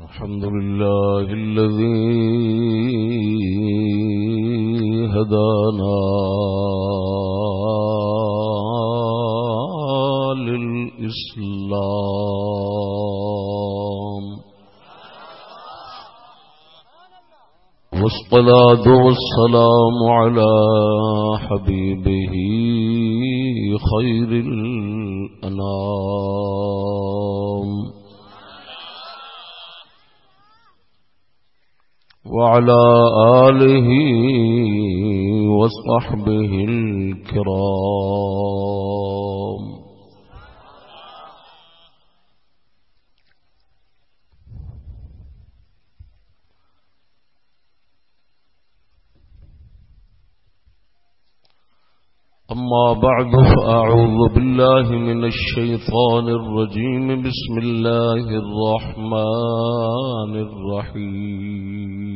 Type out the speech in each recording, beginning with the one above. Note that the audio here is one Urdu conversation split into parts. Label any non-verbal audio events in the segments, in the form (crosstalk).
الحمد لله الذي هدانا للإسلام. والصلاة والسلام على حبيبه خير الأنام. وعلى آله وصحبه الكرام. أما بعد فأعوذ بالله من الشيطان الرجيم. بسم الله الرحمن الرحيم.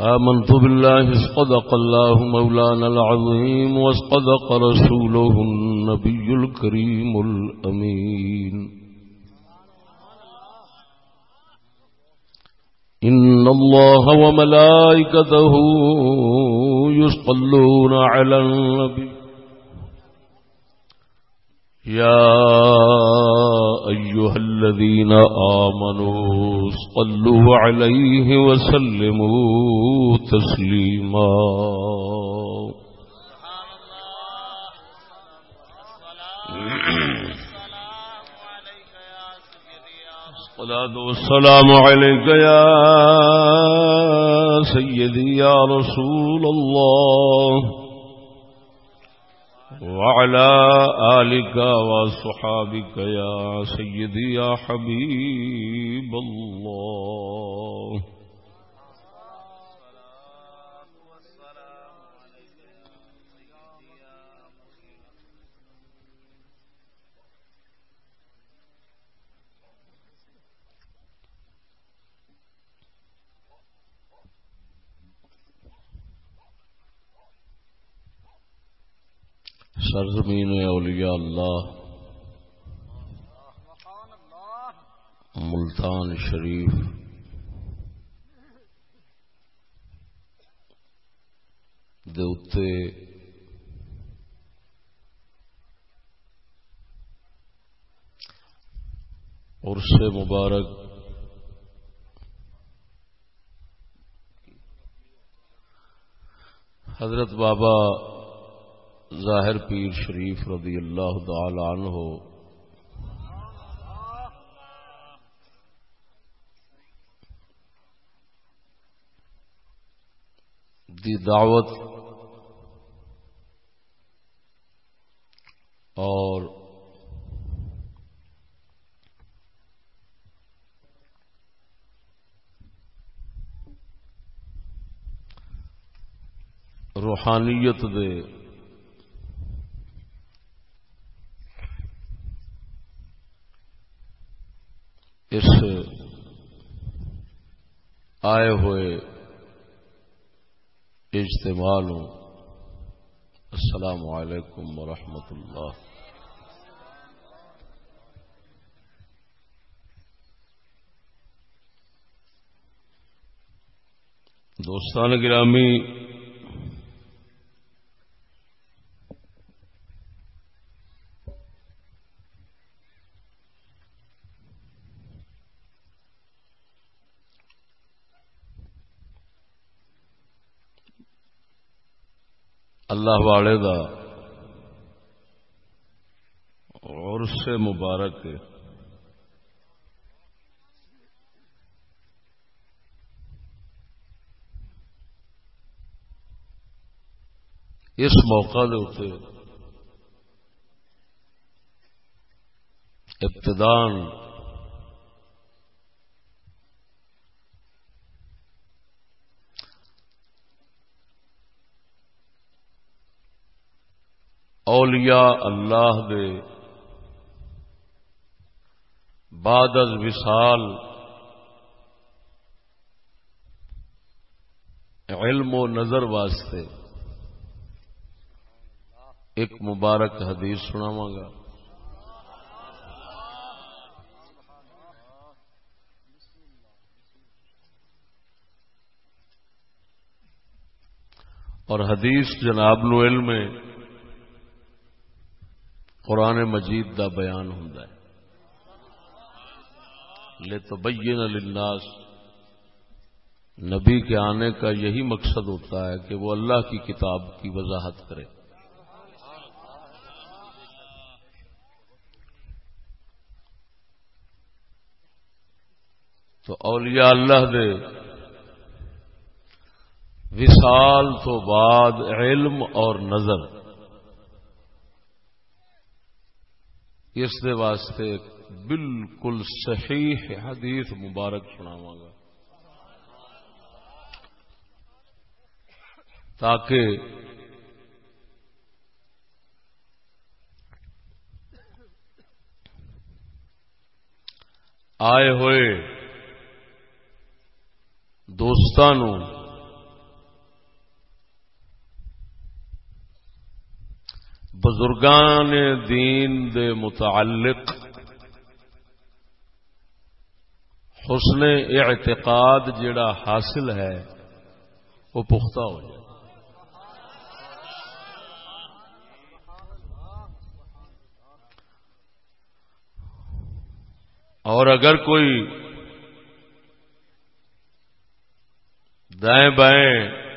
آمنت بالله اصدق الله مولانا العظيم واصدق رسوله النبي الكريم الأمين. إن الله وملائكته يصلون على النبي. يا أيها الذين آمنوا صلوا عليه وسلموا تسليما. الصلاة والسلام عليك يا سيدي يا رسول الله. وعلى آلك وصحابك يا سيدي يا حبيب الله. سرزمین اولیاء اللہ ملتان شریف دے عرص مبارک حضرت بابا ظاہر پیر شریف رضی اللہ تعالی عنہ۔ دی دعوت اور روحانیت دے اس آئے ہوئے اجتماع السلام علیکم ورحمۃ اللہ۔ دوستان گرامی اللہ والے دا۔ اور سے مبارک اس موقع دے ابتدان اولیاء اللہ دے۔ بعد از وصال۔ علم و نظر واسطے۔ ایک مبارک حدیث سناواں گا۔ اور حدیث جناب نو علم ہے۔ قرآن مجید دا بیان ہوں لے تو للناس۔ نبی کے آنے کا یہی مقصد ہوتا ہے کہ وہ اللہ کی کتاب کی وضاحت کرے۔ تو اولیاء اللہ دے وصال تو بعد علم اور نظر۔ اس دے واسطے بالکل صحیح حدیث مبارک سناواں گا۔ تاکہ آئے ہوئے دوستان بزرگان دین دے متعلق حسن اعتقاد جڑا حاصل ہے، وہ پختہ ہو جائے۔ اور اگر کوئی دائیں بائیں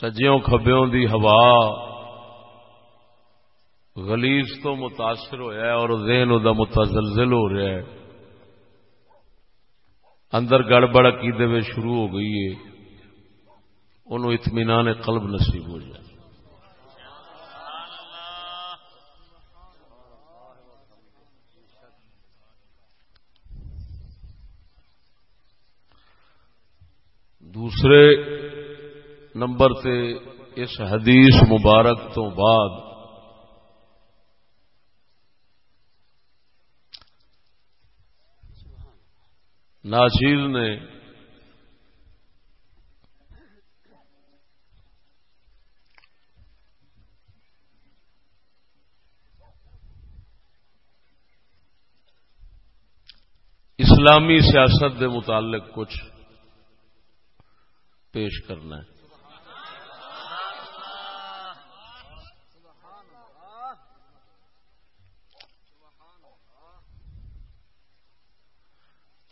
سجیوں کبیوں دی ہوا غلیظ تو متاثر ہوا ہے اور ذہن دا متزلزل ہو رہا ہے۔ اندر گڑبڑ عقیدے میں شروع ہو گئی ہے۔ انہوں اطمینان قلب نصیب ہو جائے۔ دوسرے نمبر تے اس حدیث مبارک تو بعد ناچیز نے اسلامی سیاست دے متعلق کچھ پیش کرنا ہے۔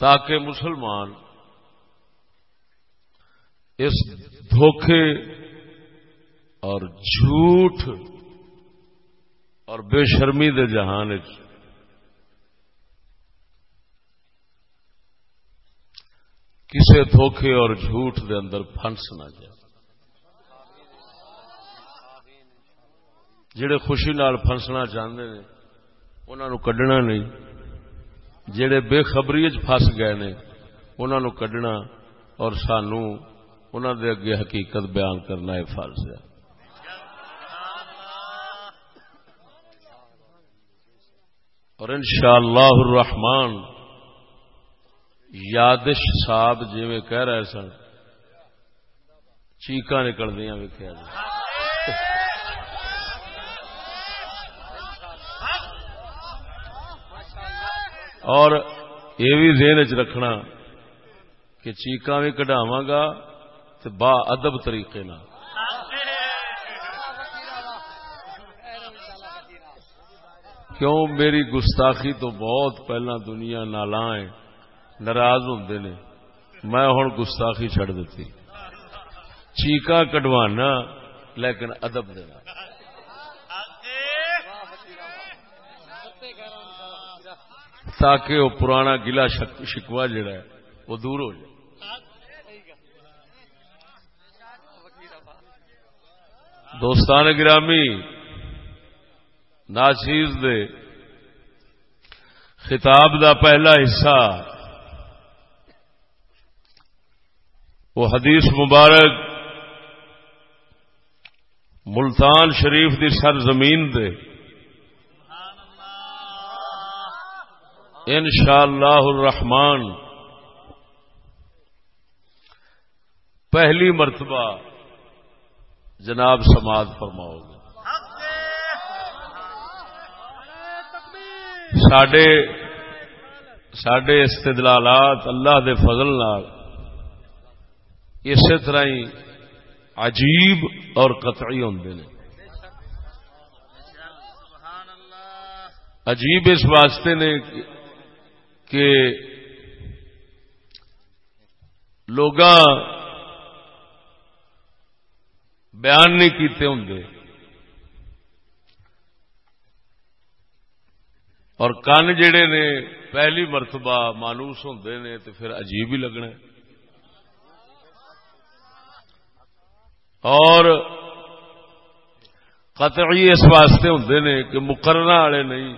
تاکہ مسلمان اس دھوکے اور جھوٹ اور بے شرمی دے جہان کسی دھوکے اور جھوٹ دے اندر پھنس نہ جائے۔ جڑے خوشی نال پھنسنا چاہتے ہیں انہوں کڈنا نہیں۔ جڑے بے خبری فس گئے نے انہوں کڈنا اور سانو انہوں دے اگے حقیقت بیان کرنا یہ فرض ہے۔ اور انشاءاللہ الرحمن، یادش صاحب جی کہہ رہے سن چیقا نکل دیا ویکیا جی۔ اور یہ بھی ذہن چ رکھنا کہ چیقا بھی کٹاوا گا تو با ادب طریقے نہ کیوں؟ میری گستاخی تو بہت پہلا دنیا نالا ناراض ہوں نے۔ میں ہوں گستاخی چڑ دیتی چیقا کٹوانا لیکن ادب دینا تاکہ وہ پرانا گلا شکوا جڑا ہے، وہ دور ہو جائے۔ دوستان گرامی، ناچیز دے خطاب دا پہلا حصہ، وہ حدیث مبارک ملتان شریف دی سر زمین دے۔ ان شاء اللہ الرحمان پہلی مرتبہ جناب سماعت فرماؤ گے۔ سڈے استدلالات اللہ دے فضل نال اسی طرح ہی عجیب اور قطعی ہوں عجیب اس واسطے نے کہ لوگ بیان نہیں کیتے ہوں اور کن جڑے نے پہلی مرتبہ مانوس ہوں نے تو پھر عجیب ہی لگنا اور قطعی اس واسطے ہوں نے کہ مقررہ والے نہیں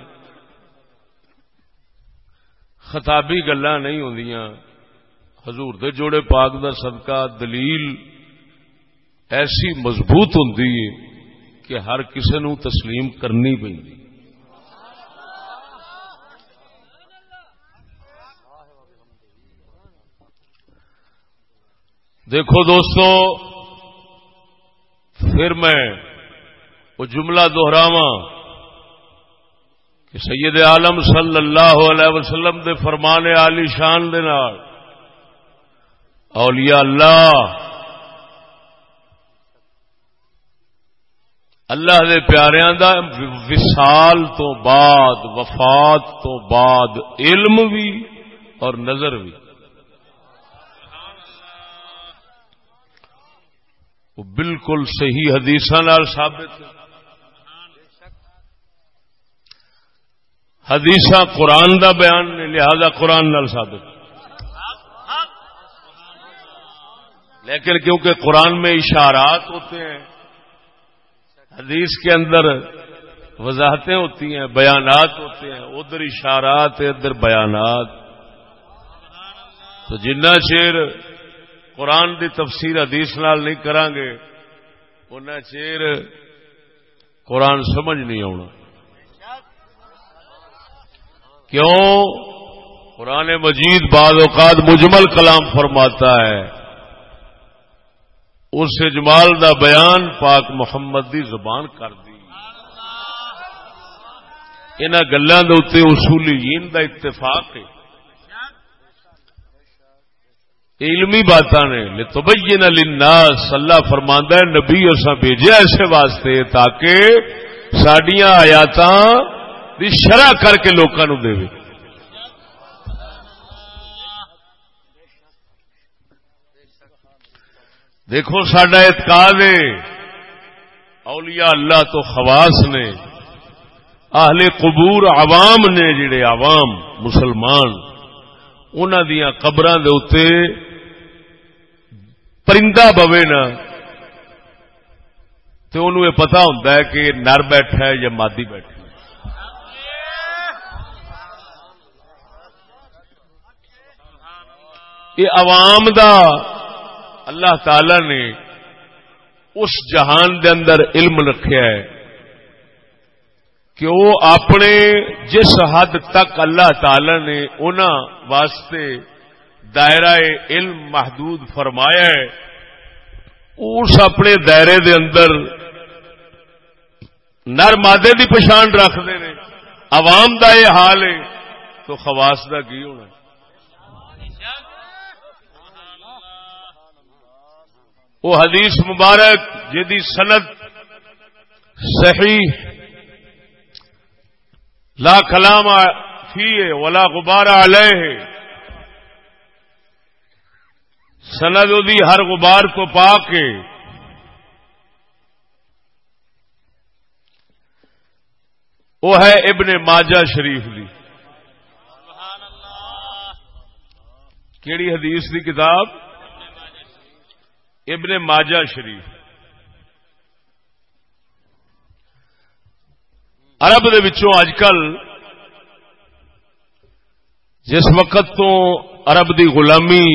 خطابی گلا نہیں ہوں حضور دے جوڑے پاک دا صدقہ دلیل ایسی مضبوط ہوں کہ ہر کسی نو تسلیم کرنی پی دیکھو دوستو، پھر میں وہ جملہ دوہراواں کہ سید عالم صلی اللہ علیہ وسلم دے فرمانے علی شان دے نال اولیاء اللہ اللہ دے پیاریاں دا وصال تو بعد، وفات تو بعد علم بھی اور نظر بھی۔ وہ بالکل صحیح حدیث ثابت حدیث قرآن دا بیان نے، لہذا قرآن نال ثابت۔ لیکن کیونکہ قرآن میں اشارات ہوتے ہیں، حدیث کے اندر وضاحتیں ہوتی ہیں، بیانات ہوتے ہیں، ادھر اشارات، ادھر بیانات۔ تو جنہ چیر قرآن دی تفسیر حدیث نال نہیں کران گے ان چیر قرآن سمجھ نہیں آنا کیوں؟ قرآن مجید بعض اوقات مجمل کلام فرماتا ہے۔ اس اجمال دا بیان پاک محمد دی زبان کر دی۔ ان گلوں کے اتنے اصولی دا اتفاق ہے۔ علمی بات نے تو بھائی للناس، اللہ فرماندہ ہے، نبی اسا بھیجا ایسے واسطے تاکہ سڈیا آیات شرح کر کے لوگوں دے دیکھو سڈا اعتقاد اولیاء اللہ تو خواص نے، اہل قبور عوام نے جڑے عوام مسلمان دیا قبر پرندہ بوے نا تو انہوں یہ پتا ہوں کہ نر بیٹھا ہے یا مادی بیٹھا یہ عوام دا اللہ تعالی نے اس جہان دے اندر علم رکھا ہے کہ وہ اپنے جس حد تک اللہ تعالی نے ان واسطے دائرہ علم محدود فرمایا ہے، اس اپنے دائرے دے اندر نر مادے کی پچھان رکھتے ہیں، عوام دا یہ حال ہے، تو خواس کا کی ہونا وہ حدیث مبارک جدی سند صحیح لا کلام فی ولا غبار علیہ سند ادی ہر غبار کو پا کے وہ ہے ابن ماجہ شریف دی۔ کیڑی حدیث دی کتاب؟ ابن ماجہ شریف۔ عرب اج کل جس وقت تو عرب دی غلامی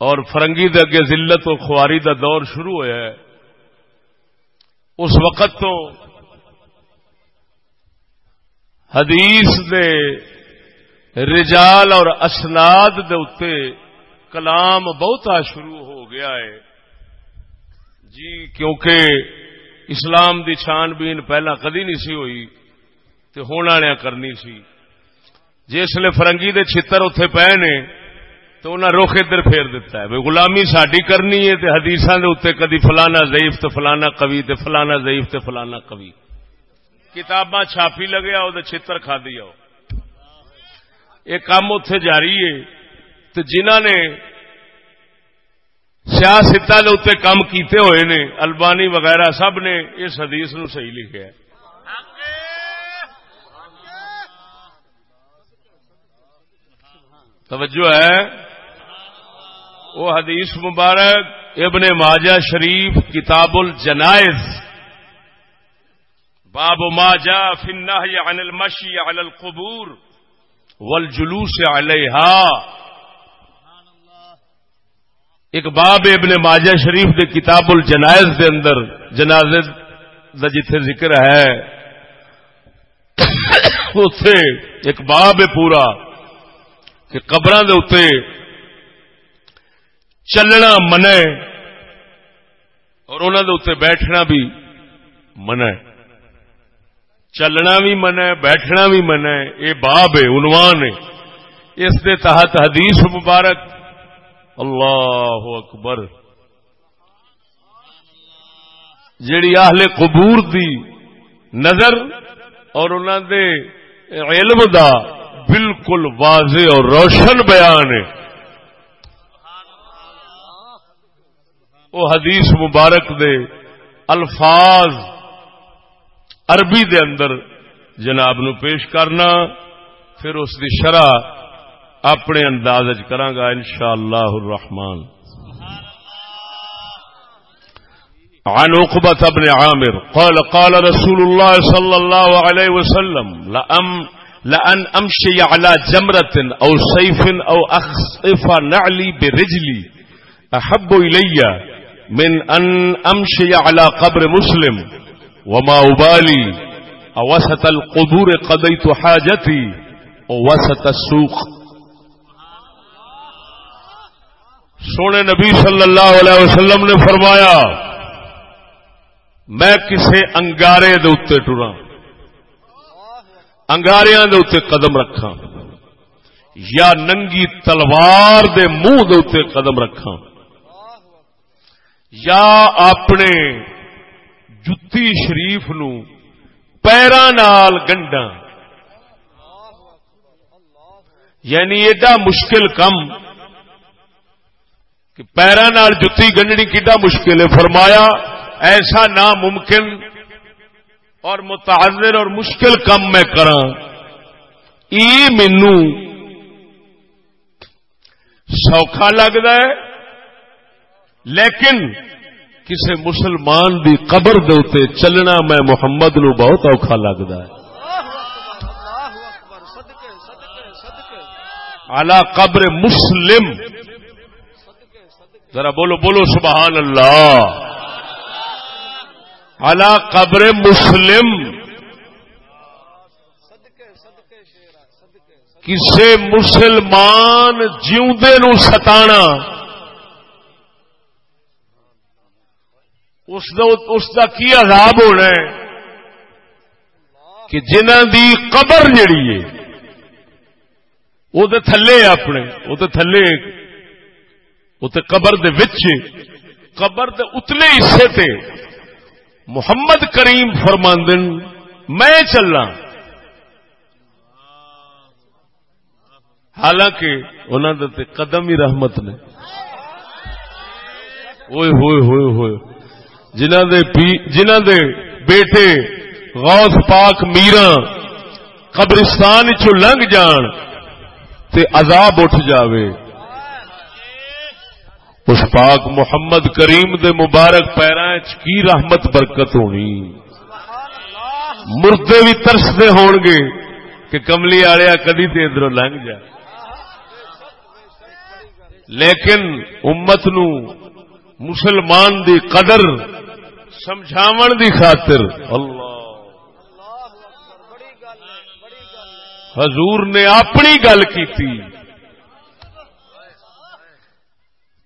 اور فرنگی دے اگے ذلت و خواری دا دور شروع ہوا ہے، اس وقت تو حدیث دے رجال اور اسناد دے اتے کلام بہت شروع ہو گیا ہے۔ جی کیونکہ اسلام دی چھان بین پہلا کدی نہیں سی ہوئی، تے ہونا کرنی سی۔ جس فرنگی دے چھتر اتے پے نے، تو انہیں رخ ادھر پھیر دیتا ہے۔ غلامی ساری کرنی ہے، تے حدیثاں دے اتنے کدی فلانا ضعیف تے فلانا کبھی تے فلانا ضعیف تے فلانا کبھی کتاباں چھاپی لگیا وہ چھتر کھا دیا یہ کام اتے جاری ہے۔ تو جنہ نے سیاستہ دے اتنے کام کیتے ہوئے نے، البانی وغیرہ سب نے اس حدیث نو صحیح لکھا ہے۔ توجہ ہے۔ وہ حدیث مبارک ابن ماجہ شریف کتاب الجنائز۔ باب ما جاء في النهي عن المشي على القبور والجلوس عليها ایک باب ابن ماجہ شریف دے کتاب الجنائز دے اندر، جنازے دا جتھے ذکر ہے اتے ایک باب ہے پورا کہ قبر دے اتے چلنا من اور انہوں دے اتے بیٹھنا بھی من چلنا بھی من بیٹھنا بھی من ہے، یہ باب ہے، عنوان ہے۔ اس دے تحت حدیث مبارک اللہ اکبر۔ جیڑی اہل قبور دی نظر اور انہوں دے علم دا بالکل واضح اور روشن بیان ہے۔ وہ حدیث مبارک دے الفاظ عربی دے اندر جناب نو پیش کرنا، پھر اس دی شرح اپنے انداز کرانگا انشاءاللہ الرحمن۔ عن عقبة بن عامر قال قال رسول الله صلى الله عليه وسلم، لأم، لأن أمشي على جمرة أو سيف أو أخصف نعلي برجلي، أحب إلي من أن أمشي على قبر مسلم، وما ابالی اوسط القبور قضیت حاجتی وسط السوق سونے نبی صلی اللہ علیہ وسلم نے فرمایا، میں کسے انگارے دے اتنے ٹرا، انگاریاں دے اتنے قدم رکھا یا ننگی تلوار دے منہ دے اتنے قدم رکھا یا اپنے جتی شریف نو نال گنڈا یعنی ایڈا مشکل کم کہ نال جتی گنڈنی کڈا مشکل ہے؟ فرمایا ایسا ناممکن اور متحر اور مشکل کم میں کرا مینو سوکھا لگتا ہے لیکن کسی مسلمان دی قبر دے چلنا میں محمد نو بہت اوکھا لگتا ہے۔ اعلی قبر مسلم۔ ذرا بولو بولو سبحان اللہ۔ اعلی قبر مسلم۔ کسے مسلمان جیوندے نو ستانا۔ اس دا کی عذاب ہونا ہے؟ کہ جنہ دی قبر جڑی ہے، وہ تھلے اپنے، وہ تھلے وہ قبر دے وچ، قبر دے اتلے حصے تے محمد کریم فرماندن، میں چلنا۔ حالانکہ انہوں نے قدم ہی رحمت نے۔ ہوئے ہوئے ہوئے ہوئے۔ جنہ دے جنہ دے بیٹے غوث پاک میرا قبرستان چو لنگ جان، تے عذاب اٹھ جاوے۔ اس پاک محمد کریم دے مبارک پیرا کی رحمت برکت ہونی؟ مردے بھی ترستے ہون گے کہ کملی آیا کدی تے ادھر لنگ جا لیکن امت نو مسلمان دی قدر سمجھاون دی خاطر اللہ۔ حضور نے اپنی گل کی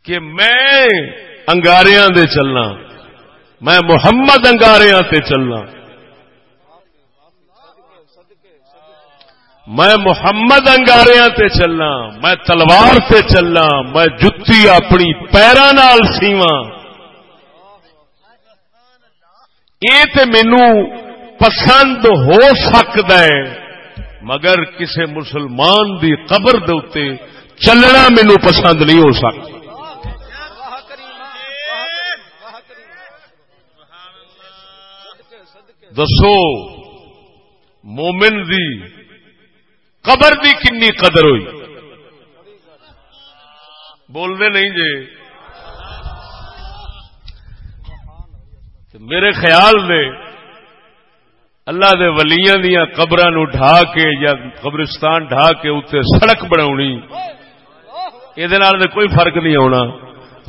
کہ میں انگاریاں دے چلنا، میں محمد انگاریاں تے چلنا۔ میں محمد انگاریاں تے چلنا، میں تلوار تے چلنا، میں جتی اپنی پیروں نال سیواں۔ یہ تو مینو پسند ہو سکتا ہے، مگر کسی مسلمان دی قبر دے چلنا مینو پسند نہیں ہو سکتا۔ دسو، مومن دی قبر دی کنی قدر ہوئی۔ بولنے نہیں جی میرے خیال دے اللہ دے ولیاں دیا قبر نو ڈھا کے یا قبرستان ڈھا کے اتنے سڑک بنا یہ کوئی فرق نہیں ہونا۔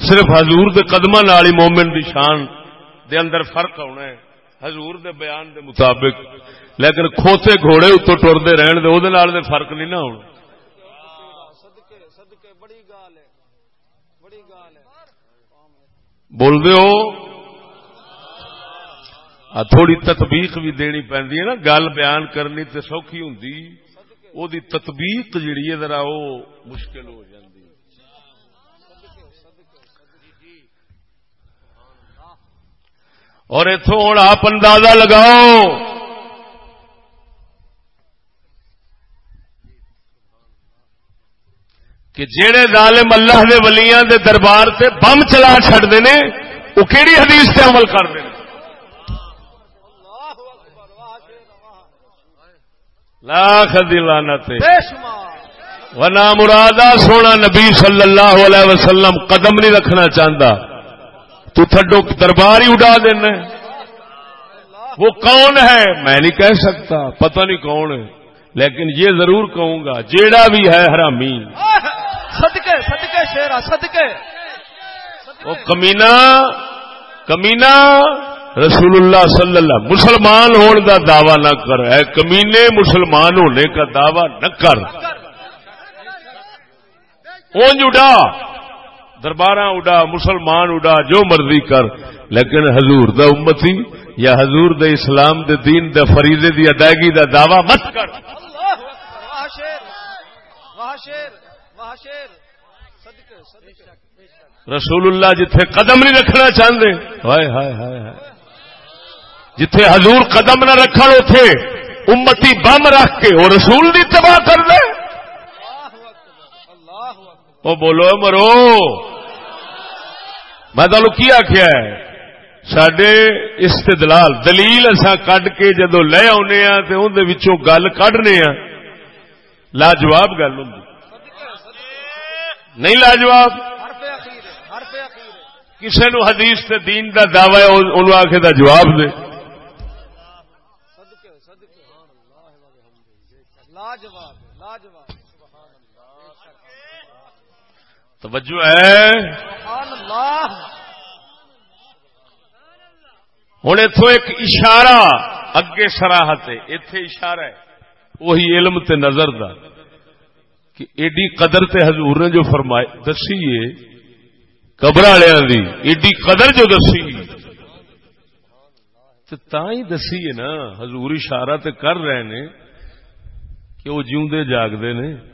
صرف حضور دے قدم ہی مومن دی شان دے اندر فرق ہونا ہے۔ حضور دے بیان دے مطابق، لیکن کھوتے گھوڑے اتو ٹرتے رہن دے دے فرق نہیں نہ ہونا بول دے ہو؟ تھوڑی تطبیق بھی دینی پی نا۔ گل بیان کرنی تے سوکھی ہوں تطبیق جیڑی ہے، ذرا وہ مشکل ہو جاتی اور اتوں ہوں آپ اندازہ لگاؤ۔ کہ جہے ظالم اللہ دے ولیاں دے دربار سے بم چلا چڈتے ہیں وہ کہڑی حدیث سے عمل کرتے ہیں لاکھ ونا مرادا سونا نبی صلی اللہ علیہ وسلم قدم نہیں رکھنا چاہتا تو تھڈو دربار ہی اڈا دینا وہ کون ہے؟ میں نہیں کہہ سکتا پتہ نہیں کون ہے۔ لیکن یہ ضرور کہوں گا جیڑا بھی ہے حرامی۔ صدقے صدقے شیرا صدقے۔ وہ کمینا کمینا رسول اللہ صلی اللہ مسلمان ہونے کا دعوی نہ کر۔ اے کمینے مسلمان ہونے کا دعوی نہ کر۔ اونج اڈا۔ دربار اڈا مسلمان اڈا جو مرضی کر لیکن حضور دا امتی یا حضور دے اسلام دے دین دے فریضے دی ادائیگی دا دعوی مت کر۔ رسول اللہ جتھے قدم نہیں رکھنا چاہتے ہائے ہائے ہائے ہائے۔ جتھے حضور قدم نہ رکھ اتے امتی بم رکھ کے وہ رسول دی تباہ کر دے وہ بولو مرو! میں تمہیں کی آخیا ہے؟ سڈے استدلال، دلیل اصا کڈ کے جدو لے آنے ہاں تو اندر گل کڈنے لاجواب گل ہوں نہیں لاجواب؟ کسی نو حدیث تے دین دا دعوی انہوں آخے دا جواب دے۔ توجہ ہے۔ ہوں اتو ایک اشارہ، اگے سراہت اتے اشارہ ہے۔ وہی علم تے نظر دا۔ کہ ایڈی قدر تے حضور نے جو فرمائے دسی ہے، قبر والوں کی ایڈی قدر جو دسی۔ تا ہی دسی ہے نا، حضور اشارہ تے کر رہے نے کہ وہ جیوندے جاگتے نے۔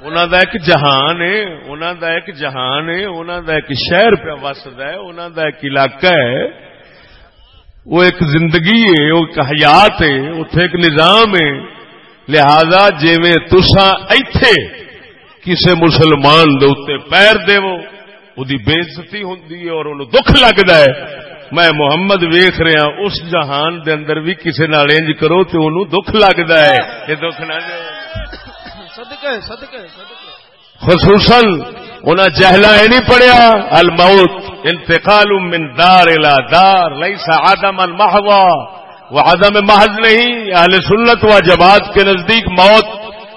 انہوں دا ایک جہان ہے انہوں دا ایک جہان ہے انہوں دا ایک شہر پہ وسد ہے انہوں دا ایک علاقہ ہے۔ وہ ایک زندگی ہے، وہ ایک حیات ہے اتنے ایک نظام ہے۔ لہذا جی میں تسا ایتھے کسے مسلمان دے اتنے پیر دے وہ بےزتی ہوں اور انہوں دکھ لگتا ہے۔ میں محمد ویخ رہا ہاں، اس جہان دے اندر بھی کسے نال انج کرو تو انہوں دکھ لگتا ہے۔ یہ دکھ نہ جائے خصوصاً انہیں جہلا یہ نہیں پڑیا الموت انتقال من دار الى دار، لیس عدم المحوا وہ عدم محض نہیں، اہل سنت و جماعت کے نزدیک موت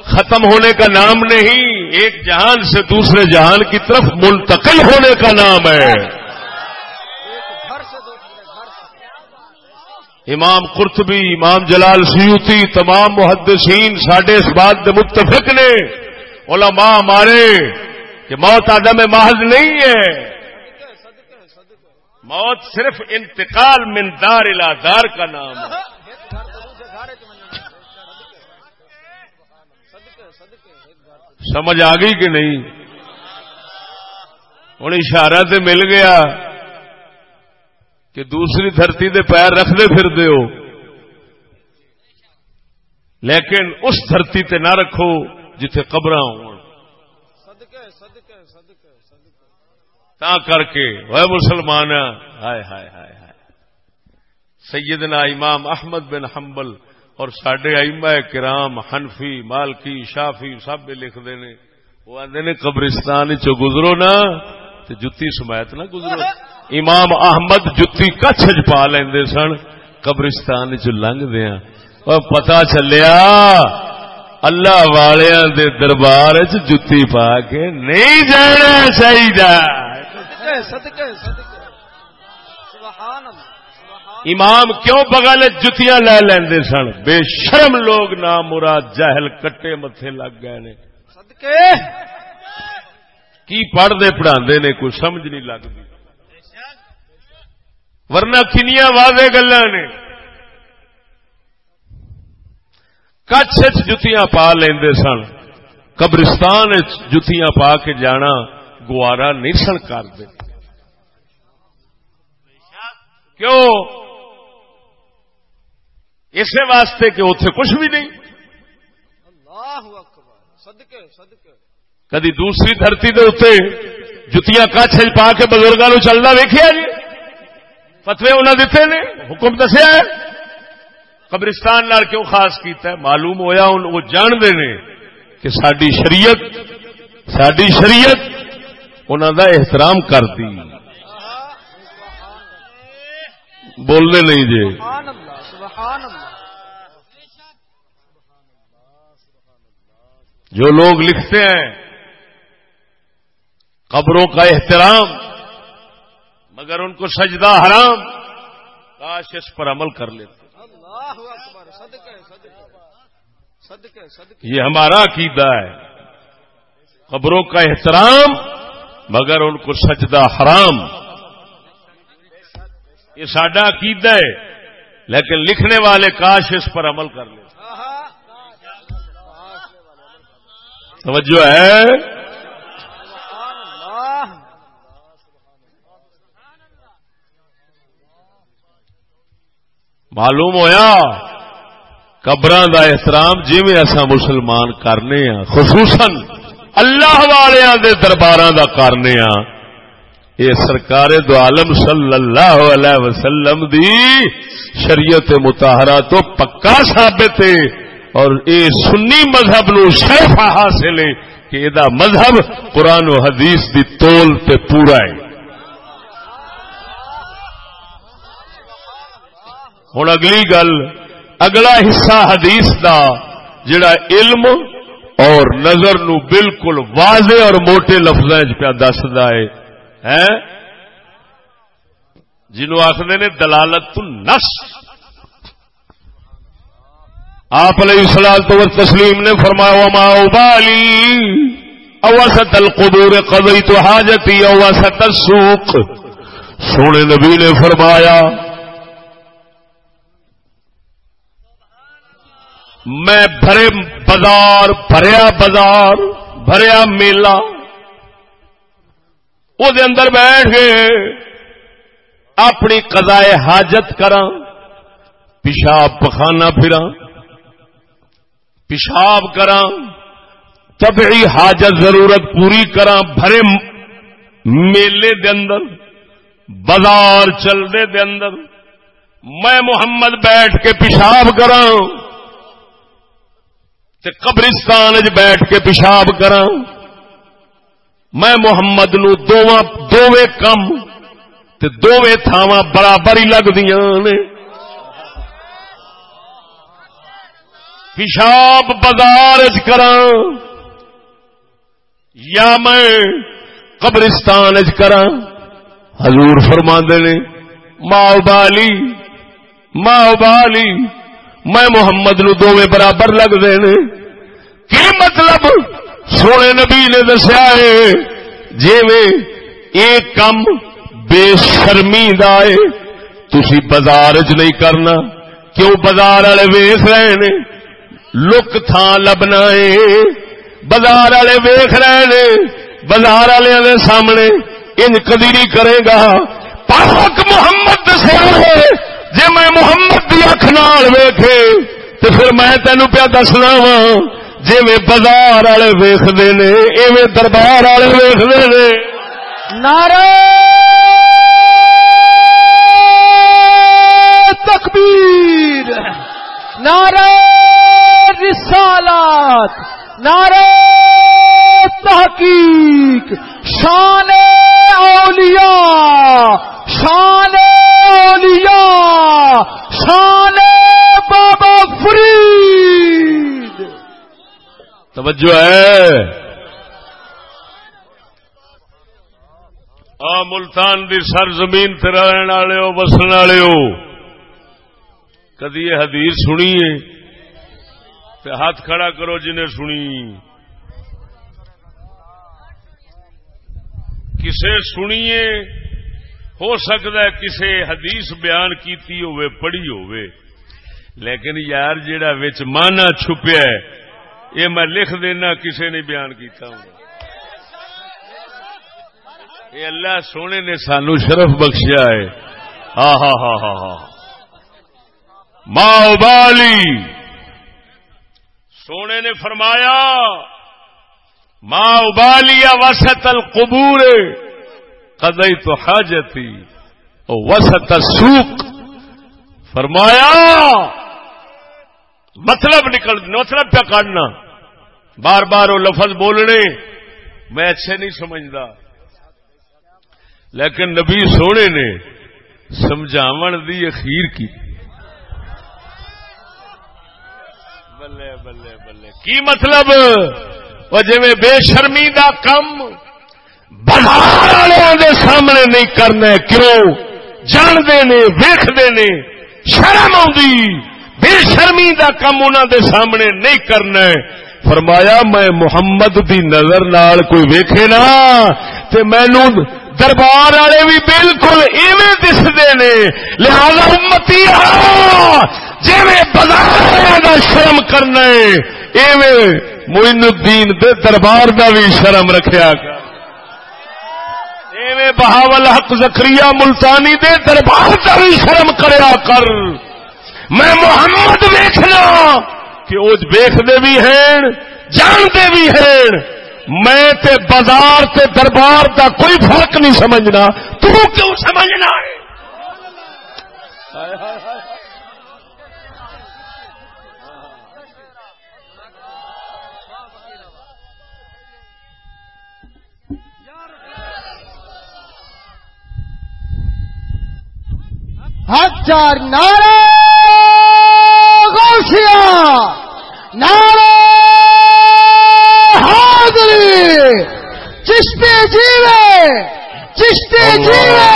ختم ہونے کا نام نہیں، ایک جہان سے دوسرے جہان کی طرف منتقل ہونے کا نام ہے۔ امام قرطبی، امام جلال سیوتی، تمام محدثین ساڈے اس بات کے متفق نے، علماء ہمارے، کہ موت آدم محض نہیں ہے۔ موت صرف انتقال من دار الى دار کا نام ہے۔ سمجھ آ گئی کہ نہیں؟ ہوں اشارہ سے مل گیا۔ کہ دوسری دھرتی دے پیر رکھتے پھر دے ہو۔ لیکن اس دھرتی تے نہ رکھو جتھے قبر ہو تا کر کے وہ مسلمان ہائے ہائے ہائے ہائے۔ سیدنا امام احمد بن حنبل اور سڈے ائمہ کرام حنفی مالکی شافی سب لکھتے نے۔ وہ آدھے نے قبرستان چ گزرو نا۔ جتی سمایت نہ گزرو امام احمد جتی کچھ پا لیندے سن قبرستان چ لنگ دیا اور پتا چلیا اللہ والیاں دے دربار چ جتی پا کے نہیں جانا چاہیے امام کیوں بغل جتیاں لے لیندے سن؟ بے شرم لوگ نہ مراد جہل کٹے متے لگ گئے نے۔ کی پڑھتے پڑھا نے کوئی سمجھ نہیں لگتی۔ ورنہ کنیا واضح گلا نے۔ کچھ جتیاں پا لیندے سن۔ قبرستان جتیاں پا کے جانا گوارا نہیں سن کرتے کیوں؟ اسی واسطے کہ اتنے کچھ بھی نہیں۔ اللہ اکبر، صدقے صدقے۔ کدی دوسری دھرتی کے اتنے جتیاں کچھ پا کے بزرگوں چلنا ویکیا جی؟ فتوی انہیں دیتے نے؟ حکم دسیا قبرستان نال کیوں خاص کیتا ہے؟ معلوم ہویا وہ جانتے ہیں کہ ساری شریعت ساری شریعت انہوں دا احترام کرتی۔ بولنے نہیں جی۔ جو لوگ لکھتے ہیں قبروں کا احترام مگر ان کو سجدہ حرام کاش اس پر عمل کر لیتے۔ یہ ہمارا عقیدہ ہے۔ قبروں کا احترام مگر ان کو سجدہ حرام۔ یہ سڈا عقیدہ ہے لیکن لکھنے والے کاش اس پر عمل کر لیں توجہ ہے۔ معلوم ہویا؟ قبر دا احترام جی میں ایسا مسلمان کرنے ہاں خصوصاً اللہ والوں دے دربار دا کرنے ہاں۔ یہ سرکار دو عالم صلی اللہ علیہ وسلم دی شریعت متحرہ تو پکا ثابت ہے۔ اور اے سنی مذہب نو شرف حاصل ہے کہ یہ مذہب قرآن و حدیث دی تول تے پورا ہے۔ ہوں اگلی گل، اگلا حصہ حدیث دا، جڑا علم اور نظر نو بالکل واضح اور موٹے لفظ پہ دستا ہے۔ جنو آخر نے دلالت نس آپ علیہ السلام تو تسلیم نے فرمایا ما بالی اوسط القبور قضی تو حاجتی اوسط السوق۔ سونے نبی نے فرمایا میں بھرے بازار، بھریا بازار، بھریا میلہ وہ اندر بیٹھ گئے اپنی قضائے حاجت کرا پیشاب پخانا پھرا پیشاب کرا طبعی حاجت ضرورت پوری کرا بھرے میلے دے اندر، بازار چلتے دے اندر، میں محمد بیٹھ کے پیشاب کرا تے قبرستان بیٹھ کے پیشاب کرا میں محمد نو دوواں دوویں کم تے دوویں تھاواں برابر ہی لگدیاں نے۔ پیشاب بازار چ یا میں قبرستان چ کرا حضور فرما نے، ماں بالی ماں بالی میں محمد نو دونوں برابر لگتے ہیں کی مطلب؟ سونے نبی نے دسیا ہے جی ایک کم بے شرمی دے تھی بازار چ نہیں کرنا، کیوں بازار والے ویس رہے نے؟ لک تھان لبنا ہے۔ بازار والے ویخ رہے نے، بازار والے سامنے ان کدی نہیں کرے گا۔ پاک محمد دسیا ہے جی میں محمد کی اکھ نال ویخے تو پھر میں تینو پیا دسنا وا جی بازار والے ویختے نے ایویں دربار والے ویختے نے نعرہ تکبیر نعرہ رسالات نعرہ تحقیق شان اولیاء شان اولیاء شان بابا فرید۔ توجہ ہے۔ آ ملتان دی سر زمین رہن والے وسن والے کدی یہ حدیث سنیے ہاتھ کھڑا کرو جنہیں سنی۔ کسے سنیے ہو سکتا ہے کسے حدیث بیان کیتی ہوئے پڑھی ہوئے لیکن یار جیڑا وچ مانا چھپیا ہے، یہ میں لکھ دینا، کسے نے بیان کیتا ہوں یہ اللہ سونے نے سانو شرف بخشیا ہے۔ ہاں ہاں ہاں ہاں ہاں ماں بالی سونے نے فرمایا، ماں ابالیا وسط القبور۔ قدئی تو حاجتی وسط سوک فرمایا مطلب نکل مطلب پہ کاٹنا بار بار وہ لفظ بولنے، میں اچھے نہیں سمجھتا۔ لیکن نبی سونے نے سمجھاو دی اخیر کی۔ بلے بلے بلے۔ کی مطلب؟ وہ جی بے شرمی دا کم بازار والوں سامنے نہیں کرنا کیوں؟ جانتے نے ویختے نے شرم آئی بے شرمی دا کم انہوں دے سامنے نہیں کرنا۔ فرمایا، میں محمد دی نظر نال کوئی ویکھے نا، تے مینو دربار والے بھی بالکل ایویں دستے نے۔ لہذا امتی جی بازار کا شرم کرنا ایویں موئن الدین دے دربار دا بھی شرم رکھیا۔ گا ایویں بہاول حق زکریہ ملتانی دے دربار کا بھی شرم کریا کر۔ میں محمد ویخنا کہ وہ ویختے بھی ہیں جانتے بھی ہیں میں تے بازار تے دربار دا کوئی فرق نہیں سمجھنا۔ تو کیوں سمجھنا ہے؟ ہزار نعرہ غوثیہ نعرہ حاضری چشتے جیوے چشتے جیوے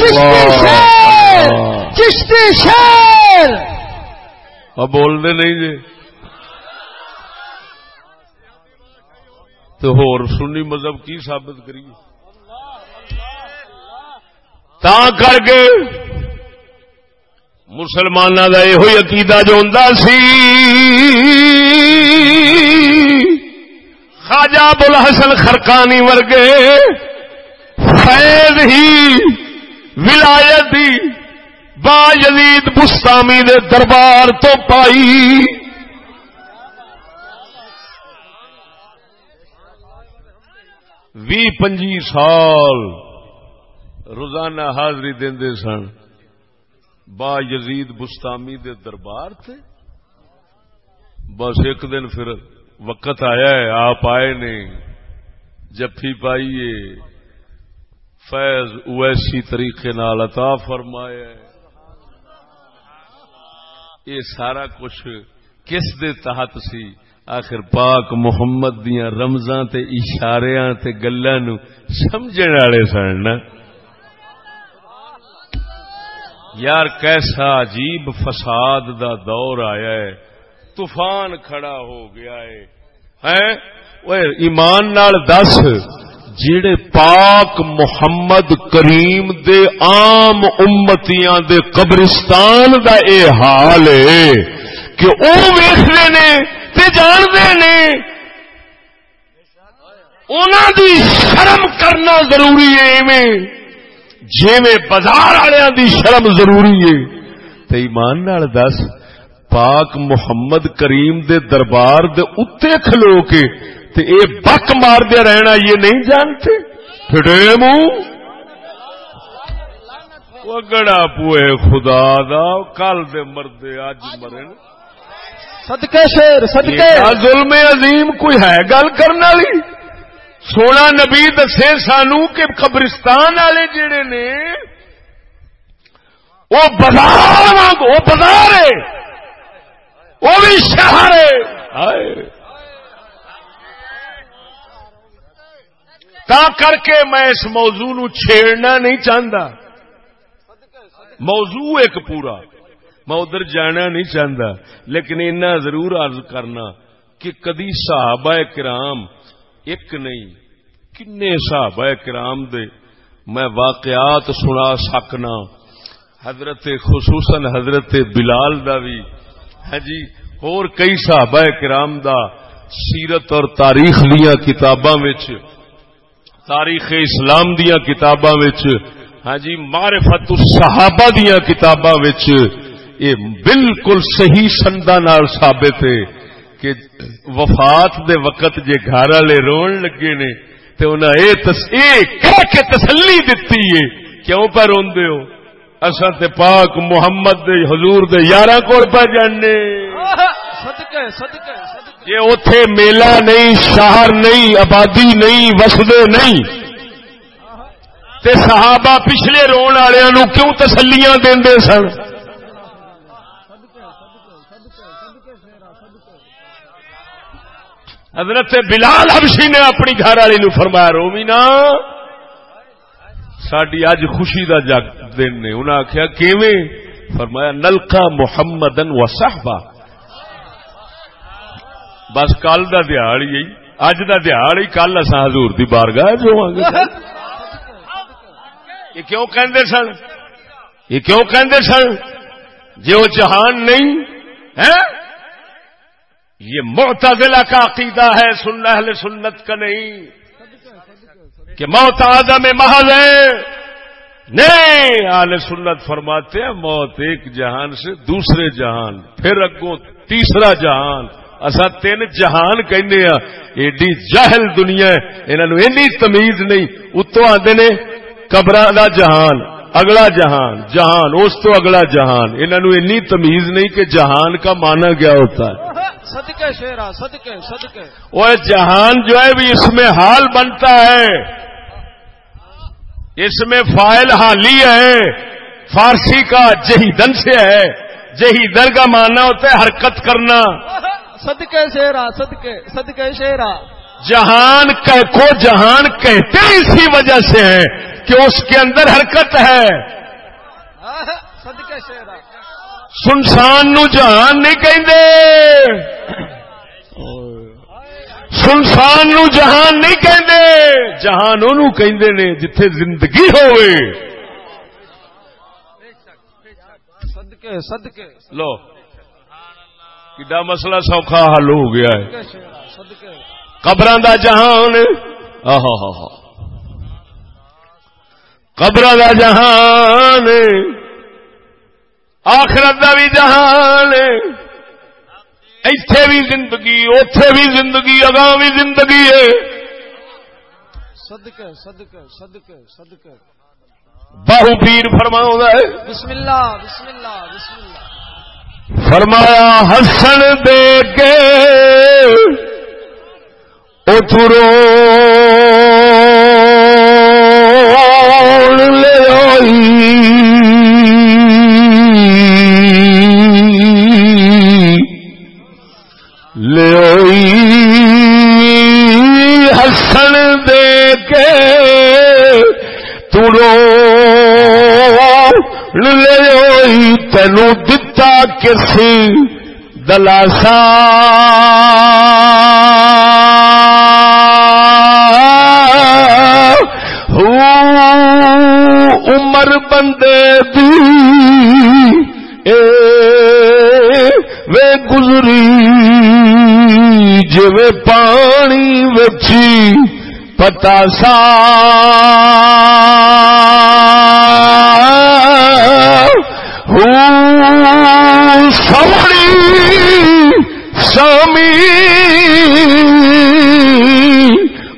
چشتے شیر چشتے شیر اب بولنے نہیں جی تو ہور سنی مذہب کی ثابت کریے تا کر کے مسلمان کا یہ عقیدہ جو ہوں سی۔ خاجا بل حسن خرکانی ورگے فیض ہی ولایت ہی با یزید بستامی دے دربار تو پائی۔ بھی پنجی سال روزانہ حاضری دے سن۔ با یزید بستامی دے دربار تھے بس ایک دن پھر وقت آیا ہے، آپ آئے نے جفی پائیے۔ فیض اویسی طریقے نال عطا فرمایا یہ سارا کچھ کس دے تحت سی؟ آخر پاک محمد دیا رمضان تے اشاریاں تے گلا نو سمجھنے والے سن یار کیسا عجیب فساد دا دور آیا ہے۔ طوفان کھڑا ہو گیا ہے۔ ایمان نال دس جڑے پاک محمد کریم دے عام امتیاں دے قبرستان دا اے حال ہے کہ وہ ویستے نے جانتے نے۔ انہوں دی شرم کرنا ضروری ہے جی بازار والوں دی شرم ضروری ہے۔ تو ایمان نال دس پاک محمد کریم دے دربار دے اتے کھلو کے تے اے بک مار دیا رہنا یہ نہیں جانتے۔ پھٹے منہ گڑا پوئے خدا دا کل دے مردے اج مرے صدقے شیر صدقے۔ ظلم عظیم کوئی ہے گل کرنے والی؟ سونا نبی دسے سانو کہ قبرستان والے جڑے نے، وہ بازار وہ بازار ہے۔ وہ بھی شہر ہے۔ تا کر کے میں اس موضوع نو چھیڑنا نہیں چاہتا موضوع ایک پورا۔ میں ادھر جانا نہیں چاہتا لیکن اتنا ضرور عرض کرنا کہ کدی صحابہ کرام ایک نہیں کن صحابہ کرام دے میں واقعات سنا سکنا۔ حضرت، خصوصاً حضرت بلال دا بھی۔ ہے جی اور کئی صحابہ کرام دا سیرت اور تاریخ دیا کتاباں تاریخ اسلام دیا کتاباں ہاں جی معرفت الصحابہ دیا کتاباں یہ بالکل صحیح سندا نال ثابت ہے۔ کہ وفات دے وقت جے گھر والے رون لگے نے تو انہیں اے تس کہہ کے تسلی دتی ہے۔ کیوں پہ روندے ہو؟ اصا تے پاک محمد دے حضور دے یارہ کول پہ جانے۔ صدقے صدقے یہ اتے میلہ نہیں شہر نہیں آبادی نہیں وسدے نہیں۔ تے صحابہ پچھلے رون والوں کیوں تسلیاں دے سن؟ حضرت بلال حبشی نے اپنی گھر والی نو فرمایا، رومی نا ساری اج خوشی دا جگ دن نے۔ انہیں آخیا کیویں؟ فرمایا نلکا محمد و صحبا۔ بس کل کا دیہڑ ہی، اج کا دیہڑ ہی، کل اصا حضور دی بارگاہ جو یہ کیوں کہندے سن؟ یہ کیوں کہندے سن؟ جی وہ جہان نہیں ہے یہ معتزلہ کا عقیدہ ہے سن اہل سنت کا نہیں۔ کہ موت آدم محل ہے نہیں، اہل سنت فرماتے ہیں، موت ایک جہان سے دوسرے جہان، پھر اگوں تیسرا جہان۔ اصا تین جہان کہنے ہاں۔ ایڈی جہل دنیا انہوں اینی تمیز نہیں۔ اتو آدھے نے قبر کا جہان، اگلا جہان جہان، اس تو اگلا جہان۔ انہوں اینی تمیز نہیں کہ جہان کا مانا گیا ہوتا ہے۔ صدقے شیرا صدقے صدقے۔ وہ جہان جو ہے بھی اس میں حال بنتا ہے۔ اس میں فائل حالی ہے۔ فارسی کا جہیدن سے ہے۔ جہیدن کا ماننا ہوتا ہے حرکت کرنا۔ صدقے شیرا صدقے صدقے شیرا جہان کو جہان کہتے اسی وجہ سے ہے کہ اس کے اندر حرکت ہے۔ صدقے شیرا سنسان نو جہان نہیں کہ سنسان نو جہان نہیں کہ جہان انہوں کہ جتھے زندگی ہوئے۔ صدقے صدقے۔ لو کڈا مسئلہ سوکھا حل ہو گیا ہے۔ قبر دا جہان۔ قبر دا جہان۔ آخرت کا بھی جہان ایتھے بھی زندگی اوتھے بھی زندگی اگاں بھی زندگی ہے۔ صدقے صدقے صدقے صدقے باہو پیر فرماؤں ہے۔ بسم اللہ بسم اللہ بسم اللہ فرمایا ہسن دے کے اترو لے تینو دتا کس دلاسا۔ عمر بندے دی اے وے گزری جی پانی وچی پتا سا سوڑی سامی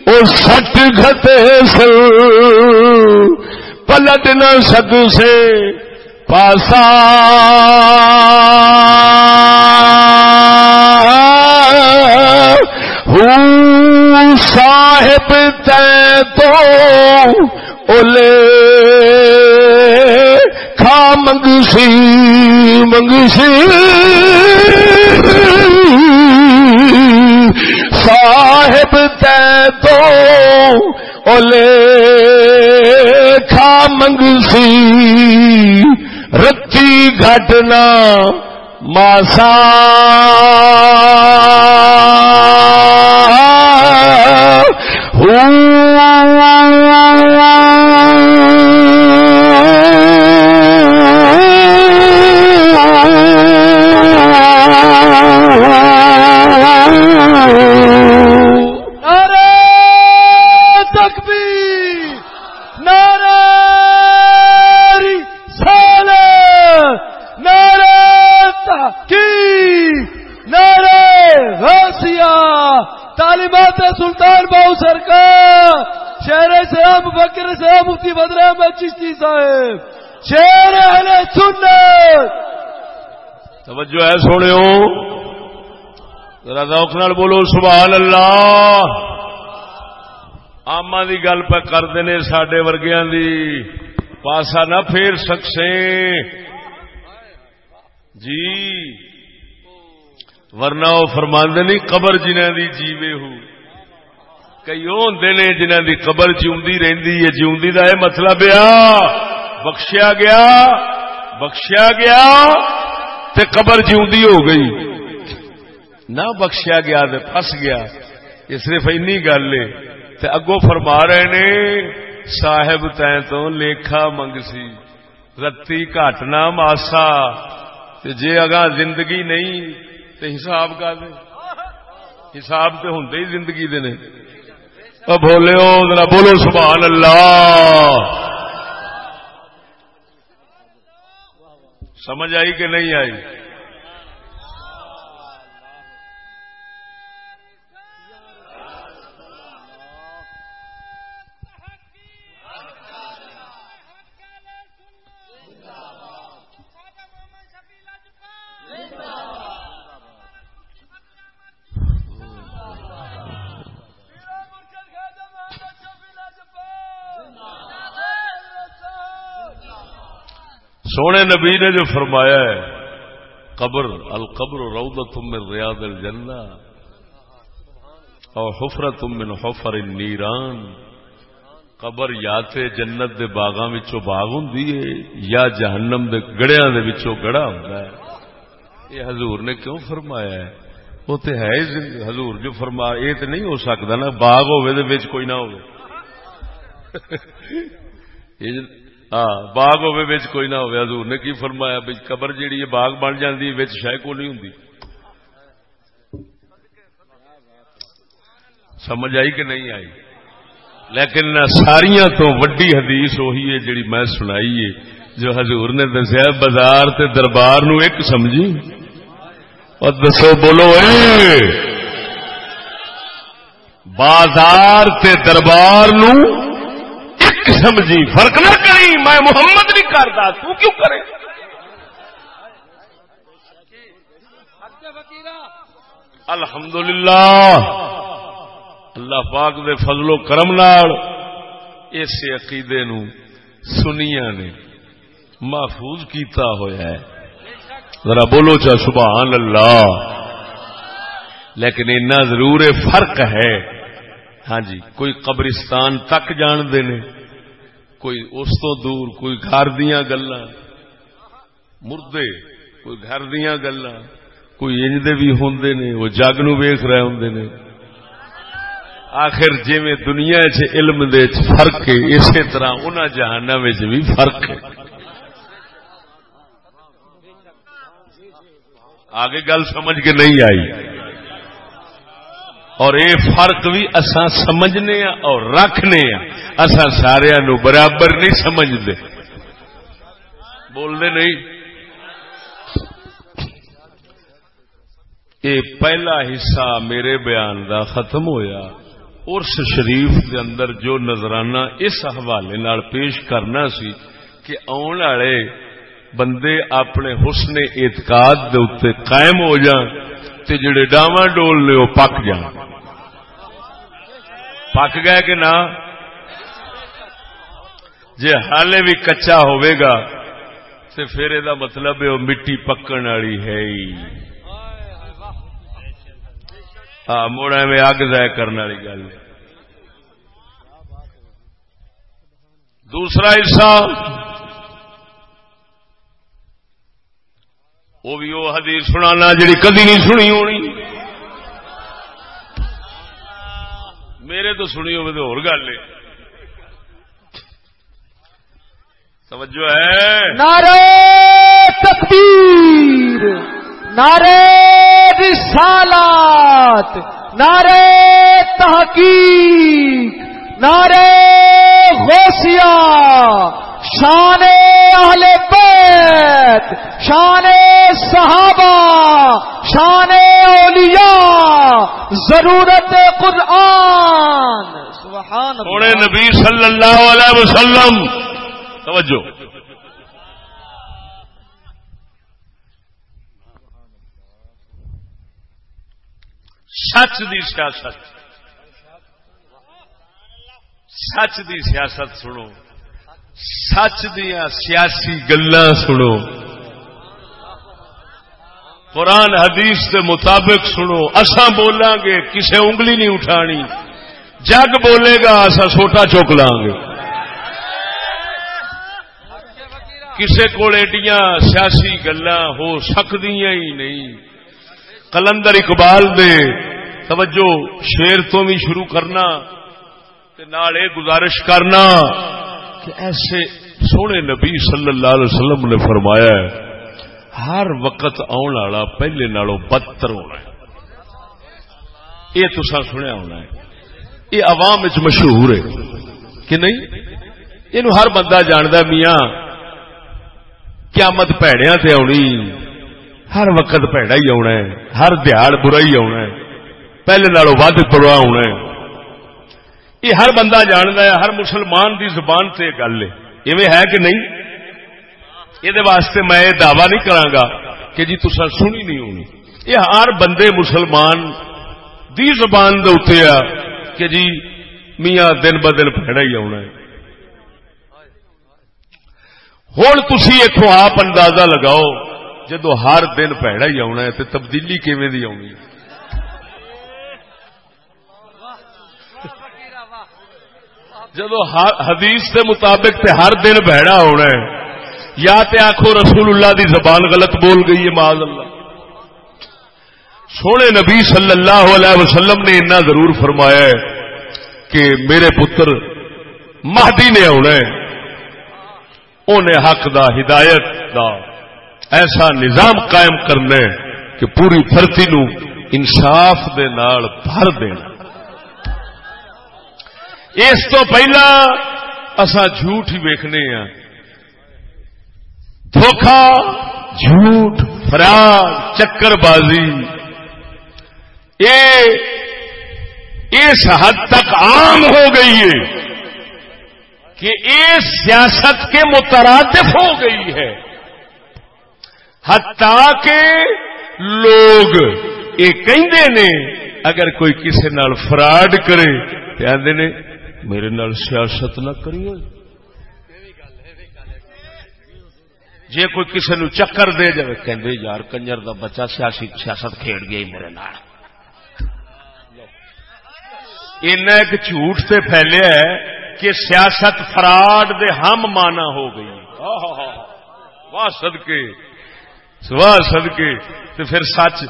او سٹ گھتے سل پلٹ نہ سک سے پاسا۔ ہوں صاحب تے تو اولے۔ منگسی منگسی صاحب تے تو اولے کھا منگسی رتی گھٹنا ماسا ہوں۔ سلطان باؤ سرکار، شہر سے بکر سے مفتی بدر احمد چشتی صاحب، شہر اہل سنت۔ توجہ ہے سونے ذرا ذوق نال بولو، سبحان اللہ۔ آما دی گل پہ کرتے نے سڈے ورگیاں دی۔ پاسا نہ پھیر سکسے۔ جی۔ ورنہ وہ فرماندے نہیں، قبر جنہ دی جیوے ہو۔ کئی وہ ہوں نے جنہ دی قبر جیوندی رہندی ہے۔ جیوندی دا یہ مطلب آ، بخشیا گیا بخشیا گیا، تے قبر جیوندی ہو گئی۔ نہ بخشیا گیا تے پھس گیا۔ یہ صرف اینی گل ہے تے اگوں فرما رہے نے، صاحب تین تو لیکھا منگ سی رتی گھٹنا ماسا۔ تے جے زندگی نہیں، تے حساب کا دے۔ حساب تے ہوں ہی زندگی دے نے۔ ذرا بولو سبحان اللہ۔ سمجھ آئی کہ نہیں آئی؟ سونے نبی نے جو فرمایا ہے، قبر، القبر روضت من ریاض الجنہ، اور حفرت من حفر النیران۔ قبر یا تے جنت دے باغاں وچوں باغ ہوندی ہے، یا جہنم دے گڑیاں دے وچوں گڑا ہوندا ہے۔ یہ حضور نے کیوں فرمایا ہے؟ وہ تے ہے حضور جو فرما، یہ تے نہیں ہو سکتا نا، باغ ہوے دے وچ کوئی نہ ہوے (laughs) ہاں باغ ہوے کوئی نہ ہوئے، حضور نے کی فرمایا بھائی قبر جیڑی ہے باغ بن جاتی ہے شہ کو نہیں ہوں سمجھ آئی کہ نہیں آئی؟ لیکن ساریاں تو وڈی حدیث وہی ہے جیڑی میں سنائی ہے، جو حضور نے دسیا بازار تے دربار نو ایک سمجھی؟ اور دسو، بولو، اے! بازار تے دربار نو سمجھی فرق نہ کری، میں محمد نہیں کرتا تو کیوں کرے؟ الحمد للہ اللہ پاک دے فضل و کرم نال اس عقیدے نو سنیا نے محفوظ کیتا ہوا ہے۔ ذرا بولو چا سبحان اللہ لیکن اتنا ضرور فرق ہے۔ ہاں جی کوئی قبرستان تک جانتے نے کوئی اس تو دور کوئی گھر دیا گلا مردے، کوئی گھر دیا گلا کوئی انجدے بھی ہوں نے، وہ جگ نو ویخ رہے ہوں نے۔ آخر جی میں دنیا چ علم دے فرق ہے، اسی طرح ان جہانوں بھی فرق ہے۔ آگے گل سمجھ کے نہیں آئی۔ اور یہ فرق بھی اصا سمجھنے اور رکھنے اصا سارا نو برابر نہیں سمجھتے بولنے نہیں؟ یہ پہلا حصہ میرے بیان دا ختم ہویا۔ ارس شریف دے اندر جو نظرانہ اس حوالے پیش کرنا سی کہ آن والے بندے اپنے حسن اعتقاد دے اتنے قائم ہو جان تے جڑے ڈاواں ڈول نے وہ پک جان پک گئے کہ نہ؟ جی حالے بھی کچا ہوئے گا تو پھر یہ مطلب ہے وہ مٹی پکن والی ہے ہی۔ ہاں موڑا میں اگ ضائع کرنے والی گل۔ دوسرا حصہ وہ بھی وہ حدیث سنانا جی کدی نہیں سنی ہونی۔ تو سنی ہوگی تو گل ہے۔ توجہ ہے۔ نعرے تکبیر نعرے رسالات نعرے تحقیق نعرے غوثیہ، شان اہل بیت، شان صحابہ، شان اولیاء، ضرورت قرآن۔ سبحان نبی صلی اللہ علیہ وسلم. توجہ. سچ دی سیاست. سچ دی سیاست سنو. سچ دیا سیاسی گلا سنو. قرآن حدیث کے مطابق سنو. اصا بولیں گے کسے انگلی نہیں اٹھانی. جگ بولے گا اصا سوٹا چوک لاں گے کسے کو ایڈیاں سیاسی گلا ہو سکتی ہی نہیں۔ کلندر اقبال دے توجہ شیر تو بھی شروع کرنا گزارش کرنا کہ ایسے سونے نبی صلی اللہ علیہ وسلم نے فرمایا ہے، ہر وقت آن والا پہلے نالوں بدتر ہونا ہے۔ یہ تسا سنیا ہونا ہے۔ یہ عوام مشہور ہے کہ نہیں؟ یہ ہر بندہ جاند میاں، قیامت پیڑیا تے آنی ہر وقت پیڑا ہی آنا ہے، ہر دیہڑ برا ہی آنا ہے، پہلے نالوں ود پڑا ہونا ہے۔ یہ ہر بندہ جانتا ہے، ہر مسلمان دی زبان سے گل ہے۔ ہے کہ نہیں؟ یہ واسطے میں یہ دعوی نہیں کرا کہ جی تسا سنی نہیں ہونی۔ یہ ہر بندے مسلمان دی زبان دے کہ جی میاں دن ب دن پڑا ہی آنا ہے۔ ہوں تھی اتو آپ اندازہ لگاؤ جدو ہر دن پیڑا ہی آنا ہے تو تبدیلی کیویں دی آنی ہے؟ جدو حدیث کے مطابق تے ہر دن بہڑا ہونا ہے، یا تے آخو رسول اللہ دی زبان غلط بول گئی ہے، معاذ اللہ۔ سونے نبی صلی اللہ علیہ وسلم نے اتنا ضرور فرمایا ہے کہ میرے پتر مہدی نے آنا ہے۔ انہیں حق دا، ہدایت دا۔ ایسا نظام قائم کرنا ہے کہ پوری دھرتی نو انصاف دے نال بھر دینا۔ اس تو پہلا اصا جھوٹ ہی ویکنے ہاں۔ دھوکھا جھوٹ فراد چکر بازی اس حد تک عام ہو گئی ہے کہ اس سیاست کے مترادف ہو گئی ہے۔ حتیٰ کہ لوگ یہ کہندے نے، اگر کوئی کسی نال فراڈ کرے تو آدھے نے، میرے نال سیاست نہ کریے۔ جی کوئی کسی نو چکر دے جائے کہ یار کنجر دا بچہ سیاسی سیاست کھیڑ گیا میرے نال۔ ایک جھوٹ سے پھیلیا ہے کہ سیاست فراڈ دے ہم مانا ہو گئی واہ سدکے واہ سدکے تو پھر سچ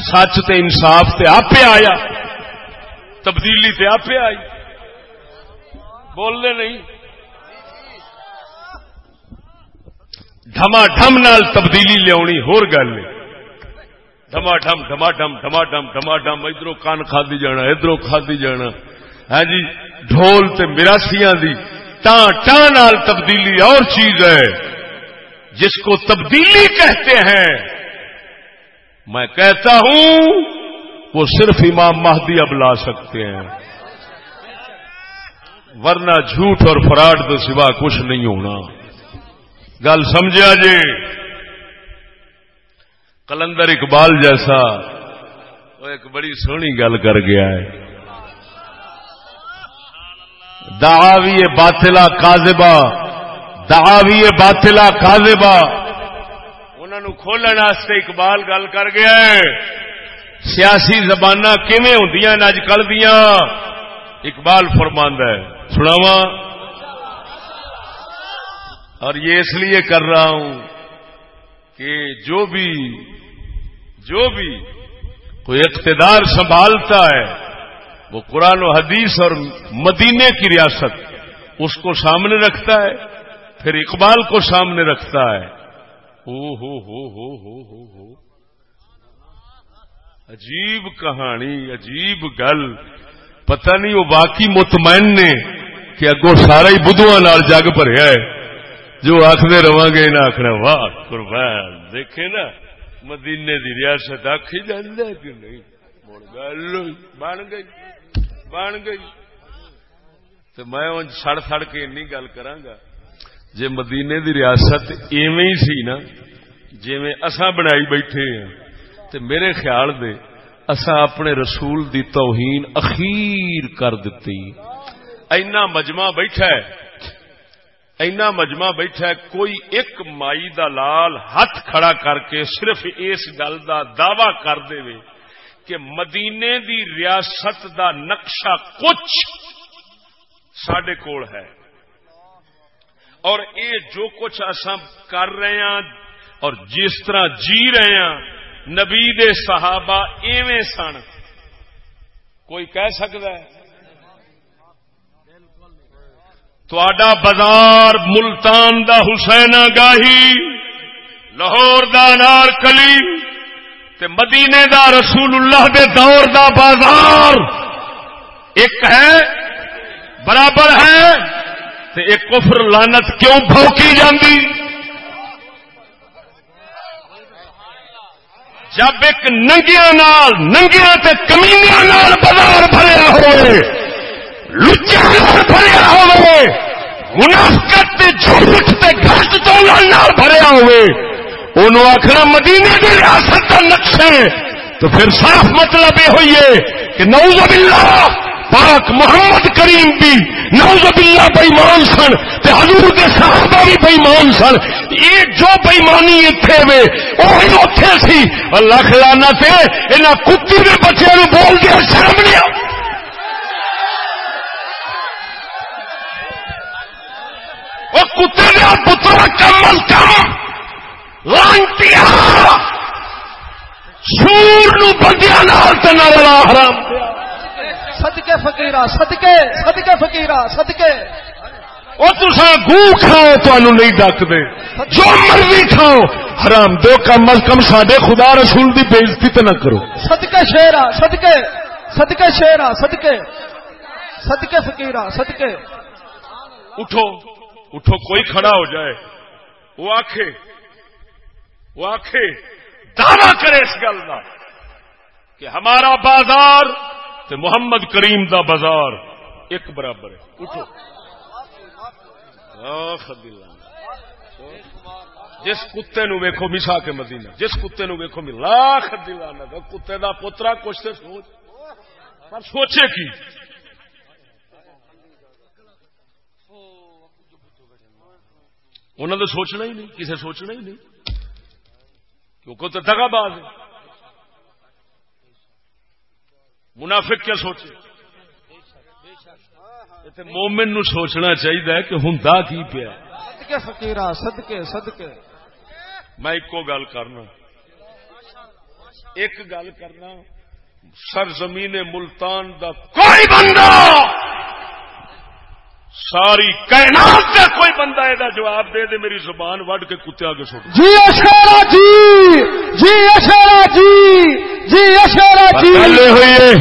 سچ تے انصاف تے آپ آیا تبدیلی تے آپ آئی بولنے نہیں ڈما ڈم نال تبدیلی لیا ہور گل ڈما ڈم ڈما ڈم ڈما ڈم ڈما ڈم ادھر کان کھا جانا ادھر کھا جانا۔ ہے جی ڈھول تے مراسیاں دی ٹان ٹان نال تبدیلی اور چیز ہے، جس کو تبدیلی کہتے ہیں۔ میں کہتا ہوں، وہ صرف امام مہدی اب لا سکتے ہیں۔ ورنہ جھوٹ اور فراڈ تو سوا کچھ نہیں ہونا۔ گل سمجھا جی؟ کلندر اقبال جیسا، وہ ایک بڑی سونی گل کر گیا ہے۔ دعوی باطلا کازبا دعوی باطلا کازبا انہوں کھولن واسطے اقبال گل کر گیا ہے۔ سیاسی زبان کیویں ہوں اج کل دیا اقبال فرماند ہے۔ سناواں۔ اور یہ اس لیے کر رہا ہوں کہ جو بھی جو بھی کوئی اقتدار سنبھالتا ہے، وہ قرآن و حدیث اور مدینے کی ریاست اس کو سامنے رکھتا ہے، پھر اقبال کو سامنے رکھتا ہے۔ او ہو ہو ہو ہو ہو ہو۔ عجیب کہانی، عجیب گل۔ پتہ نہیں وہ باقی مطمئن نے کہ اگوں سارا ہی بدھواں جگ بھریا ہے۔ جو آخر رہا گے نہ آخنا واہ، قربان۔ دیکھے نا۔ مدینے دی ریاست آخی جانا کہ نہیں؟ مڑ گل بن گئی بن گئی۔ تو میں سڑ سڑ کے این گل کرا گا جی مدینے دی ریاست ایویں ہی سی نا جی اصا بنائی بیٹھے ہیں تو میرے خیال دے اصا اپنے رسول دی توہین اخیر کر دیتی اینا مجمع بیٹھا ہے۔ اینا مجمع بیٹھا ہے، کوئی ایک مائی دا لال ہاتھ کھڑا کر کے صرف اس گل دا دعوی کر دے وے کہ مدینے دی ریاست دا نقشہ کچھ سڈے کول ہے۔ اور اے جو کچھ اصا کر رہے ہیں اور جس طرح جی رہے ہیں نبی دے صحابہ ایویں سن۔ کوئی کہہ سکتا ہے؟ بازار ملتان دا حسین گاہی لاہور دا نار کلی، تے مدینے دا رسول اللہ دے دور دا بازار۔ ایک ہے، برابر ہے، تے ایک کفر لانت کیوں بھوکی جاندی؟ جب ایک ننگیا نال ننگیا تے کمینیا نال بازار بھریا ہوئے بھریا ہوئے منافقت جھوٹ گھٹ تو بھریا ہوئے۔ انہوں آخر مدینے کی ریاست کا نقشے تو پھر صاف مطلب یہ ہوئی ہے کہ نوز باللہ، پاک محمد کریم بھی نوز باللہ بےمان سن تے حضور کے صحابہ بھی بےمان سن۔ یہ جو بےمانی اتنے وے وہی اتے سی۔ لکھ لانا سے انہیں کتی کے بچے بول دیا، شرم نہیں وہ کتے دیا پتر کم از کم لانتی سور نو بندیا نال حرام سدکے فکیرا سدکے سدکے فکیرا سدکے وہ تصا گو کھاؤ تمہوں نہیں ڈک دے۔ جو مرضی کھاؤ حرام دو کم از کم سڈے خدا رسول دی بےزتی تو نہ کرو۔ سدکے شیرا سدکے سدکے شیرا سدکے سدکے فکیرا سدکے اٹھو۔ اٹھو، کوئی کھڑا ہو جائے۔ وہ آخے وہ آخے دعوی کرے اس گل کا کہ ہمارا بازار تے محمد کریم دا بازار ایک برابر ہے۔ اٹھو۔ جس کتے نو ویکو مسا کے مدینہ، جس کتے نو ویکو لاکھ دلانا کتے دا پوترا کچھ سوچ۔ پر سوچے کی؟ انہوں نے سوچنا ہی نہیں کسی سوچنا ہی نہیں۔ کیونکہ تو دگا باز ہے۔ منافق کیا سوچے؟ مومن نو سوچنا چاہیے کہ ہوں کی پیا فقیرہ صدقے صدقے۔ میں ایکو گل کرنا۔ ایک گل کرنا سرزمین ملتان دا کوئی بندہ ساری کائنات کا کوئی بندہ یہ جواب دے دے میری زبان وڈ کے کتے آگے سو جی اشارا جی۔ جی اشارا جی۔ جی اشارا جی۔ ہوئے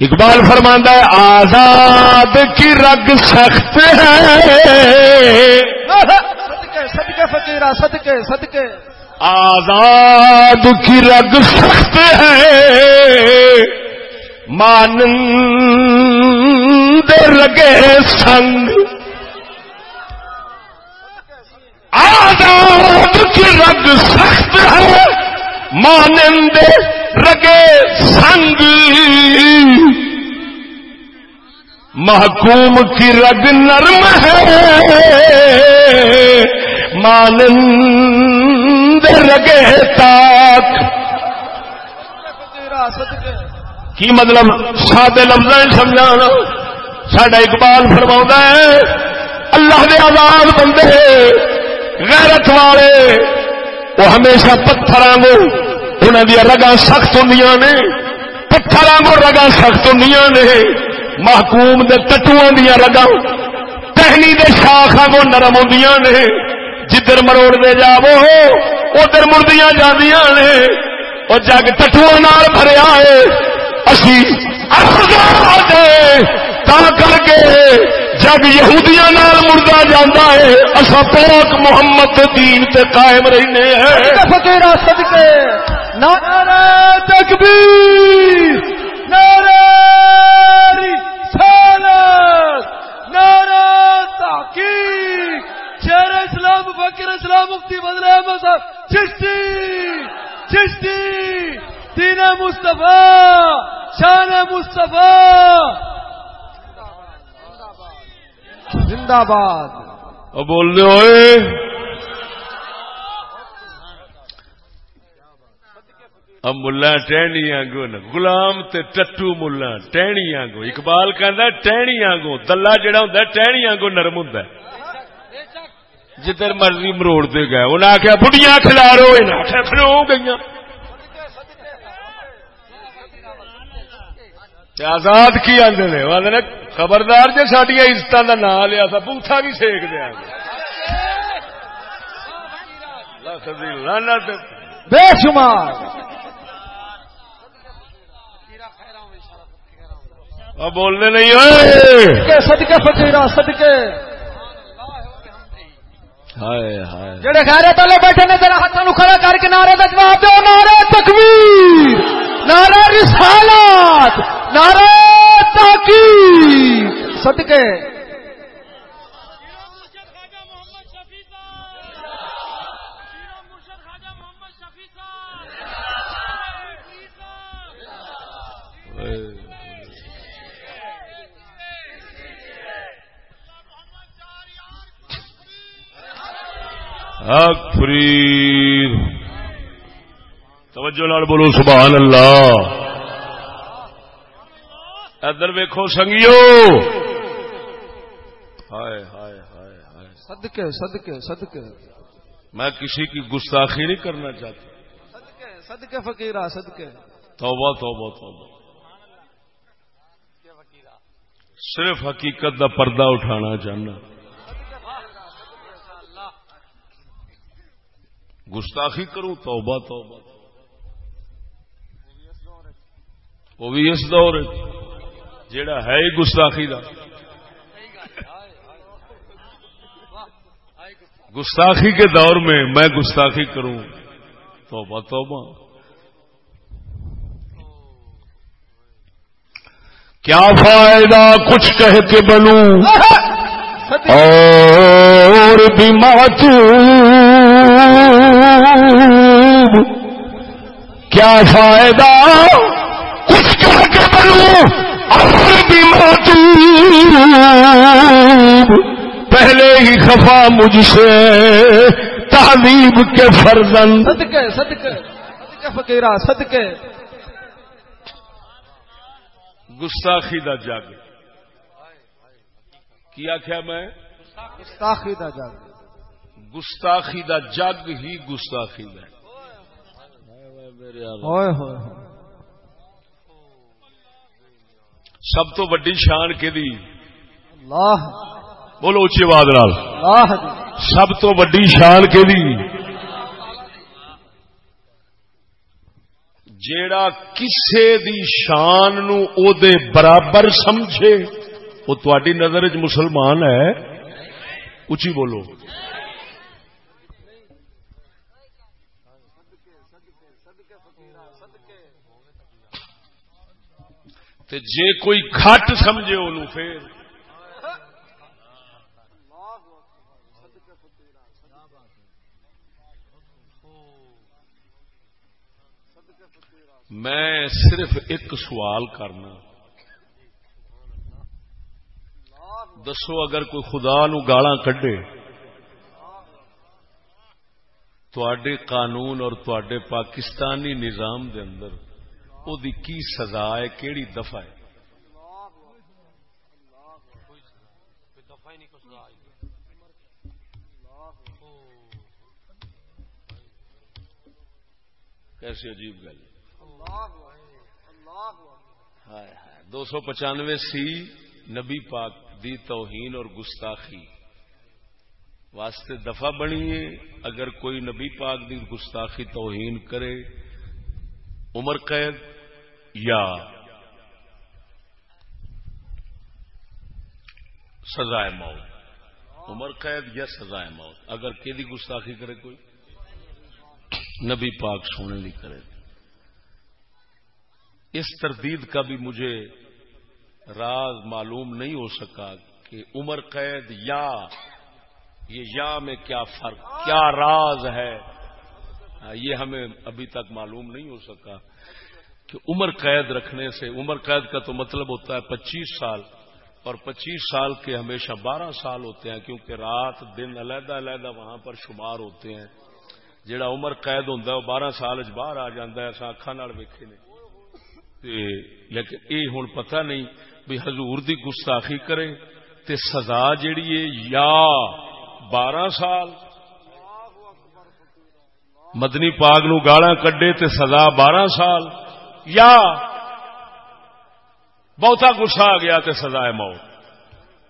اقبال فرماندہ ہے آزاد کی رگ سخت ہے۔ صدقے صدقے فقیرہ صدقے صدقے۔ آزاد کی رگ سخت ہے۔ مانند لگے سنگ۔ آزاد کی رگ سخت ہے، مانند رگے سنگ۔ محکوم کی رگ نرم ہے، مانند رگے تاک۔ کی مطلب؟ سادے لفظ سمجھانا۔ سڈا اقبال فرما ہے، اللہ دے آزاد بندے، غیرت والے، وہ ہمیشہ پتھر آگو انہوں دیا رگا سخت ہوں نے، پتھر آگو رگا سخت ہوں نے، محکوم دے ٹٹو دیا رگا ٹہنی دے شاخ آگو نرم ہوں نے، جدھر مروڑ دے جاو ادھر مردیاں جانیاں نے، وہ جگ ٹٹو بھریا ہے اسی کر کے جب یہودیاں نال مردہ جانا ہے اصا پاک محمد دین تے قائم رہنے ہیں۔ فقیرہ صدقے نعرہ تکبیر، نعرہ رسالت، نعرہ تحقیق۔ شہر اسلام فکر اسلام، مفتی بدل احمد صاحب، چشتی چشتی، دین مصطفیٰ، شان مصطفیٰ زندہ باد۔ بول رہے ہوئے۔ اب ملا ٹہنی آگو نا گلام تے ٹٹو ملا، ٹہنی آگو اقبال کہ ٹہنی آگو دلہ جڑا ہوں ٹہنی آگو نرم ہوں جدھر مرضی مروڑ دے گئے انہیں آخیا بڑھیا کھلارو آخیا کھلو گئی آزاد کی آدھے نے خبردار جی سڈیا عزت کا نام لیا تھا بوٹا بھی سیک دیا۔ بے شمار۔ بولنے نہیں سدکے فکیر سدکے جڑے گھر تلے بیٹھے نے تیرا ہاتھوں کھڑا کر کے نعرے کا جواب دو نعرے تکبیر نعرہ رسالات۔ نعرہ تاکید! صدقے! فرید! توجہ لال بولو سبحان اللہ! ادھر ویکو سنگیو۔ ہائے ہائے ہائے ہائے۔ صدقے صدقے صدقے۔ میں کسی کی گستاخی نہیں کرنا چاہتا۔ صدقے صدقے فقیرہ صدقے۔ توبہ توبہ توبہ۔ صرف حقیقت دا پردہ اٹھانا چاہنا۔ گستاخی کروں توبہ توبہ۔ وہ بھی اس دور جیڑا ہے ہی گستاخی دا۔ گستاخی کے دور میں میں گستاخی کروں۔ توبہ توبہ۔ کیا فائدہ کچھ کہہ کے بنوں؟ اور بھی کیا فائدہ کچھ کہہ کے بنوں؟ پہلے ہی خفا مجھ سے۔ تعلیم کے فرزن صدقے صدقے صدقے فقیرہ صدقے۔ گستاخی دا جگ۔ کی آخیا میں؟ گستاخی دا جگ۔ گستاخی دا جگ ہی گستاخی دا سب تو وڈی شان کہ اللہ بولو اچھی آواز سب تو وڈی شان کہ جیڑا کسے دی شان نو او دے برابر سمجھے وہ تاری نظر چ مسلمان ہے۔ اچھی بولو۔ تے جے کوئی گھٹ سمجھے انہوں پھر۔ میں صرف ایک سوال کرنا۔ دسو اگر کوئی خدا نو گالا کڈے تے قانون اور تے پاکستانی نظام دے اندر او دی کی سزا ہے، کیڑی دفعہ ہے؟ کیسی عجیب گل۔ دو سو پچانوے سی نبی پاک دی توہین اور گستاخی۔ واسطے دفع بنی اگر کوئی نبی پاک دی گستاخی توہین کرے عمر قید یا سزائے موت؟ عمر قید یا سزائے موت؟ اگر کہ گستاخی کرے کوئی؟ نبی پاک سونے لی کرے۔ اس تردید کا بھی مجھے راز معلوم نہیں ہو سکا کہ عمر قید یا یہ یا میں کیا فرق، کیا راز ہے؟ یہ ہمیں ابھی تک معلوم نہیں ہو سکا کہ عمر قید رکھنے سے، عمر قید کا تو مطلب ہوتا ہے پچیس سال، اور پچیس سال کے ہمیشہ بارہ سال ہوتے ہیں، کیونکہ رات، دن علیحدہ علیحدہ وہاں پر شمار ہوتے ہیں۔ جڑا عمر قید ہوں بارہ سال باہر آ جا اکھان ویکھے نے۔ لیکن یہ ہوں پتہ نہیں بھی حضور دی گستاخی کرے تے سزا جیڑی ہے یا بارہ سال مدنی پاگ نو گالا کڈے تے سزا بارہ سال یا بہتا گسا آ گیا تے سزا ہے موت۔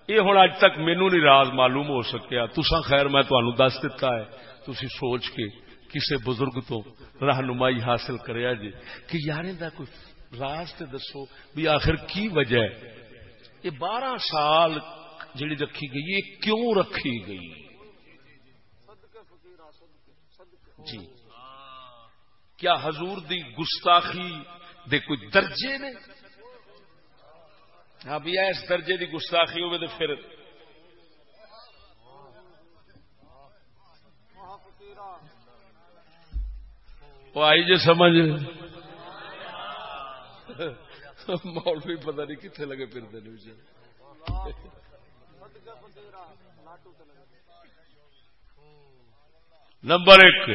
یہ ہوں اج تک مینو نہیں راز معلوم ہو سکیا۔ تسا خیر میں تمہیں دس دتا ہے۔ تھی سوچ کے کسی بزرگ تو رہنمائی حاصل کریا جی۔ کہ یار کوئی راز تے دسو بھی آخر کی وجہ ہے؟ یہ بارہ سال جڑی رکھی گئی، یہ کیوں رکھی گئی؟ جی۔ کیا حضور دی گستاخی دے کوئی درجے نے؟ ہاں بھی اس درجے دی گستاخی ہوئے تو پھر۔ وہ آئی جی سمجھ۔ مولوی پتہ نہیں کتنے لگے پھرتے نمبر ایک۔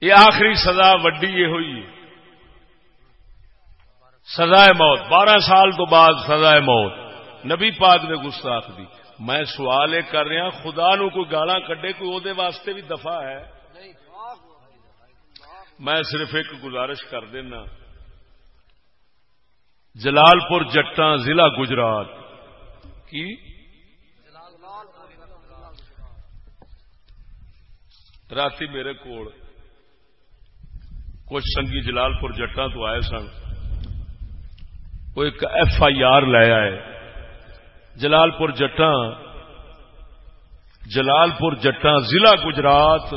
یہ آخری سزا وڈی یہ ہوئی۔ سزا موت۔ بارہ سال تو بعد سزا موت۔ نبی پاک نے گستاخ دی۔ میں سوال یہ کر رہا خدا نو کوئی گالا کڈے، کوئی وہ واسطے بھی دفاع ہے؟ میں صرف ایک گزارش کر دینا۔ جلال پور جٹا ضلع گجرات۔ کی؟ رات میرے کو کچھ سنگی جلال پور جٹا تو آئے سن وہ ایک ایف آئی آر لے آئے جلال پور جٹا جلال پور جٹا ضلع گجرات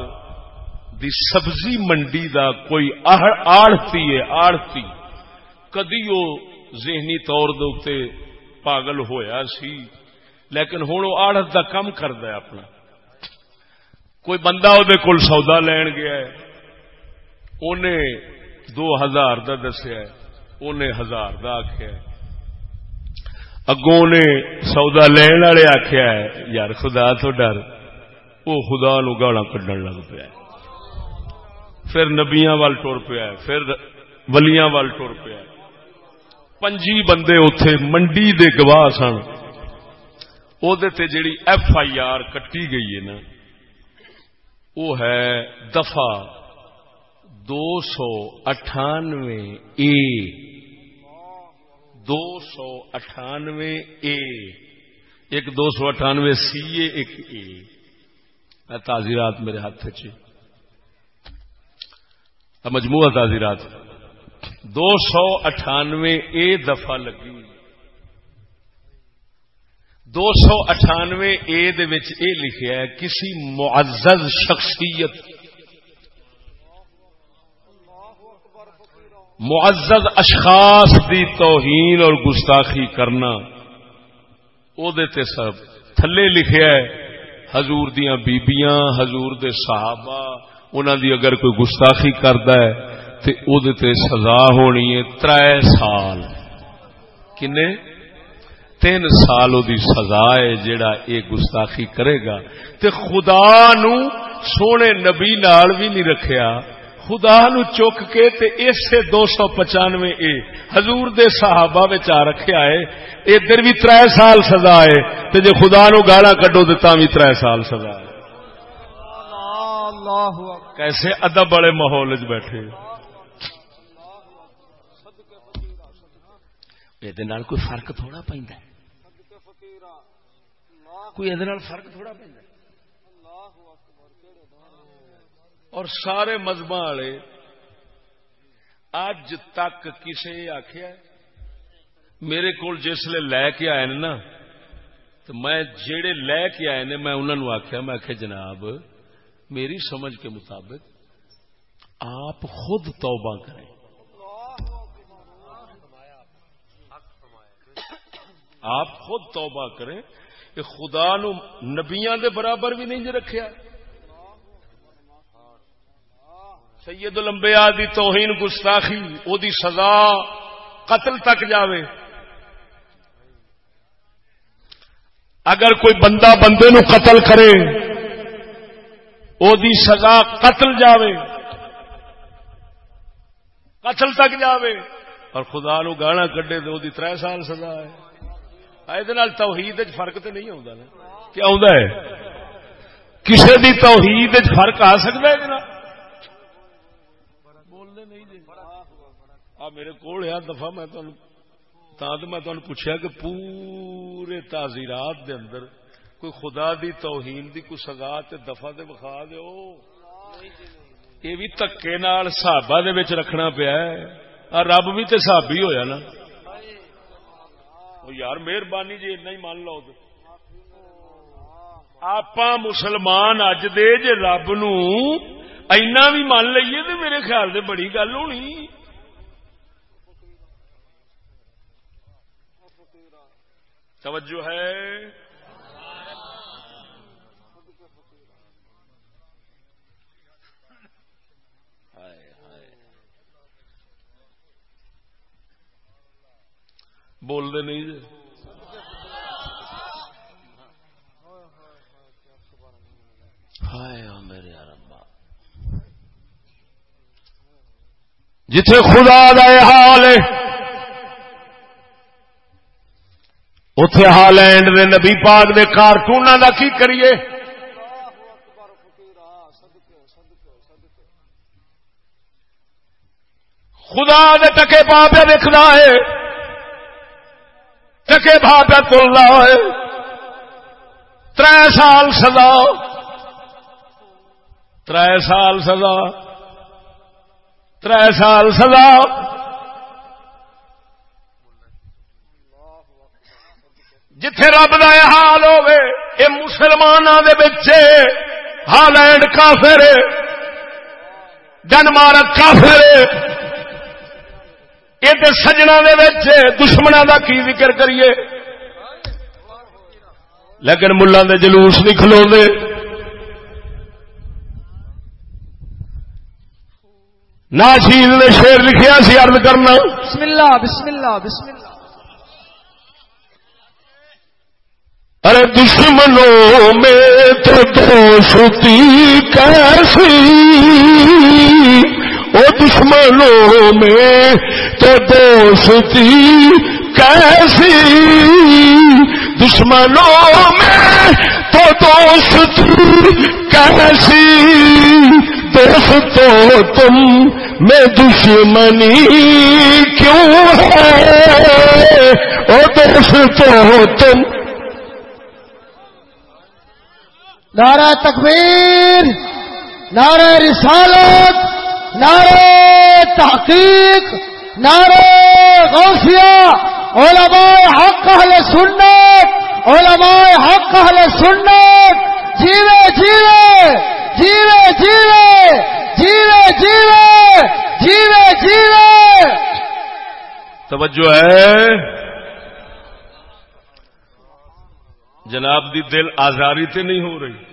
دی سبزی منڈی دا کوئی آڑتی ہے آڑتی کدی وہ ذہنی طور دے پاگل ہویا سی لیکن ہوں وہ آڑت کا کم کرد اپنا کوئی بندہ وہ سودا لین گیا انہیں دو ہزار کا دسیا انہیں ہزار کا آخیا اگوں نے سودا لین والے آخیا یار خدا تو ڈر وہ خدا نو گالا کڈن لگ پیا پھر نبیاں وال ٹر پیا پھر ولیاں وال ٹر پیا پنجی بندے اتے منڈی دے گواہ سن۔ وہ جیڑی ایف آئی آر کٹی گئی ہے نا وہ ہے دفع دو سو اٹھانوے اے۔ دو سو اٹھانوے اے۔ ایک دو سو اٹھانوے سی اے، ایک اے۔ تعزیرات میرے ہاتھ چ مجموعہ تعزیرات۔ دو سو اٹھانوے اے دفعہ لگی۔ دو سو اٹھانوے اے اے لکھا ہے، کسی معزز شخصیت، معزز اشخاص دی توہین اور گستاخی کرنا، او دیتے سب تھلے لکھیا ہے، حضور دیاں بیبیاں، حضور دے صحابہ، انہاں دی اگر کوئی گستاخی کردا ہے، تے او دیتے سزا ہونی ہے ترائے سال۔ کنے؟ تین سال دی سزا ہے جیڑا اے گستاخی کرے گا۔ تے خدا نو سونے نبی نال بھی نہیں رکھیا۔ خدا نو چک کے تے اس سے دو سو پچانوے اے حضور دے صحابہ آ رکھیا ہے۔ ادھر بھی تر سال سزا ہے۔ تے جے خدا نو گالا کڈو تو بھی تر سال سزا ہے۔ کیسے ادب والے ماحول چ بیٹھے۔ یہ کوئی فرق تھوڑا پہ کوئی یہ فرق تھوڑا پہ اور سارے مذہب والے اج تک کسی آخیا میرے کو جسے لے کے آئے نا، تو میں جڑے لے کے آئے نے، میں انہوں آخیا میں آخیا جناب، میری سمجھ کے مطابق آپ خود توبہ کریں۔ آپ خود توبہ کریں۔ کہ خدا نو نبیاں دے برابر بھی نہیں جی رکھیا۔ سید الانبیاء دی توہین گستاخی، او دی سزا قتل تک جاوے۔ اگر کوئی بندہ بندے نو قتل کرے، او دی سزا قتل جاوے۔ قتل تک جاوے۔ اور خدا نو گانا کڈے تو دی تر سال سزا ہے۔ یہ توحید فرق تو نہیں آتا نا۔ کیا ہے۔ کسی دی توحید فرق آ سکتا ہے میرے کو دفعہ میں میں پوچھا کہ پورے تعزیرات دے اندر کوئی خدا دی توہین دی کوئی سزا دفاع دے بخا دو یہ بھی تکے نال سابا رکھنا پیا رب بھی تے سابی ہویا نا۔ یار مہربانی جی ای مان لو آپ مسلمان اج دے جے رب نو اینا بھی مان لئیے تو میرے خیال سے بڑی گل ہونی۔ توجہ ہے۔ بولتے نہیں جی۔ میرے جتھے خدا دے حال ہے اتے ہالینڈ دے نبی پاک دے کارٹون دا کی کریے؟ خدا دے ٹکے پا پہ دیکھنا ہے۔ ٹکے پا پہ تلنا ہے تر سال سزا۔ تر سال سزا۔ تر سال سزا۔ جتھے رب کا یہ حال ہوے یہ مسلمانوں کے بچے ہالینڈ کافر ڈنمارک کافر یہ سجنا دشمنوں کا کی ذکر کریے؟ لیکن ملان دے جلوس نہیں کھلو دے ناشیل نے شیر لکھیا سی ارد کرنا۔ بسم اللہ بسم اللہ بسم اللہ ارے دشمنوں میں تو دوستی کیسی؟ او دشمنوں میں تو دوستی دشمنوں میں تو دوست کیسی؟ دوست تو تم میں دشمنی کیوں ہے؟ او دوست تو تم نعرہ تکبیر، نعرہ رسالت نعرہ تحقیق، نعرہ غوثیہ، علماء حق اہل سنت، علماء حق اہل سنت، جیوے جیوے جیوے جیوے جیوے جیوے جیوے جیوے۔ توجہ ہے۔ جناب دی دل آزاری تے نہیں ہو رہی۔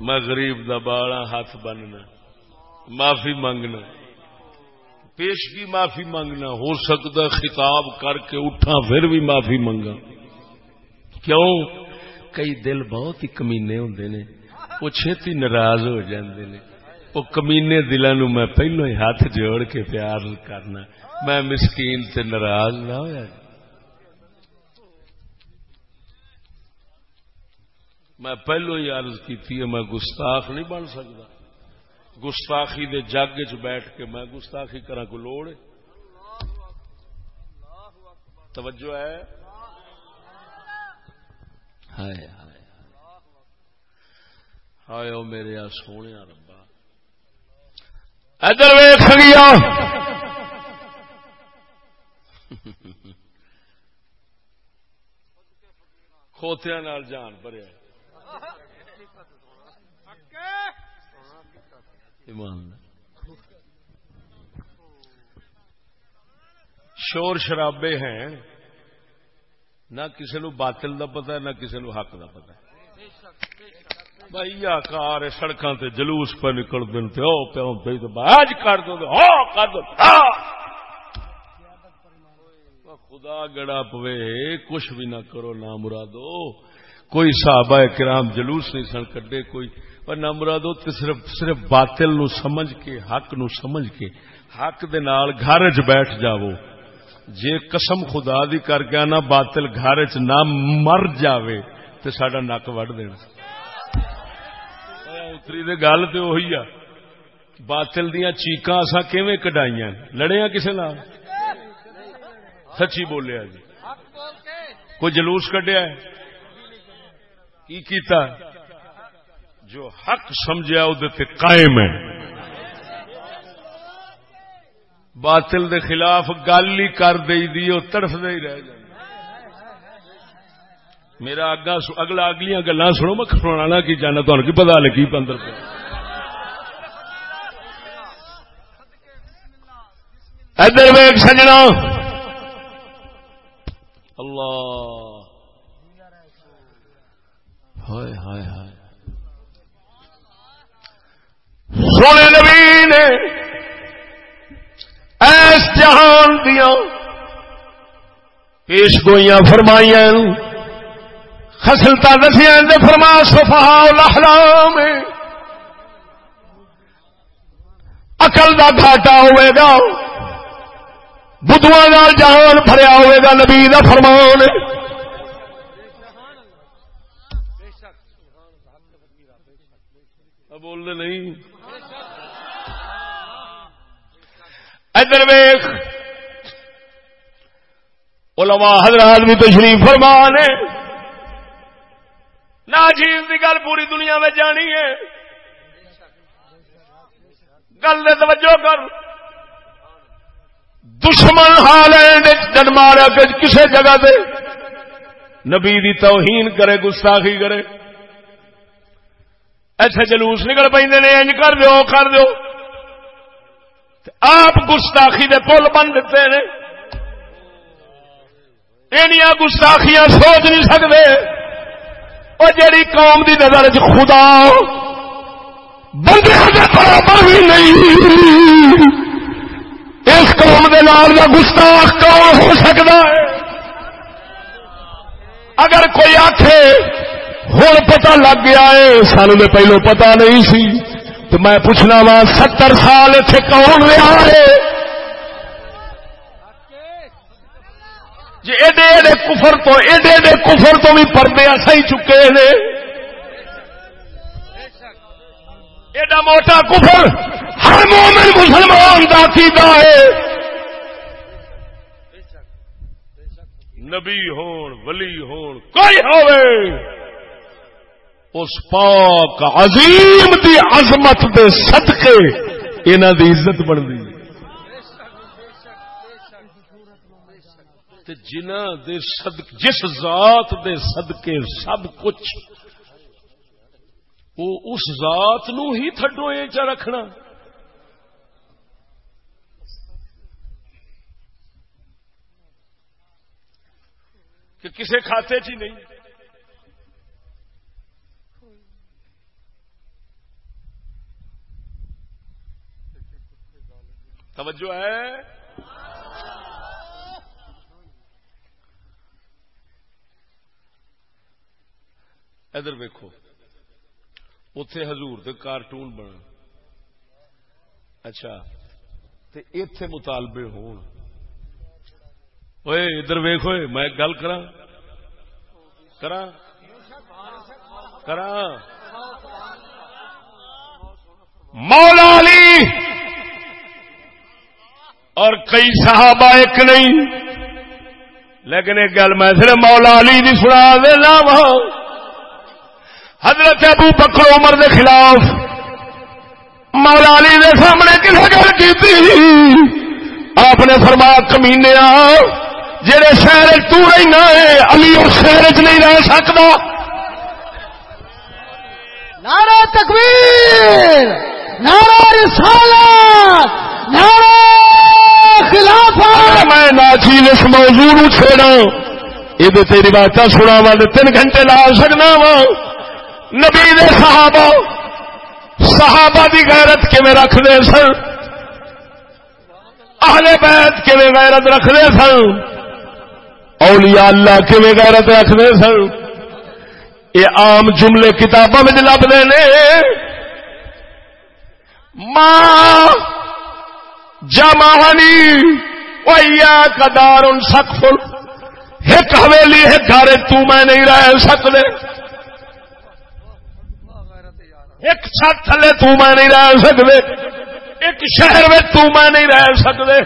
میں غریب دا بالا ہاتھ بننا۔ معافی منگنا پیشگی معافی منگنا ہو سکتا خطاب کر کے اٹھا پھر بھی معافی منگا کیوں؟ کئی دل بہت ہی کمینے ہوں نے، وہ چھتی ناراض ہو جاندے نے۔ وہ کمینے دلوں میں پہلو ہی ہاتھ جوڑ کے پیار کرنا، میں مسکین تے ناراض نہ ہوا میں پہلو ہی عرض کی میں گستاخ نہیں بن سکتا۔ گستاخی دے جگ چ بیٹھ کے میں گستاخی کرا کو لوڑ توجہ ہے؟ ہائے ہائے ہائے او میرے آ سونے ربا۔ ادھر ویخ گیا۔ کھوتیا جان بھریا۔ شور شرابے ہیں۔ نہ کسی نو باطل دا پتا نہ کسی نو حق دا پتا بھائی کار سڑکوں تے جلوس پہ نکل دن تے او پیوں پہ آج کر دو ہو کر دو۔ خدا گڑا پوے، کچھ بھی نہ کرو نہ مرادو کوئی صحابہ کرام جلوس نہیں سن کڈے، کوئی پر نہ مرادو تے صرف صرف باطل نو سمجھ کے حق نو سمجھ کے حق دے نال گھر چ بیٹھ جاو جے قسم خدا دی کر کے نہ باطل گھر چ نہ مر جاوے تے ساڈا نک وڈ دینا۔ اتری دے گل تے وہی آ باطل دیاں چیکاں اساں کیویں کڈائیاں؟ لڑیاں کسے نال؟ سچی بولیا جی۔ کوئی جلوس کڈیا ہے؟ کی کیتا جو حق سمجھا وہ قائم ہے۔ باطل دے خلاف گل ہی کر دئی دی وہ تڑف دے ہی رہ جائے میرا اگا اگلا اگلیاں گلا سنو، میں کھڑونا کی جانا تمہیں کی پتا لگی پندر پہ۔ ادھر ویگ سجنا۔ اللہ۔ ہائے ہائے ہائے۔ سونے نبی نے ایس جہان دیا پیش گوئیاں فرمائیاں خسلتا دسیا فرما سفا لحلام اقل کا گھاٹا ہوئے گا، بدھواں جہان بھریا ہوئے گا، نبی کا فرمان۔ بولنے نہیں۔ ادھر ویخ علماء حضرات بھی تشریف فرمان ہے ناجیز کی گل پوری دنیا میں جانی ہے۔ گل نے توجہ کر۔ دشمن ہالینڈ جن کسی جگہ پہ نبی دی توہین کرے، گستاخی کرے۔ ایسے جلوس نکل پہ انج کر دو کر دو آپ گستاخی دے پل بن دیتے ہیں۔ اینیا گستاخیاں سوچ نہیں سکتے اور جیڑی قوم دی نظر چ خدا بندے برابر بھی نہیں۔ اس قوم دے نال کا گستاخ کون ہو سکتا ہے؟ اگر کوئی آخے ہوں پتا لگ گیا ہے، سانو میں پہلو پتا نہیں سی۔ تو میں پوچھنا وا، ستر سال اتنے کون رہا ہے؟ جی ایڈے ایڈے کفر تو، ایڈے ایڈے کفر تو بھی پردے ہی چکے نے ایڈا موٹا کفر ہر مومن مسلمان کا سیتا ہے۔ نبی ہون، ولی ہون، کوئی ہوئے اس پاک عظیم دی عظمت دے صدقے انہاں دی عزت بنتی جنہ دے صدق جس ذات دے صدقے سب کچھ، وہ اس ذات نو ہی تھڈو چ رکھنا۔ کہ کسے کھاتے چ نہیں۔ توجہ ہے؟ ادھر ویکو اتے ہزور دے کارٹون بن اچھا تے اتے مطالبے ہون۔ ادھر ویخ ہوئے میں گل کرا کرا کرا مولا علی! اور کئی صحابہ ایک نہیں۔ لیکن ایک گل میں صرف مولا علی نہیں سنا دینا وہ حضرت ابو بکر عمر دے خلاف مولا علی دے سامنے کسی گل کی آپ نے فرمایا کمینے جہے شہر تہنا ہے، علی اس شہر چ نہیں رہ سکتا۔ نعرہ تکبیر! نعرہ رسالت، نعرہ خلاف میں ناچیز اس موضوع چھیڑا یہ تیری بات سنا وا تین گھنٹے لا سکنا وا۔ نبی دے صحابہ صحابہ دی غیرت کیویں رکھ دے سن؟ اہل بیت کیویں غیرت رکھ دے سن؟ اولیاء اللہ کیویں غیرت رکھ دے سن؟ یہ عام جملے کتابوں میں لبتے نے۔ ماں جمانی ویا کدار ان سکھ ایک حویلی، ایک گھر، تو میں نہیں رہ سکتے ایک چھت تھلے، تو میں نہیں رہ سکتے ایک شہر میں، تو میں نہیں رہ سکتے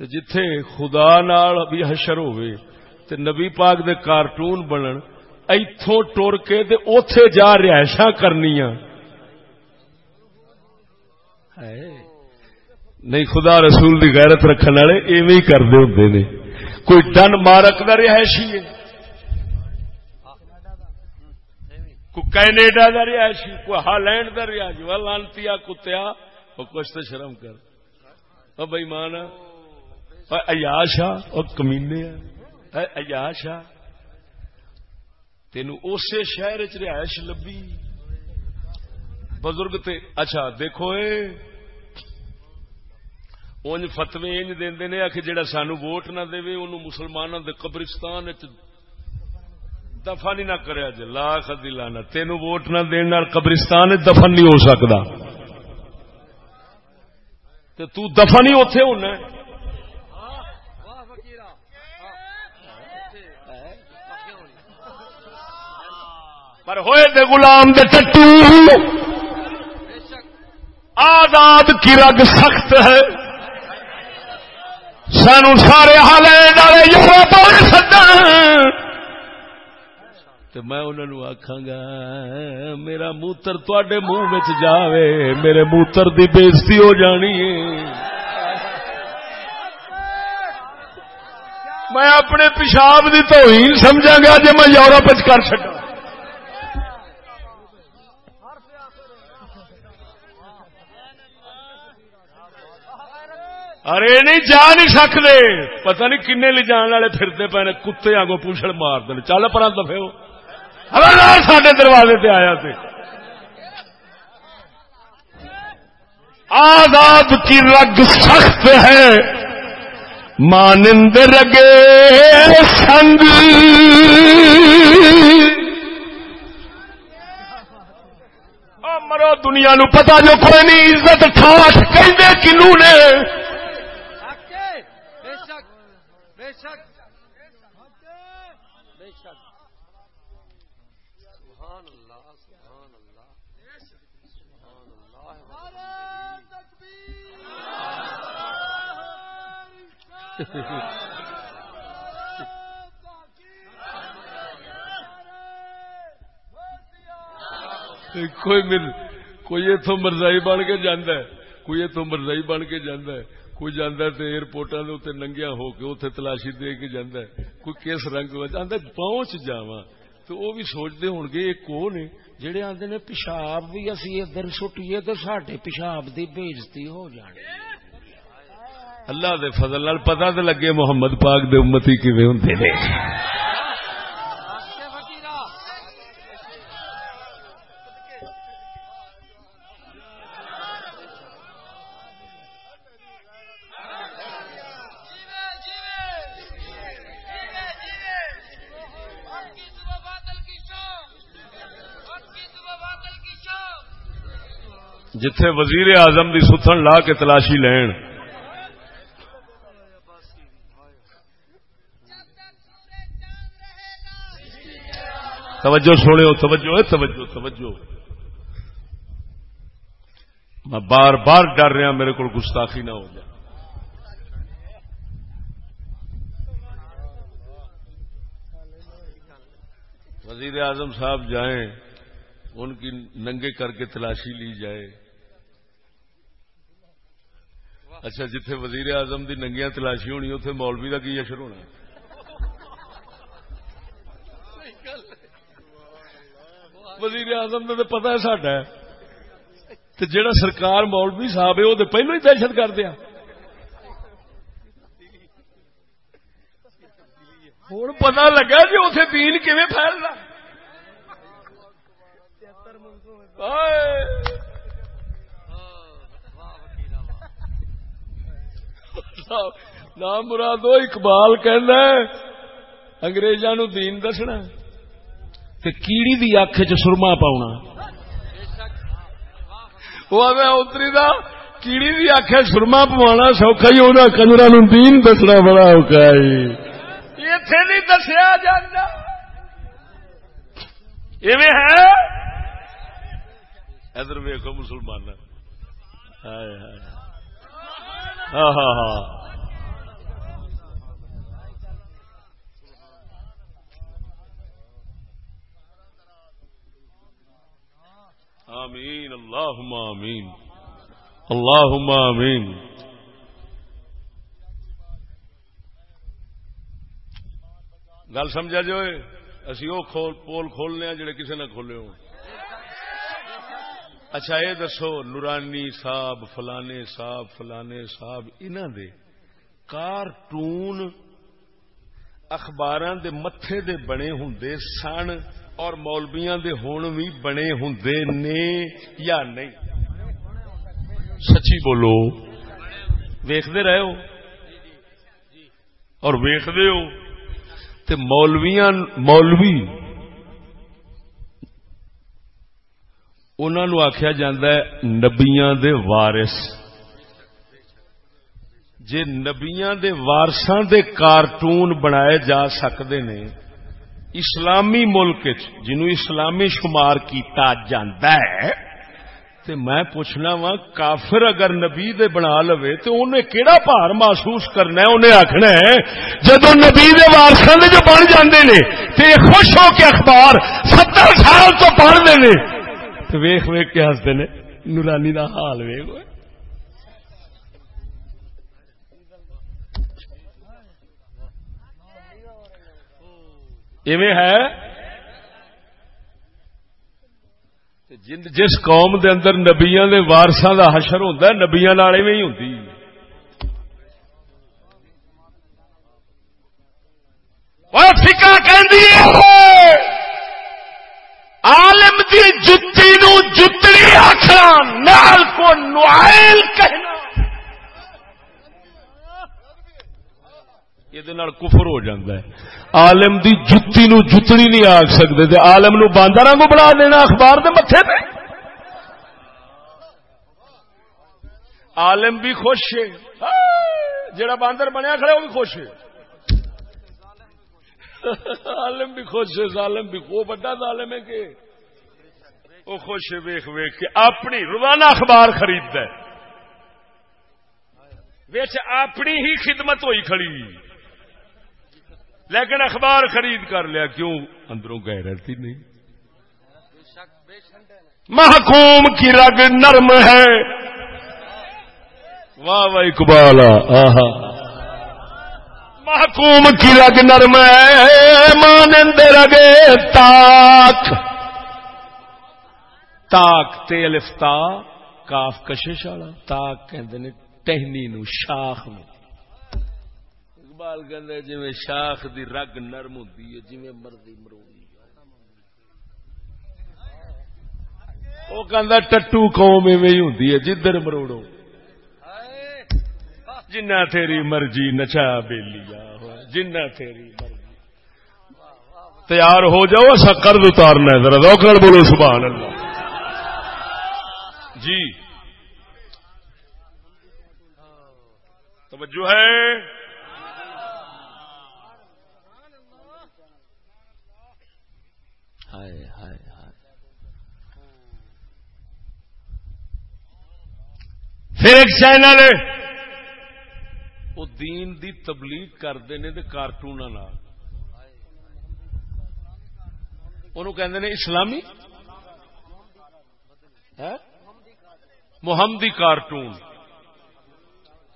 جتھے خدا نال بھی حشر ہوئے، تے نبی پاک دے کارٹون بنن ایتھوں ٹر کے تے اوتھے جا رہائشاں کرنیاں۔ نہیں، خدا رسول دی غیرت رکھنے والے ایویں کرتے ہوں نے۔ کوئی ڈن مارک دا رہائشی ہے۔ کو کینیڈا کا رہائشی کوئی ہالینڈ کا رہائشی وہ لانتی کتیا، وہ کچھ تو شرم کر۔ بھائی مان ایاش آ اور کمینے ایاش آ تین اسی شہر چ رہائش لبی بزرگ تے اچھا دیکھو اونج فتوی انج دے نے آ جڑا سانو ووٹ نہ دے انہوں مسلمانوں دے قبرستان دفن ہی نہ کرے جی لاکھ لانا تین ووٹ نہ دن قبرستان دفن نہیں ہو سکتا تو دفن ہی اتے ہونا۔ پر ہوئے دے غلام دے ٹٹو۔ آزاد کی رگ سخت ہے۔ سانو سارے حال یورپ تو میں انہوں آخا گا، میرا موتر تے منہ جاوے، میرے موتر دی بےزتی ہو جانی ہے۔ میں اپنے پیشاب کی تو ہی سمجھا گا جی میں یورپ کر سکا ارے نہیں جا نہیں سکتے۔ پتہ نہیں کنے لے جان والے پھرتے پے کتے آگوں پوچھڑ مار دیں چل پر دفے سڈے دروازے پہ آیا تھے آزاد کی رگ سخت ہے۔ مانند رگے سنگ۔ مرو دنیا نو پتا جو کوئی نہیں، عزت ٹھاٹ کہ کنو نے۔ بے شک۔ بے شک۔ سبحان اللہ سبحان اللہ۔ سبحان اللہ۔ کوئی مل کوئی اتو مرزائی بن کے جانا ہے کوئی اتو مرزائی بن کے جانا ہے۔ کوئی جانا تو ایئرپورٹا اتنے ننگیا ہو کے اتنے تلاشی دے کے جانا ہے۔ کوئی کس رنگ آدھا پہنچ جاوا تو وہ بھی سوچتے ہو گے ایک کون نے جہے آدھے نے پیشاب بھی اسی ادھر سٹیے تو سڈے پیشاب کی بےزتی ہو جانی۔ اللہ دے فضل پتہ تو لگے محمد پاک دے امتی کیویں ہوں جتھے وزیر اعظم دی ستھن لا کے تلاشی لین۔ توجہ سونے توجہ توجہ توجہ۔ میں بار بار ڈر رہا میرے کو گستاخی نہ ہو جائے۔ وزیر اعظم صاحب جائیں، ان کی ننگے کر کے تلاشی لی جائے۔ اچھا جتھے وزیر اعظم دی ننگیاں تلاشی ہونی اتنے مولوی کا کی اشر ہونا؟ وزیر اعظم کا تو پتا ہے ساڈا تو جڑا سرکار مولوی صاحب ہے وہ پہلو ہی دہشت کر دیا ہوں پتا لگا جی اتنے دین کیون پھیلنا نام مرادو اقبال کہنا اگریزاں دین دسنا تے کیڑی دی اکھ چ سرما پاؤنا وہ اتری دا، کیڑی دی اکھ سرما پوانا سوکھا ہی انہیں کنجرا نو دین دسنا بڑا اوکا اتے نہیں دسیا جانا ہے؟ ادھر ویکو مسلمان ہائے ہائے۔ ہاں ہاں ہاں۔ آمین اللہ آمین۔ اللہ آمین۔ گل سمجھا جو اسی وہ پول کھولنے جڑے کسی نے کھولے ہو اچھا یہ دسو، نورانی صاحب، فلانے صاحب فلانے صاحب انہوں دے کارٹون اخبار دے متے دے بنے ہوں سن اور مولبیاں دے ہون بھی بنے ہوں نے یا نہیں؟ سچی بولو ویختے رہے ہو اور ویختے ہو تے مولویاں، مولوی انہوں آخیا جا نبیاں دے وارث۔ جے نبیاں دے وارساں دے کارٹون بنائے جا سکتے نے، اسلامی ملک جنو اسلامی شمار کیتا جاندا ہے، تے میں پوچھنا وا، کافر اگر نبی دے بنا لو تو انہیں کیڑا بھار محسوس کرنا ہے؟ انہیں آخنا ہے جدو نبی دے وارساں دے جو بن جاندے نے، تے خوش ہو کے اخبار ستر سال تو پڑھتے ہیں تو ویخ ویخ کے ہستے نے۔ نورانی دا حال ویخ۔ ہے؟ جس قوم دے اندر نبیا دے وارساں دا حشر ہوتا ہے نبیا ہی ہوتی عالم دی جتی نو جتڑی آخر نال کو نوائل کہنا۔ یہ کفر ہو جاتا ہے۔ عالم دی جتی نو جتنی نہیں آ سکتے عالم نو باندار کو بنا دینا اخبار دے متے پہ عالم بھی خوش ہے۔ جڑا باندر بنیا کھڑے وہ بھی خوش ہے۔ عالم بھی خوش ہے، ظالم بھی۔ وہ بڑا ظالم ہے کہ وہ خوش ویخ ویخ کے اپنی روزانہ اخبار خرید ہے۔ اپنی ہی خدمت ہوئی کھڑی۔ لیکن اخبار خرید کر لیا، کیوں؟ اندروں گہ نہیں۔ محکوم کی رگ نرم ہے۔ واہ واہ، اقبال محکوم کی رگ نرم ہے، مانند رگے تاک۔ تاک تیل افتا کاف کشش والا تاک کہ ٹہنی نو شاخ نو اقبال کہ جی شاخ دی رگ نرم ہوں جی مرضی مرو وہ کہ ٹٹو قوم ایویں ہی ہوں جدھر مروڑو جنا تیری مرضی نچا بے لیا جنا تیری مرضی تیار ہو جاؤ اصا قرض اتارنا ذرا روکڑ بولو سبحان اللہ جی۔ توجہ ہے۔ پھر ایک چینل وہ دین دی تبلیغ کرتے ہیں کارٹون کہ اسلامی؟ محمدی کارٹون۔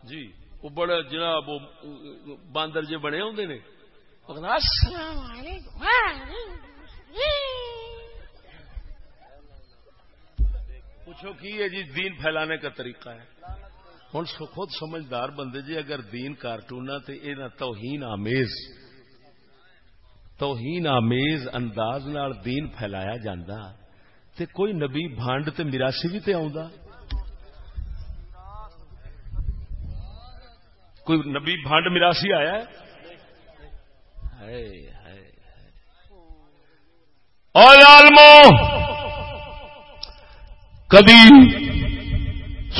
جی وہ بڑے جناب باندر جی بنے ہوں نے۔ پوچھو کی ہے جی دین پھیلانے کا طریقہ ہے۔ ہوں خود سمجھدار بندے جی اگر دین کارٹون تو یہ توہین آمیز۔ توہین آمیز انداز نال دین پھیلایا جاندہ تے کوئی نبی بھانڈ تے میراسی بھی تے آؤں کوئی نبی بھانڈ میراسی آیا ہے؟ اور عالموں کدی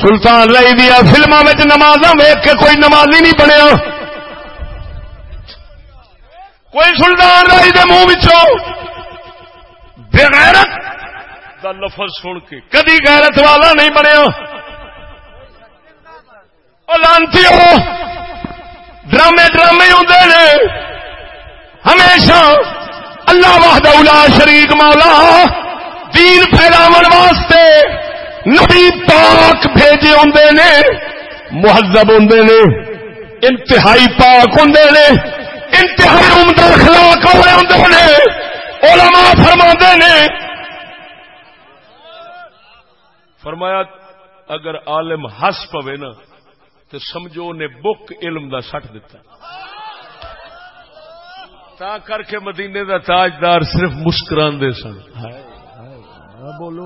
سلطان لائی دیا فلما نماز ویک کے کوئی نمازی نہیں بنیا۔ کوئی سلطان لائی دے منہ بغیرت کا لفظ سن کے کدی غیرت والا نہیں بنیا۔ لانتی ہو۔ ڈرامے ڈرامے ہوں ہمیشہ اللہ وحدہ شریک مولا، دین پھیلاو واسطے نبی پاک بھیجے ہوں نے، مہذب ہوں نے، انتہائی پاک ہوں نے، انتہائی عمدہ اخلاق والے ہوں نے۔ علماء فرما نے۔ فرمایا، اگر عالم ہس پوے نا تو سمجھو نے بک علم دا سٹ دیتا تا کر کے مدینے دا تاجدار صرف مسکران دے سن۔ بولو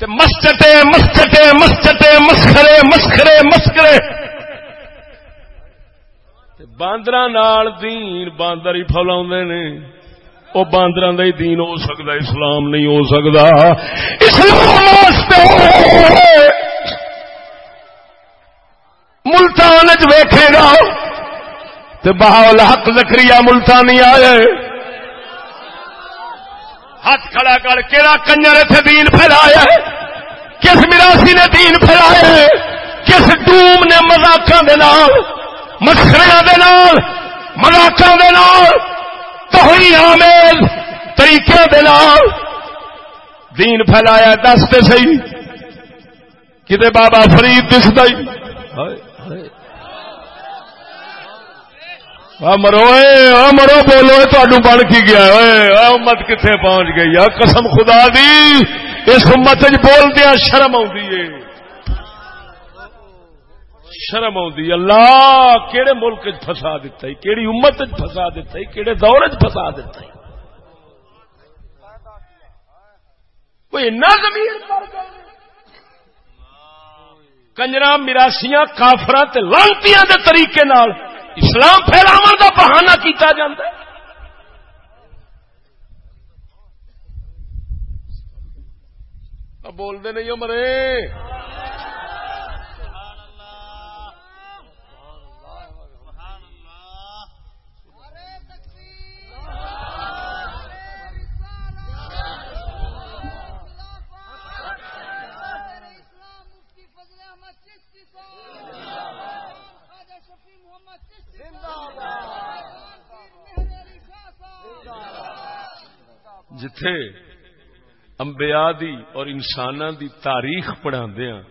مسکٹے مسکٹے مسکٹے مسخرے مسخرے مسکرے باندر دین باندر ہی فلا نے۔ وہ باندر کا ہی دین ہو سکتا اسلام نہیں ہو سکتا۔ اسلام ملتان ویکھے گا تو بہاول حق زکری ملتانی آئے۔ ہاتھ کھڑا کر کہڑا کنجر اتنے دین پھیلایا ہے؟ کس مراسی نے دین پھیلایا ہے؟ کس ڈوم نے مزاق مسخریا مزاق توہی آمیل طریقے دین پھیلایا دستے سی کتنے بابا فرید دس دئی مرو مرو، بولو بن کی گیا امت کتنے پہنچ گئی؟ قسم خدا دی، اس امت بول شرم آئی شرم آئی اللہ کہڑے ملک فسا دتا کہڑی امت فسا دتا کہڑے دور چ فسا دتا کوئی زمین کنجرا مراسیاں کافر لانتیاں دے طریقے نال اسلام پھیلاو کا بہانا کیتا جاتا ہے۔ بولتے نہیں مرے۔ جتھے انبیاء دی اور انسان دی تاریخ پڑھا دیا ہاں،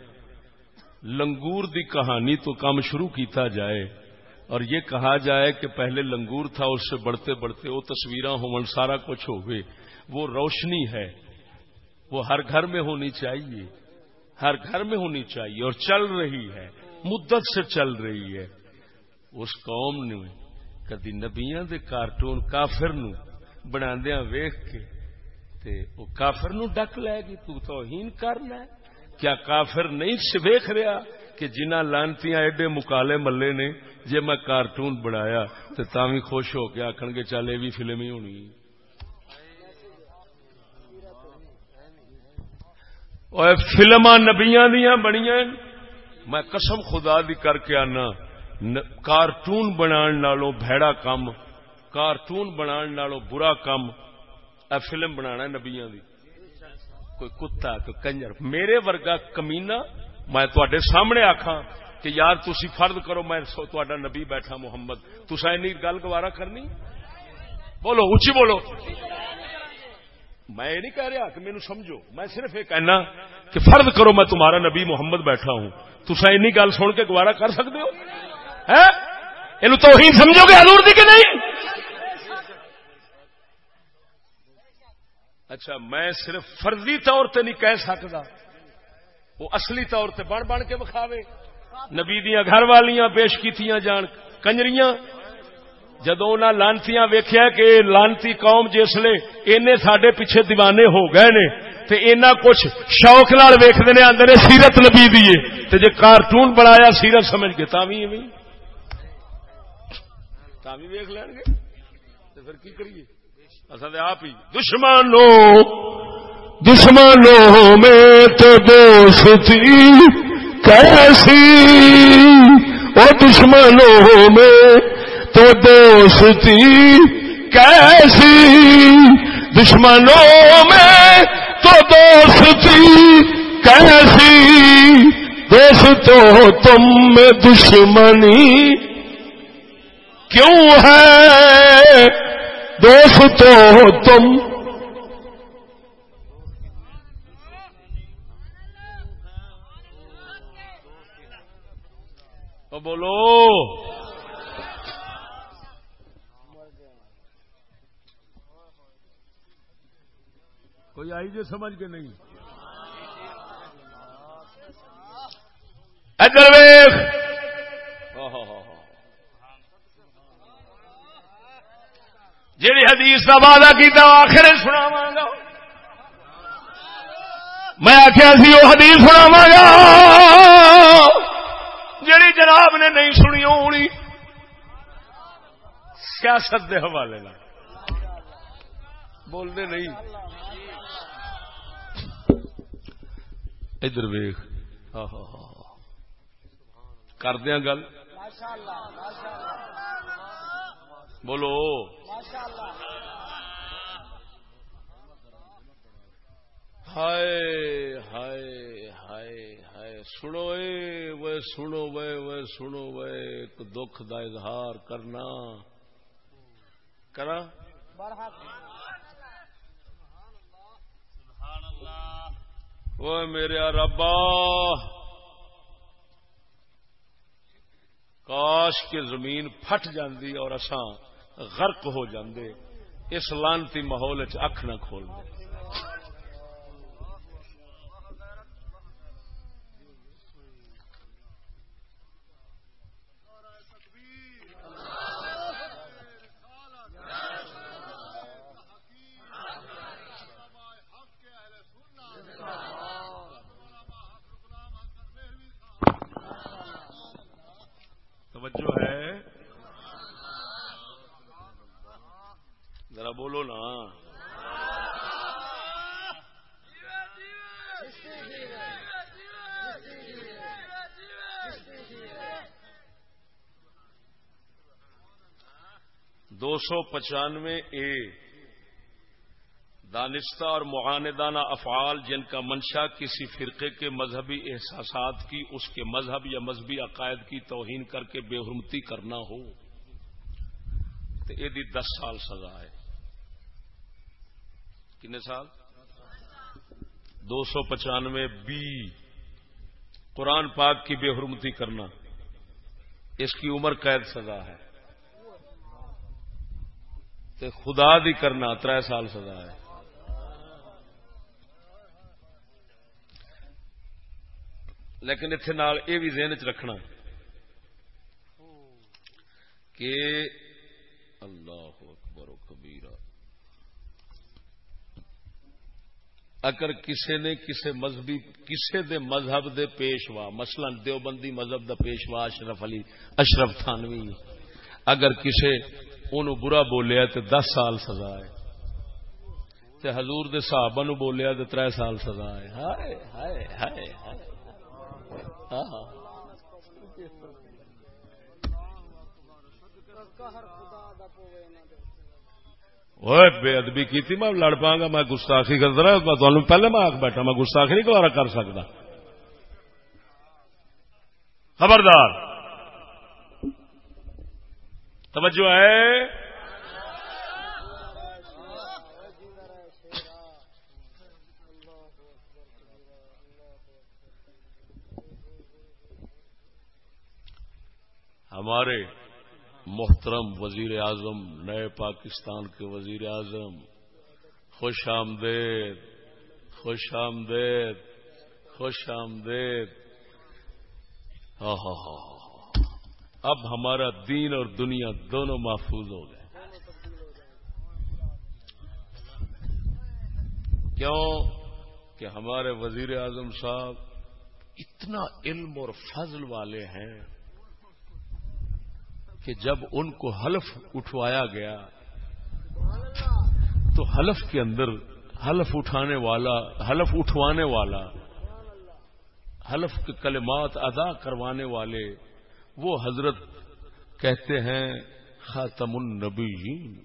لنگور دی کہانی تو کام شروع کیتا جائے۔ اور یہ کہا جائے کہ پہلے لنگور تھا، اس سے بڑھتے بڑھتے وہ تصویر ہو سارا کچھ ہو گئے وہ روشنی ہے۔ وہ ہر گھر میں ہونی چاہیے۔ ہر گھر میں ہونی چاہیے۔ اور چل رہی ہے۔ مدت سے چل رہی ہے۔ اس قوم نے کدی نبیاں دے کارٹون کافر نو بنا ہاں، ویخ کے تے وہ کافر نو ڈک لے گی، تو توہین کر لے۔ کیا کافر نہیں ویخ رہا کہ جنہ لانتی ایڈے مکالے ملے نے، جے میں کارٹون بنایا تو تھی خوش ہو کے آخر گے، چل یہ بھی فلم ہی ہونی۔ فلم نبیا دیا بنیا میں قسم خدا دی کر کے آنا کارٹون بنا بھڑا کام کارٹون بنا برا کام فلم بنا نبیا دی۔ کوئی کتا، کوئی کنجر۔ میرے ورگا کمینا میں تے سامنے آخا کہ یار تھی فرد کرو، میں تا نبی بیٹھا محمد۔ تسا این گل گوارا کرنی؟ بولو اچھی بولو۔ میں یہ نہیں کہہ رہا کہ مینو سمجھو۔ میں صرف یہ کہنا کہ فرد کرو، میں تمہارا نبی محمد بیٹھا ہوں۔ تسا این گل سن کے گوارا کر سکتے ہو؟ یہ تو سمجھو گے حضور دی کہ نہیں؟ اچھا میں صرف فرضی طور تے نہیں کہہ سکتا وہ اصلی طور تے بن بن کے بکھاوے نبی دیا گھر والیاں پیش کی جان کنجریاں۔ جدو انہیں لانتی ویخیا کہ لانتی قوم جسے اینے سڈے پیچھے دیوانے ہو گئے نے، تے اینا کچھ شوق نال ویختے نے آدھے سیرت نبی دیے تے جے کارٹون بنایا، سیرت سمجھ گئے تھی ویخ لین گے؟ پھر کی کریے؟ اصل آپ ہی۔ دشمنوں دشمنوں میں تو دوستی کیسی؟ وہ دشمنوں میں تو دوستی کیسی؟ دشمنوں میں تو دوستی کیسی؟ دوستو، تم میں دشمنی کیوں ہے؟ دوستو تم۔ بولو۔ کوئی آئی جی سمجھ کے نہیں؟ ادھر جی حدیث کا وعدہ کیا آخر سنا گا۔ میں آخیا سی وہ حدیث سناوا گا۔ جیڑی جناب نے نہیں سنی ہونی۔ سیاست کے حوالے بولنے نہیں۔ ادھر ویخ کر دیا گل۔ بولو۔ ہائے ہائے ہائے ہائے۔ سنو اے وہ سنو وے وہ سنو وے ایک دکھ دا اظہار کرنا۔ کرا وہ میرے ربا۔ کاش کے زمین پھٹ جاندی اور اساں غرق ہو جاندے اس لانتی ماحول اکھ نہ کھول دے۔ سو پچانوے اے۔ دانستہ اور معاندانہ افعال جن کا منشا کسی فرقے کے مذہبی احساسات کی، اس کے مذہب یا مذہبی عقائد کی توہین کر کے بے حرمتی کرنا ہو۔ تو یہ دس سال سزا ہے۔ کنے سال؟ دو سو پچانوے بی۔ قرآن پاک کی بے حرمتی کرنا، اس کی عمر قید سزا ہے۔ تو خدا دی کرنا تر سال سزا ہے۔ لیکن اتنے یہ بھی ذہن چ رکھنا کہ اللہ اکبر و کبیرہ۔ اگر کسی نے کسی مذہبی کسی دے مذہب دے پیشوا، مثلا دیوبندی مذہب دا پیشوا اشرف علی اشرف تھانوی۔ اگر کسی ان برا بولیا تو دس سال سزا ہے۔ تے حضور دے صحابہ نو بولیا تو تر سال سزا ہے۔ ہائے ہائے ہائے ہائے۔ ہاں، ہاں۔ بے ادبی کی میں لڑ پا گا، میں گستاخی کر رہا میں پہلے میں آگ بیٹھا، میں گستاخی نہیں کر سکتا خبردار۔ توجہ ہے؟ ہمارے محترم وزیر اعظم، نئے پاکستان کے وزیر اعظم، خوش آمدید خوش آمدید خوش آمدید۔ ہاں ہاں ہاں اب ہمارا دین اور دنیا دونوں محفوظ ہو گئے۔ کیوں کہ ہمارے وزیر اعظم صاحب اتنا علم اور فضل والے ہیں کہ جب ان کو حلف اٹھوایا گیا، تو حلف کے اندر حلف اٹھانے والا، حلف اٹھوانے والا، حلف کے کلمات ادا کروانے والے وہ حضرت کہتے ہیں، خاتم النبی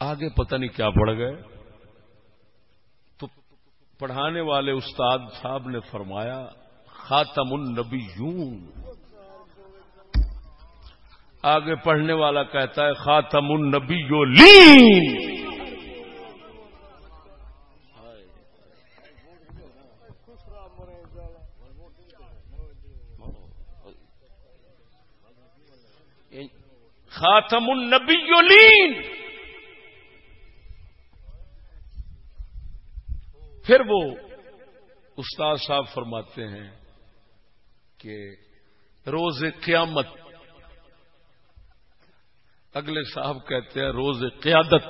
آگے پتہ نہیں کیا پڑ گئے۔ تو پڑھانے والے استاد صاحب نے فرمایا، خاتم النبیون۔ آگے پڑھنے والا کہتا ہے، خاتم النبی لین خاتم النبیولین پھر وہ استاد صاحب فرماتے ہیں کہ روز قیامت، اگلے صاحب کہتے ہیں روز قیادت۔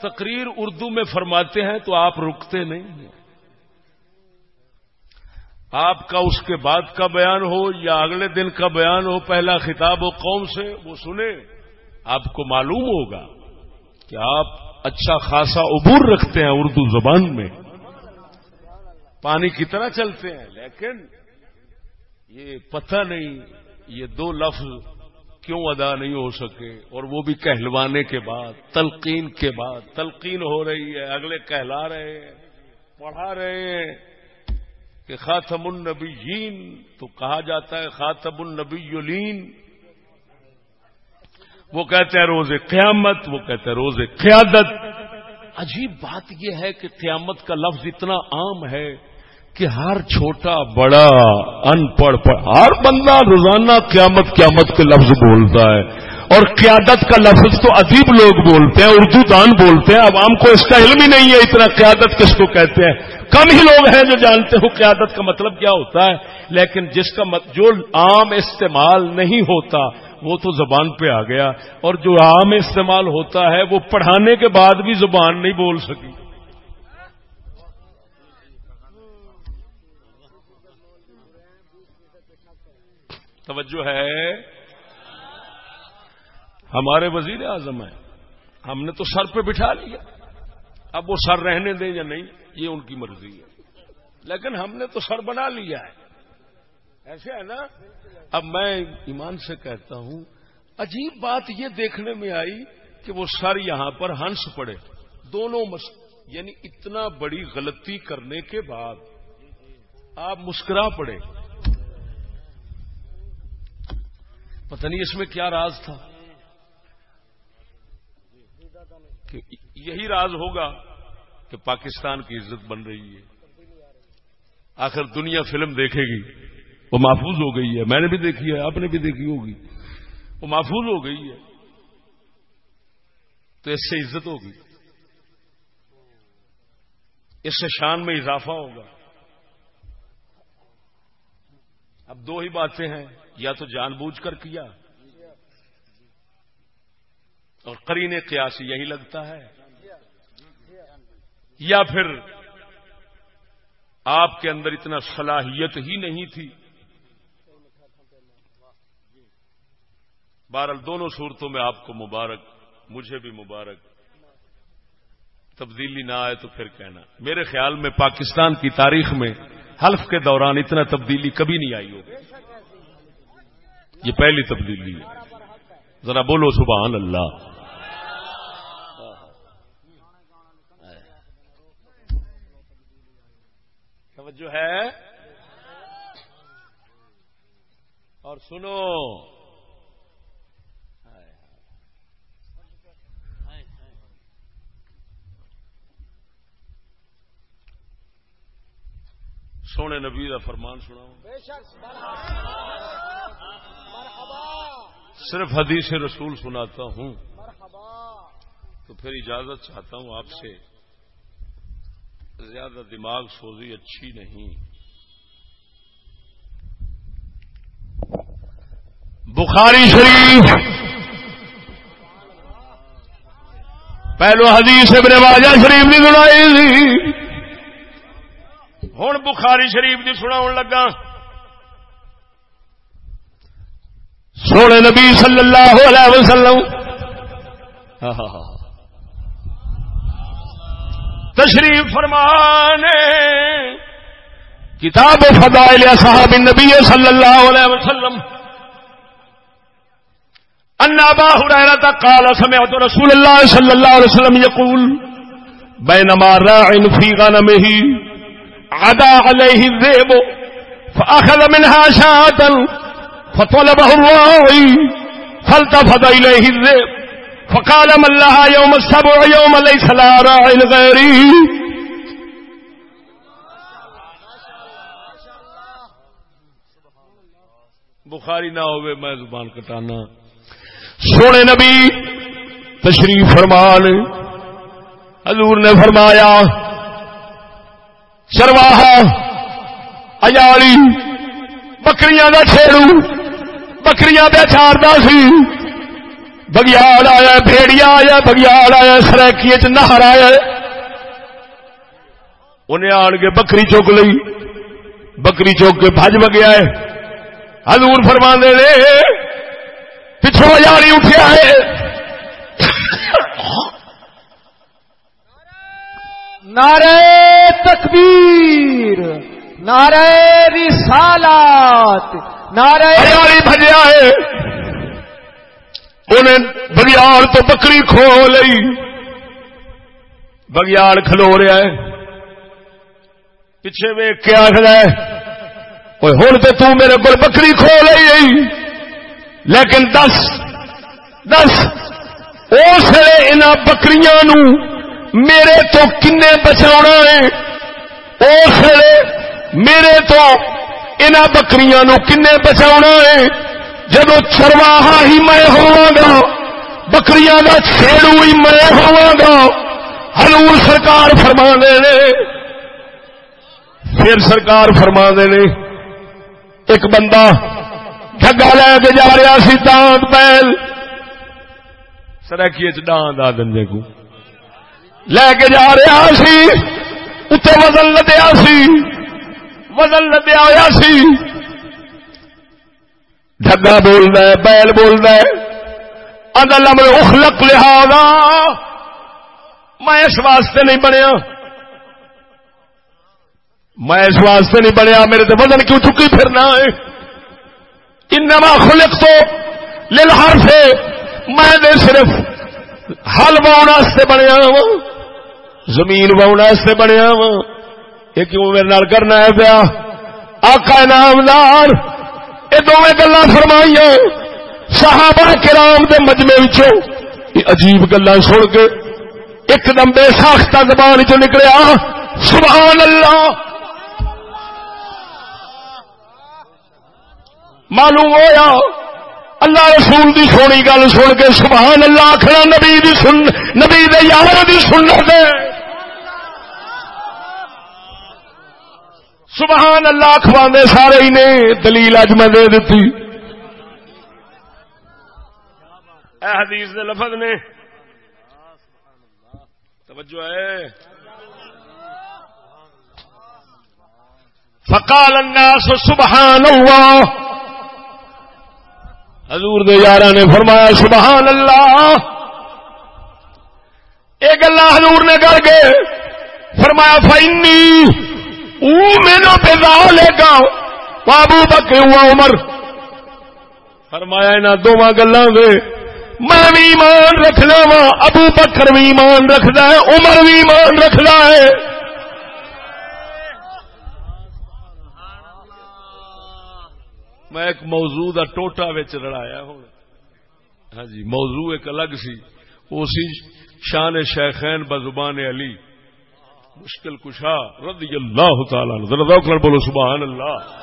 تقریر اردو میں فرماتے ہیں تو آپ رکتے نہیں ہیں۔ آپ کا اس کے بعد کا بیان ہو یا اگلے دن کا بیان ہو، پہلا خطاب ہو قوم سے، وہ سنے آپ کو معلوم ہوگا کہ آپ اچھا خاصا عبور رکھتے ہیں اردو زبان میں۔ پانی کی طرح چلتے ہیں، لیکن یہ پتہ نہیں، یہ دو لفظ کیوں ادا نہیں ہو سکے، اور وہ بھی کہلوانے کے بعد، تلقین کے بعد۔ تلقین ہو رہی ہے، اگلے کہلا رہے ہیں، پڑھا رہے ہیں۔ کہ خاتم النبیین، تو کہا جاتا ہے خاتم النبیولین۔ وہ کہتے ہیں روز قیامت، وہ کہتے ہیں روز قیادت۔ عجیب بات یہ ہے کہ قیامت کا لفظ اتنا عام ہے کہ ہر چھوٹا، بڑا، ان پڑھ پڑھ، ہر بندہ روزانہ قیامت قیامت کے لفظ بولتا ہے۔ اور قیادت کا لفظ تو عجیب لوگ بولتے ہیں، اردو دان بولتے ہیں۔ عوام کو اس کا علم ہی نہیں ہے اتنا قیادت کس کو کہتے ہیں۔ کم ہی لوگ ہیں جو جانتے ہو قیادت کا مطلب کیا ہوتا ہے، لیکن جس کا مت جو عام استعمال نہیں ہوتا، وہ تو زبان پہ آ گیا۔ اور جو عام استعمال ہوتا ہے، وہ پڑھانے کے بعد بھی زبان نہیں بول سکی۔ توجہ ہے۔ ہمارے وزیر اعظم ہیں۔ ہم نے تو سر پہ بٹھا لیا۔ اب وہ سر رہنے دیں یا نہیں، یہ ان کی مرضی ہے۔ لیکن ہم نے تو سر بنا لیا ہے۔ ایسے ہے نا؟ اب میں ایمان سے کہتا ہوں، عجیب بات یہ دیکھنے میں آئی کہ وہ سر یہاں پر ہنس پڑے۔ دونوں مس... یعنی اتنا بڑی غلطی کرنے کے بعد آپ مسکرا پڑے۔ پتہ نہیں اس میں کیا راز تھا۔ کہ یہی راز ہوگا کہ پاکستان کی عزت بن رہی ہے۔ آخر دنیا فلم دیکھے گی۔ وہ محفوظ ہو گئی ہے۔ میں نے بھی دیکھی ہے، آپ نے بھی دیکھی ہوگی۔ وہ محفوظ ہو گئی ہے۔ تو اس سے عزت ہوگی۔ اس سے شان میں اضافہ ہوگا۔ اب دو ہی باتیں ہیں۔ یا تو جان بوجھ کر کیا۔ اور قرینے قیاسی یہی لگتا ہے۔ یا پھر آپ کے اندر اتنا صلاحیت ہی نہیں تھی۔ بہرحال دونوں صورتوں میں آپ کو مبارک، مجھے بھی مبارک۔ تبدیلی نہ آئے تو پھر کہنا۔ میرے خیال میں پاکستان کی تاریخ میں حلف کے دوران اتنا تبدیلی کبھی نہیں آئی ہوگی۔ یہ پہلی تبدیلی ہے۔ ذرا بولو سبحان اللہ۔ جو ہے؟ اور سنو۔ سونے نبی کا فرمان سنا صرف حدیث رسول سناتا ہوں تو پھر اجازت چاہتا ہوں آپ سے زیادہ دماغ سوزی اچھی نہیں۔ بخاری شریف۔ پہلو حدیث ابن واجہ شریف نہیں سنائی ہوں بخاری شریف کی سنا لگا۔ سونے نبی صلی اللہ علیہ وسلم تشریف فرمانے، کتاب فضائل صحاب النبی صلی اللہ علیہ وسلم۔ ان ابا هريره قال، سمعت رسول الله صلى الله عليه وسلم يقول بينما راع في غنمه عدا عليه الذئب فأخذ منها شاة فطلبه الراعي فالتفت إليه الذئب فقال من لها يوم السبع يوم ليس لها راعي غيره بخاری نہ ہوئے میں زبان کٹانا. سونے نبی تشریف فرمان. حضور نے فرمایا، چرواہا اجالی بکریاں دا چھیڑو. بکریاں بے چاردا سی۔ بگیاڑ آیا بھیڑیا آیا بگیاڑ آیا سرکی نہر آیا۔ انہیں آن کے بکری چوک لئی۔ بکری چوک کے بج بگیا ہے۔ حضور فرما دے پچھو اجالی اٹھیا ہے۔ نعرہ تکبیر، نعرہ رسالات۔ نعرہ بجیا ہے۔ انہیں بگیار تو بکری کھو لئی۔ بگیار کھلو رہا ہے۔ پیچھے ویگ کے آخر ہوں تو تو میرے کو بکری کھو لئی لیکن دس دس، اس لیے ان بکریاں نو میرے تو کن بچا ہے۔ اس لیے میرے تو ان بکریاں نو کن بچا ہے؟ جب چرواہا ہی میں ہوا گا، بکریاں کا چھیڑو ہی میں ہوا گا ہلور سرکار فرما دے پھر سرکار فرما دے ایک بندہ ڈگا لے کے جا رہا سی دانت بیل سرکی چاند آ دے کو۔ لے کے جا رہا سی اتنے وزن لدیا سی۔ وزن لدیا ہوا سی۔ ڈگا بول رہا بیل بول رہا ادل اخلق لہذا۔ میں اس واسطے نہیں بنیا۔ میں اس واسطے نہیں بنیا، میرے تو وزن کیوں چکی پھرنا ہے؟ انما خلق تو للہر سے میں صرف ہل واسطے بنیا وا زمین واسطے بنیا وا یہ کیوں میرے نال کرنا ہے پیا؟ آقا نامدار یہ دونوں گلا فرمائی صحابہ کرام دے مجمے عجیب گلا سن کے ایک دم بے ساختہ زبان چ نکلیا۔ سبحان اللہ معلوم ہوا اللہ رسول دی سونی گل سن کے سبحان اللہ آخر نبی دی سن نبی دے یار دی سنت سبحان اللہ اخوانے سارے ہی نے، دلیل اج میں دے دیتی اے حدیث دے لفظ نے۔ توجہ ہے۔ فقال الناس سبحان اللہ۔ حضور دے یارہ نے فرمایا، سبحان اللہ۔ یہ گلا حضور نے کر کے فرمایا فائنی مینو پیدا لے گا۔ بابو بکے ہوا عمر۔ فرمایا انہوں دونوں گلوں دے۔ میں بھی ایمان رکھنا وا ابو بکر بھی ایمان رکھتا ہے، عمر بھی ایمان رکھتا ہے۔ میں ایک موضوع دا ٹوٹا رڑایا ہوں ہاں جی موضوع ایک الگ سی۔ سی شان شیخین بزبان علی۔ مشکل کشا، رضی اللہ تعالی بولو، سبحان اللہ۔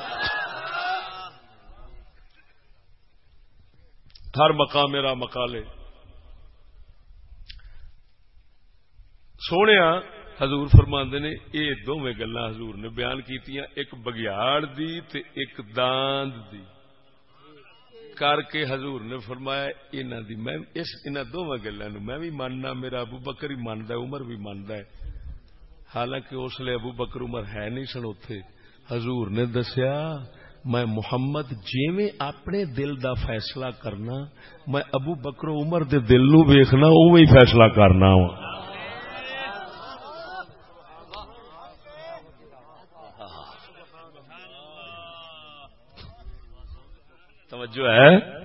ہر مقام میرا مکالے سونے حضور فرماندے نے یہ دونوں گلا حضور نے بیان کی ایک بگیاڑ دی تے ایک داند دی۔ کر کے حضور نے فرمایا، انہاں دی میں، اس، انہاں دونوں گلاں نو میں بھی ماننا، میرا ابو بکر ہی ماندا ہے، عمر بھی ماندا ہے۔ حالانکہ اس لیے ابو بکر عمر ہے نہیں سن اوتھے۔ حضور نے دسیا، میں محمد جیویں اپنے دل دا فیصلہ کرنا، میں ابو بکر عمر دے دل نو ویکھنا، اوویں فیصلہ کرنا ہوں توجہ ہے؟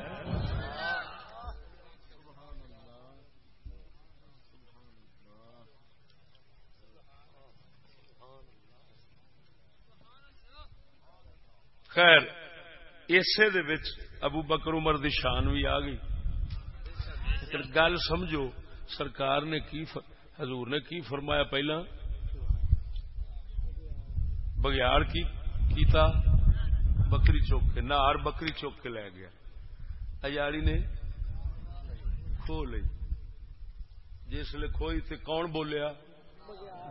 خیر، اسے ابو بکر عمر دی شان بھی آ گئی۔ گل سمجھو، سرکار نے کی حضور نے کی فرمایا پہلا؟ بگیاڑ کی، کیتا؟ بکری چوک کے نار بکری چوک کے لے گیا۔ اجاڑی نے کھو لی جس لیے کھوئی تے کون بولیا؟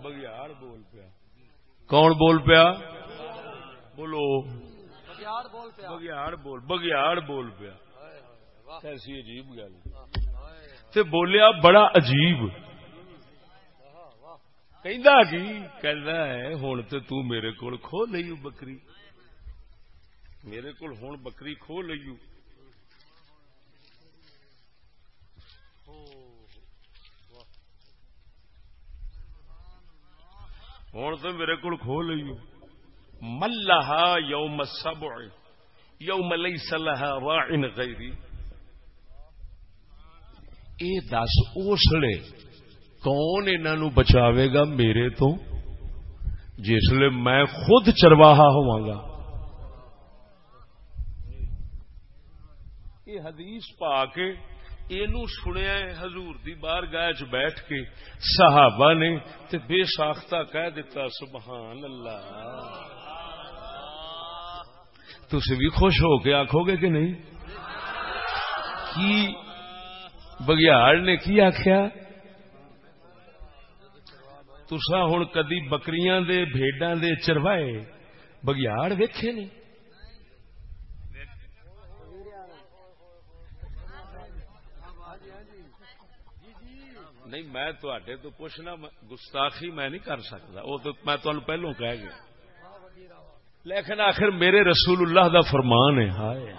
بگیار بول پیا۔ کون بول پیا؟ بولو۔ بگیاڑ بول بگیاڑ بول پیا۔ ایسی عجیب گل۔ تے بولیا بڑا عجیب۔ کہ ہوں تو میرے کو کھو لئی بکری۔ میرے کو بکری کھو لیو۔ ہوں تو میرے کو کھو لیو۔ ملہا یوم سبع یوم لیس لہا راعن غیری۔ اے دس اسلے کون انہوں بچاوے گا میرے تو؟ جسے میں خود چرواہا ہوا گا۔ یہ حدیث پا کے اینو سنیا حضور دی بار گاہ بیٹھ کے۔ صحابہ نے تے بے ساختہ کہہ دیتا سبحان اللہ۔ تھی بھی خوش ہو کے آخو گے کہ نہیں؟ کی بگیاڑ نے کی آخیا تسا ہوں کدی بکریاں دے، بھیڈاں دے چروائے بگیاڑ ویکھے نہیں نہیں، میں تو پوچھنا، گستاخی میں نہیں کر سکتا وہ تو میں پہلو کہہ گیا۔ لیکن آخر میرے رسول اللہ دا فرمان ہے۔ ہائے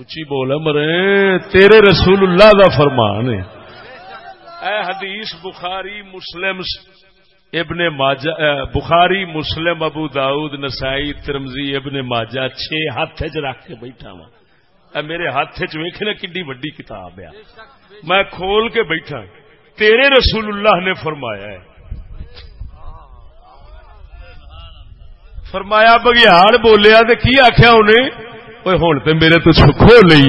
اچھی بول مرے، تیرے رسول اللہ دا فرمان ہے۔ اے حدیث بخاری، مسلم، ابن ماجہ بخاری، مسلم، ابو داؤد، نسائی ترمزی ابن ماجہ چھ ہاتھ چ رکھ کے بیٹھا وا میرے ہاتھ چیکنا کڈی وڈی کتاب ہے۔ میں کھول کے بیٹھا۔ تیرے رسول اللہ نے فرمایا ہے۔ فرمایا بگیاڑ بولیا تو کی آخیا انہیں؟ ہوں تو میرے تو کھو لی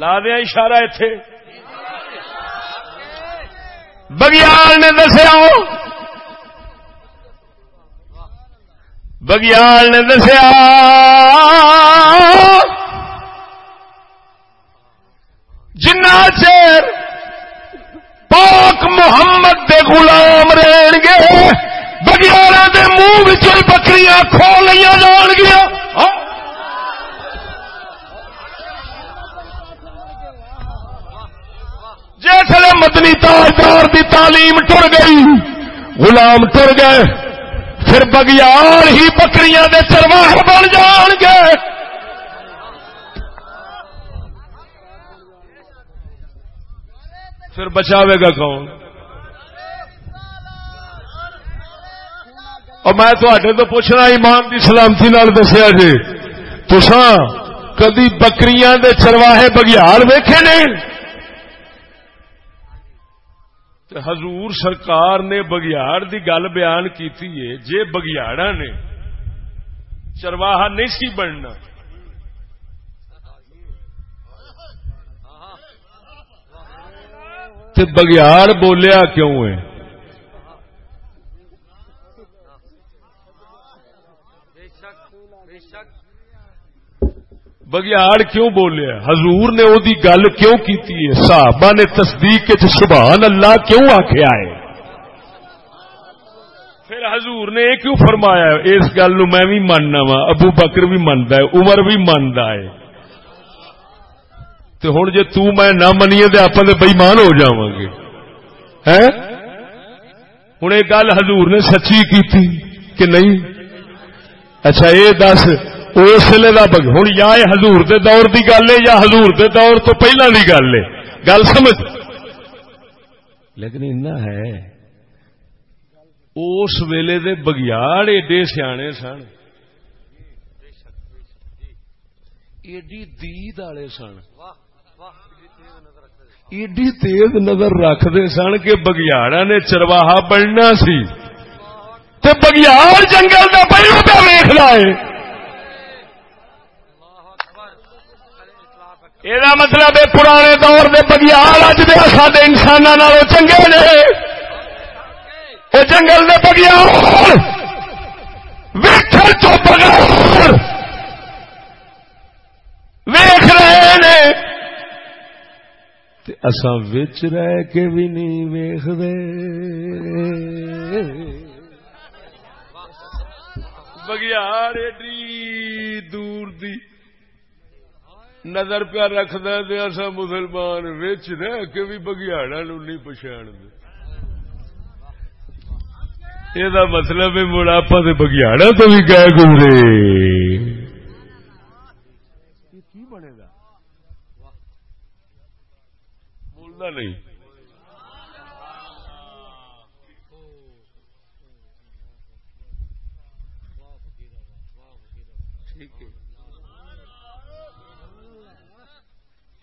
لا دیا اشارہ اتے بگیال نے دسیا بگیال نے دسیا۔ جنا چیر پاک محمد دے غلام رہن گے بگیال دے منہ بکریاں کھو لیا جان گیا۔ جیسے مدنی تاجدار دی تعلیم ٹر گئی، غلام ٹر گئے، پھر بگیار ہی بکریاں دے چرواہ بن جان گے۔ پھر بچاوے گا کون؟ اور میں تھوڑے تو پوچھنا ایمان کی سلامتی نال دسیا جی۔ تسا کدی بکریاں دے چرواہے بگیار ویکھے نہیں حضور سرکار نے بگیاڑ دی گل بیان کیتی ہے، جے بگیاڑا نے، چرواہا نہیں سی بننا۔ تے بگیاڑ بولیا کیوں ہے؟ بگیاڑ کیوں بولیا؟ حضور نے وہ گل کیوں کی صحابہ نے تصدیق سبحان اللہ کیوں آخیا ہے؟ پھر حضور نے یہ کیوں فرمایا اس گل میں بھی ماننا وا، ابو بکر بھی منتا ہے، عمر بھی مانتا ہے۔ تو ہوں جی میں نہ منیے تو آپ بئیمان ہو جا گے ہوں یہ گل حضور نے سچی کی کہ نہیں؟ اچھا یہ دس اس ویلے کا ہوں یا ہزور دور کی گل ہے یا ہزور کے دور تو پہلے کی گل ہے؟ گل سمجھ؟ لیکن اتنا ہے۔ اس ویلے دے بگیاڑ ایڈے سیانے سن۔ ایڈی دید والے سن۔ ایڈی تیز نظر رکھتے سن کہ بگیاڑا نے چرواہا بننا سی۔ بگیاڑ جنگل کا پہلو پہ ویخ لائے۔ یہ مطلب ہے پرانے دور کے بگیال اج دے سارے انسانوں چنگے نے۔ وہ جنگل کے بگیال تو بغیر ویخ رہے نے۔ اسا وچ رہ کے بھی نہیں ویخ بگیار ایڈی دور دی نظر پیا رکھ اصا مسلمان وچ رہ کے بھی بگیاڑا نو نہیں پچھاڑ دے یہ مطلب ہے مڑاپا سے بگیاڑا تو بھی گئے گزرے کی بنے گا نہیں۔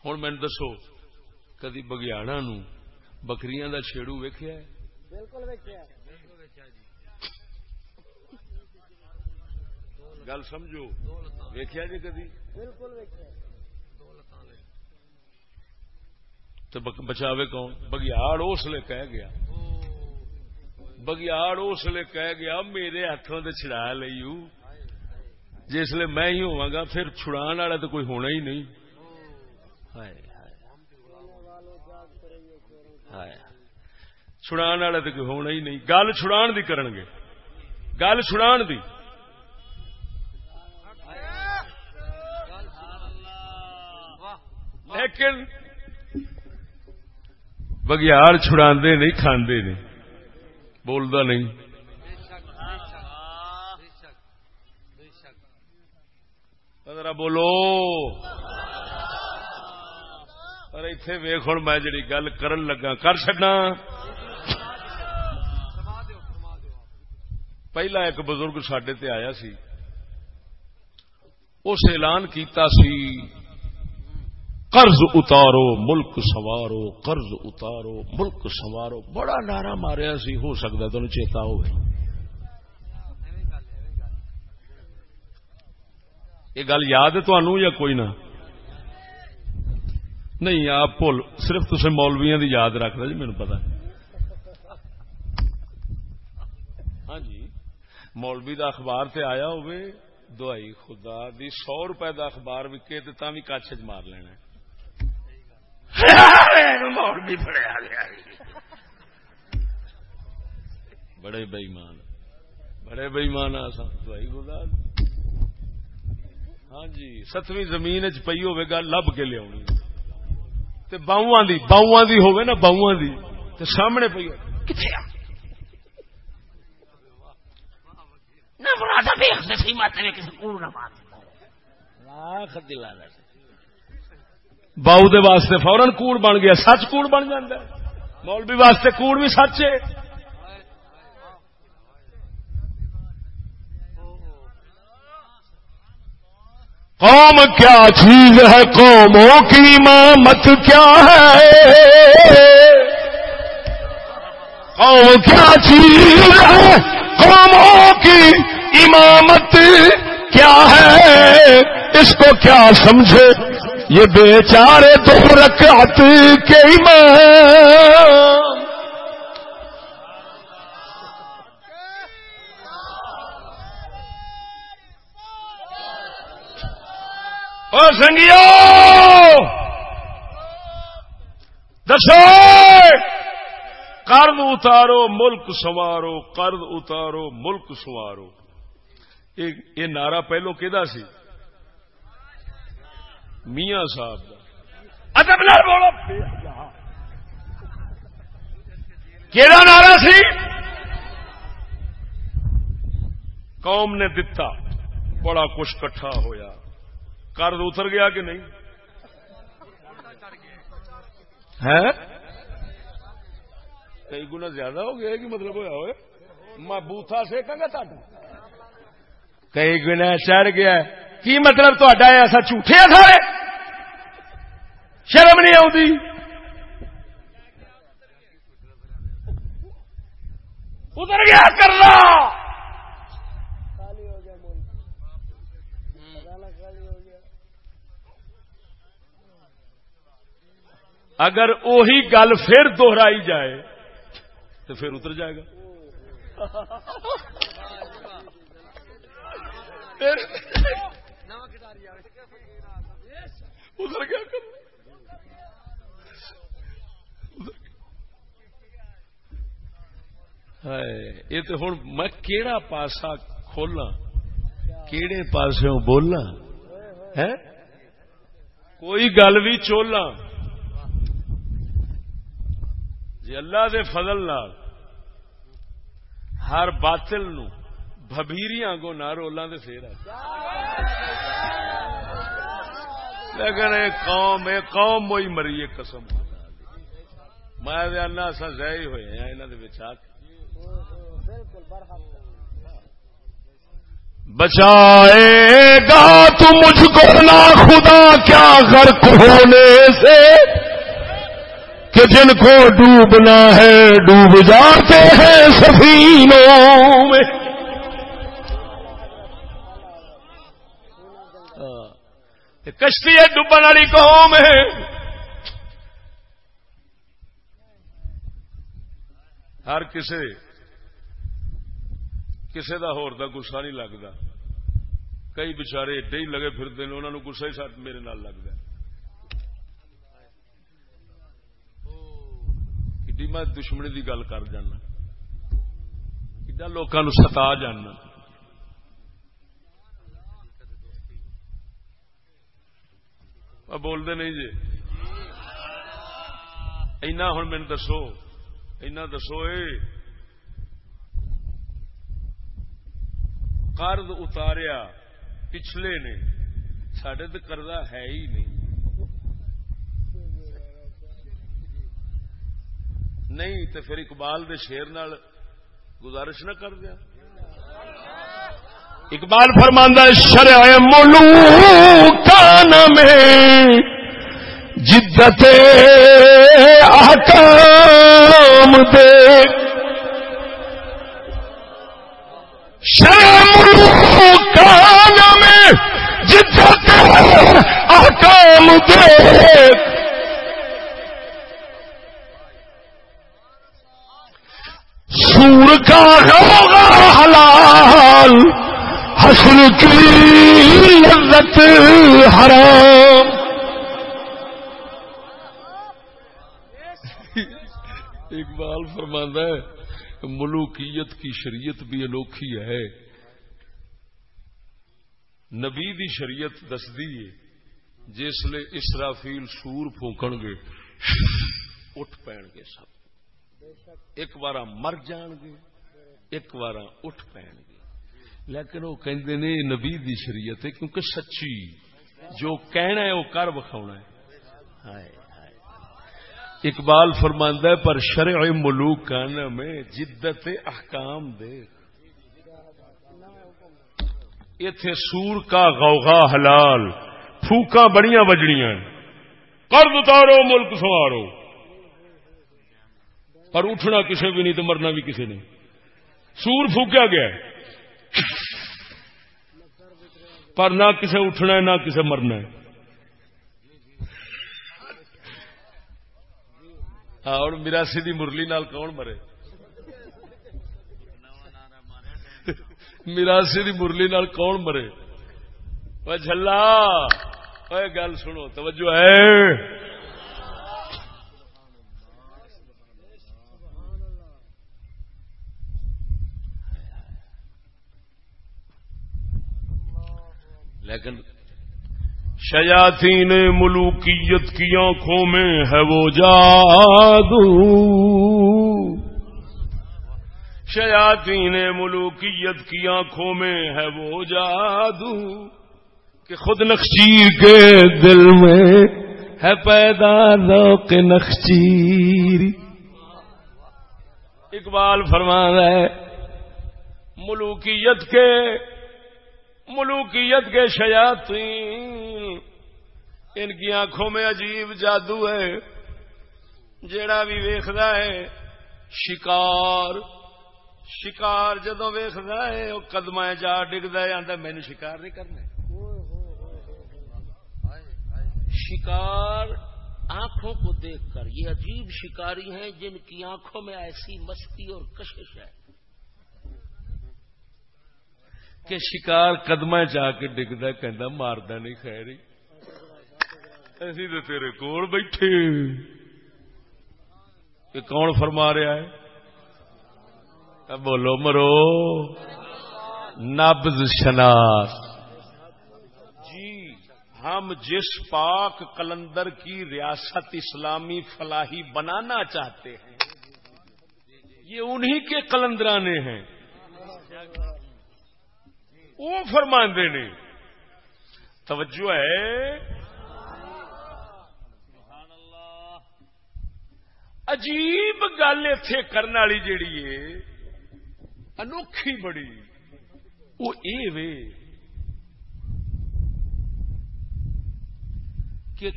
ہوں مین دسو کدی بگیاڑا نو بکریاں دا چھیڑو ویکیا گل سمجھو ویکیا جی کدی؟ تو بچاوے کون؟ بگیاڑ اس لیے کہہ گیا۔ بگیاڑ اس لیے کہہ گیا، میرے ہاتھوں سے چھڑا لئی جس لیے میں ہی ہوا گا، پھر چھڑان والا تو کوئی ہونا ہی نہیں۔ چھڑان والے تو کوئی ہونا ہی نہیں۔ گل چھڑان دی کرن گے۔ گل چھڑان دی۔ لیکن بگیار چھڑا نہیں کھانے نے بولدا نہیں ذرا بولو پر اتے ویخ ہوں میں جڑی گل کرن لگا کر چڈا پہلا ایک بزرگ سڈے تے آیا سی اس اعلان کیتا سی قرض اتارو، ملک سوارو، قرض اتارو، ملک سوارو۔ بڑا نعرہ ماریا سی، ہو سکتا تمہیں چیتا ہو یہ گل یاد ہے تنوع یا کوئی نہ؟ نہیں، آپ بھول، صرف تصے مولویا کی یاد رکھ جی میرے پتا ہاں جی مولوی دا اخبار تے آیا ہوئے، دوائی خدا دی، سو روپے دا اخبار وکے تو بھی کچھ چ مار لینا۔ مولوی بڑے بئیمان بڑے بئیمان دوائی خدا ہاں جی ستویں زمین چ پی ہوے گا لب کے لیا باؤں دی باؤں دی ہوگی نا باؤں دی۔ تے سامنے پی کتنے باؤ دے واسطے فورن کوڑ بن گیا، سچ کوڑ بن جا مولوی واسطے کوڑ بھی سچ ہے۔ قوم کیا چیز ہے؟ قوموں کی امامت کیا ہے؟ قوم کیا چیز ہے؟ قوموں کی امامت کیا ہے؟ اس کو کیا سمجھے؟ یہ بیچارے دو رکعت کے امام۔ سنگیو! دسو! قرض اتارو، ملک سوارو، قرض اتارو، ملک سوارو۔ یہ نعرہ پہلو کہ سی؟ میاں صاحب ادب بولو۔ کہڑا نعرہ سی؟ قوم نے دتا بڑا کچھ کٹھا ہویا۔ قرض اتر گیا کہ نہیں؟ ہے؟ کئی گنا زیادہ ہو گیا کہ مطلب ہوا ہوئے؟ میں بوتھا سیکا گا تا کئی گنا چڑھ گیا۔ کی مطلب تا ایسا جھوٹے سارے شرم نہیں آتی اتر گیا کرنا اگر اوہی گل پھر دوہرائی جائے، تو پھر اتر جائے گا۔ ادھر کیا یہ تو ہوں میں کہڑا پاسا کھولا کہڑے پاسوں بولنا ہے کوئی گل بھی چولا جی اللہ دے فضل نال ہر باطل نو ببیری آگوں نہ رولوں دے فیر لیکن اے قوم اے قوم وہی مری قسم میں انا اصا ضائع ہوئے ہیں انہوں نے آ بچائے گا تو مجھ کو نہ خدا کیا غرق ہونے سے کہ جن کو ڈوبنا ہے ڈوب جاتے ہیں سفینوں میں۔ کشتی ہے ڈبن والی قوم ہے۔ ہر کسے کسے دا ہور دا گسا نہیں لگتا کئی بچارے ایڈے ہی لگے پھرتے ہیں انہوں نے گسا ہی ساتھ میرے نال لگتا میں دشمنی کی گل کر جانا۔ کدا لوگوں ستا جانا۔ بولتے نہیں جی۔ اینا ہوں مین دسو۔ اینا دسو، اے قرض اتاریا پچھلے نے سڈے تو قرضہ ہے ہی نہیں۔ نہیں تو پھر اقبال دے شیر نال گزارش نہ کر دیا۔ اقبال فرماندہ شرع ملو کان میں جدت احکام دے۔ شرع ملو کان میں جدت احکام دے۔ سور کا ہوگا حلال، حسن کی لذت حرام۔ اقبال فرماندہ ہے ملوکیت کی شریعت بھی انوکھی ہے۔ نبی دی شریعت دس دی جس لے اسرافیل سور پھونکن گے، اٹھ پین گے سب۔ ایک بار مر جان گے، ایک بار اٹھ پین گے۔ لیکن وہ کہندے نے نبی دی شریعت ہے، کیونکہ سچی جو کہنا ہے، وہ کر بکھاؤنا ہے۔ اقبال فرماندہ ہے، پر شرع ملوک میں جدت احکام دے۔ اتے سور کا غوغا حلال پھوکا بڑیاں بجڑیاں قرض اتارو، ملک سوارو اور اٹھنا کسی بھی نہیں تو مرنا بھی کسی نہیں۔ سور پھوکیا گیا پر نہ کسے اٹھنا ہے، نہ کسے مرنا ہے۔ ہاں اور میراسی دی مرلی نال کون مرے؟ میراسی دی مرلی نال کون مرے؟ جلا گل سنو، توجہ ہے۔ لیکن شیاتی نے ملوکیت کی آنکھوں میں ہے وہ جادو۔ شیاتی نے ملوکیت کی آنکھوں میں ہے وہ جادو کہ خود نقشی کے دل میں ہے پیدا روک نقشیر اقبال فرما ہے، ملوکیت کے ملوکیت کے شیاطین۔ ان کی آنکھوں میں عجیب جادو ہے، جیڑا بھی ویختا ہے، شکار۔ شکار جدو ویختا ہے وہ قدم جا ڈگتا ہے آتا مینو شکار نہیں کرنا۔ شکار آنکھوں کو دیکھ کر، یہ عجیب شکاری ہیں جن کی آنکھوں میں ایسی مستی اور کشش ہے۔ کہ شکار قدم چا کے ڈگتا کہ مارد نہیں، خیر اسی تو تیرے کول بیٹھے۔ کہ کون فرما رہا ہے؟ بولو، مرو۔ نبز شناس۔ جی ہم جس پاک کلندر کی ریاست اسلامی فلاحی بنانا چاہتے ہیں، یہ انہی کے کلندرانے ہیں۔ وہ فرماندے نے۔ توجہ ہے۔ عجیب گل اتے کرنے والی جیڑی ہے انوکھی بڑی۔ وہ اے وے کہ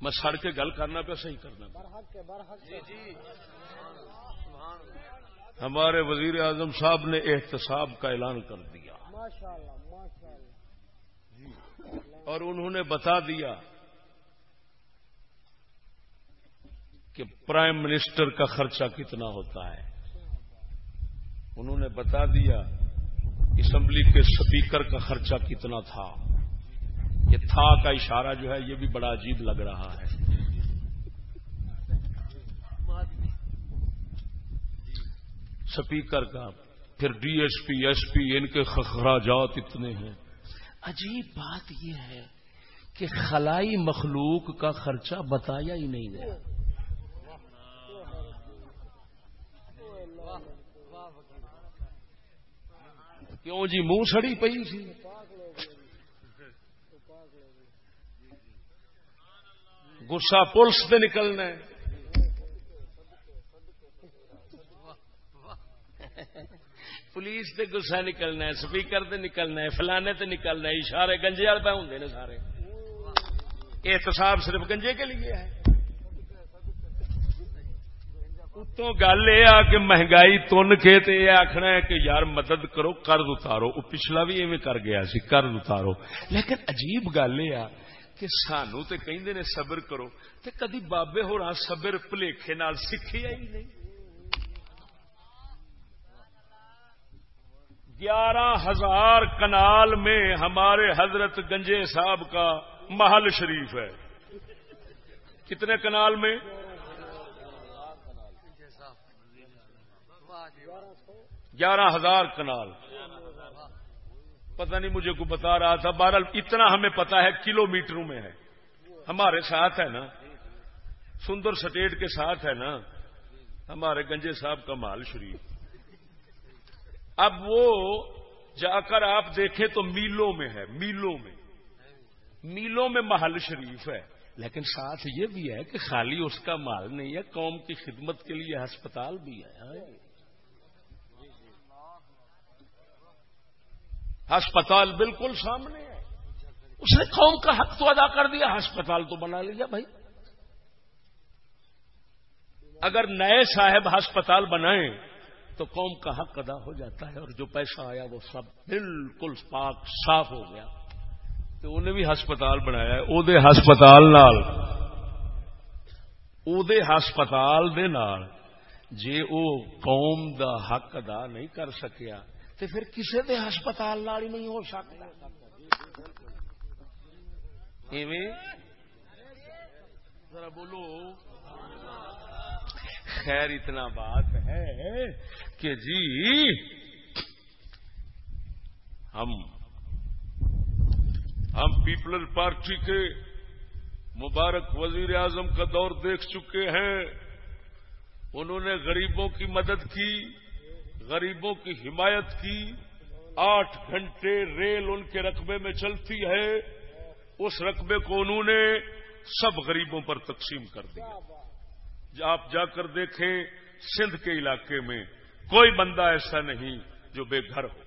میں سڑ کے گل کرنا پہ صحیح کرنا جی جی۔ ہمارے وزیر اعظم صاحب نے احتساب کا اعلان کر دیا۔ اور انہوں نے بتا دیا کہ پرائم منسٹر کا خرچہ کتنا ہوتا ہے۔ انہوں نے بتا دیا اسمبلی کے سپیکر کا خرچہ کتنا تھا۔ یہ تھا کا اشارہ جو ہے یہ بھی بڑا عجیب لگ رہا ہے۔ سپیکر کا، پھر D S P S P, ان کے خراجات اتنے ہیں۔ عجیب بات یہ ہے کہ خلائی مخلوق کا خرچہ بتایا ہی نہیں گیا۔ کیوں جی منہ سڑی پی سی؟ گسا پولیس سے نکلنا ہے۔ پولیس تے گسا نکلنا ہے، سپیکر تے نکلنا ہے، فلانے تے نکلنا ہے، اشارے گنجے والے پہ ہوں سارے۔ احتساب صرف گنجے کے لیے ہے۔ اتوں گل یہ کہ مہنگائی تن کے تے یہ آخنا ہے کہ یار مدد کرو، قرض اتارو۔ وہ پچھلا بھی ایویں کر گیا سی، قرض اتارو۔ لیکن عجیب گل یہ کہ سانو تے کہیں نے صبر کرو تے کدی بابے ہو رہا صبر پلیکھے نال سیکھی آئی نہیں۔ گیارہ ہزار کنال میں ہمارے حضرت گنجے صاحب کا محل شریف ہے۔ کتنے کنال میں؟ گیارہ ہزار کنال۔ پتہ نہیں مجھے کو بتا رہا تھا۔ بہرحال اتنا ہمیں پتا ہے کلو میٹروں میں ہے۔ ہمارے ساتھ ہے نا۔ سندر سٹیٹ کے ساتھ ہے نا۔ ہمارے گنجے صاحب کا مال شریف۔ اب وہ جا کر آپ دیکھیں تو میلوں میں ہے، میلوں میں۔ میلوں میں محل شریف ہے۔ لیکن ساتھ یہ بھی ہے کہ خالی اس کا مال نہیں ہے، قوم کی خدمت کے لیے ہسپتال بھی ہے۔ ہسپتال بالکل سامنے ہے۔ اس نے قوم کا حق تو ادا کر دیا، ہسپتال تو بنا لیا بھائی۔ اگر نئے صاحب ہسپتال بنائیں تو قوم کا حق ادا ہو جاتا ہے اور جو پیسہ آیا وہ سب بالکل پاک صاف ہو گیا۔ تو انہیں بھی ہسپتال بنایا او دے ہسپتال نال۔ او دے ہسپتال دے نال جے او قوم دا حق ادا نہیں کر سکیا تو پھر کسی دے ہسپتال نال ہی نہیں ہو سکتا۔ ذرا بولو۔ خیر اتنا بات ہے کہ جی ہم ہم پیپلز پارٹی کے مبارک وزیر اعظم کا دور دیکھ چکے ہیں۔ انہوں نے غریبوں کی مدد کی، غریبوں کی حمایت کی۔ آٹھ گھنٹے ریل ان کے رقبے میں چلتی ہے۔ اس رقبے کو انہوں نے سب غریبوں پر تقسیم کر دیا۔ آپ جا کر دیکھیں سندھ کے علاقے میں کوئی بندہ ایسا نہیں جو بے گھر ہو۔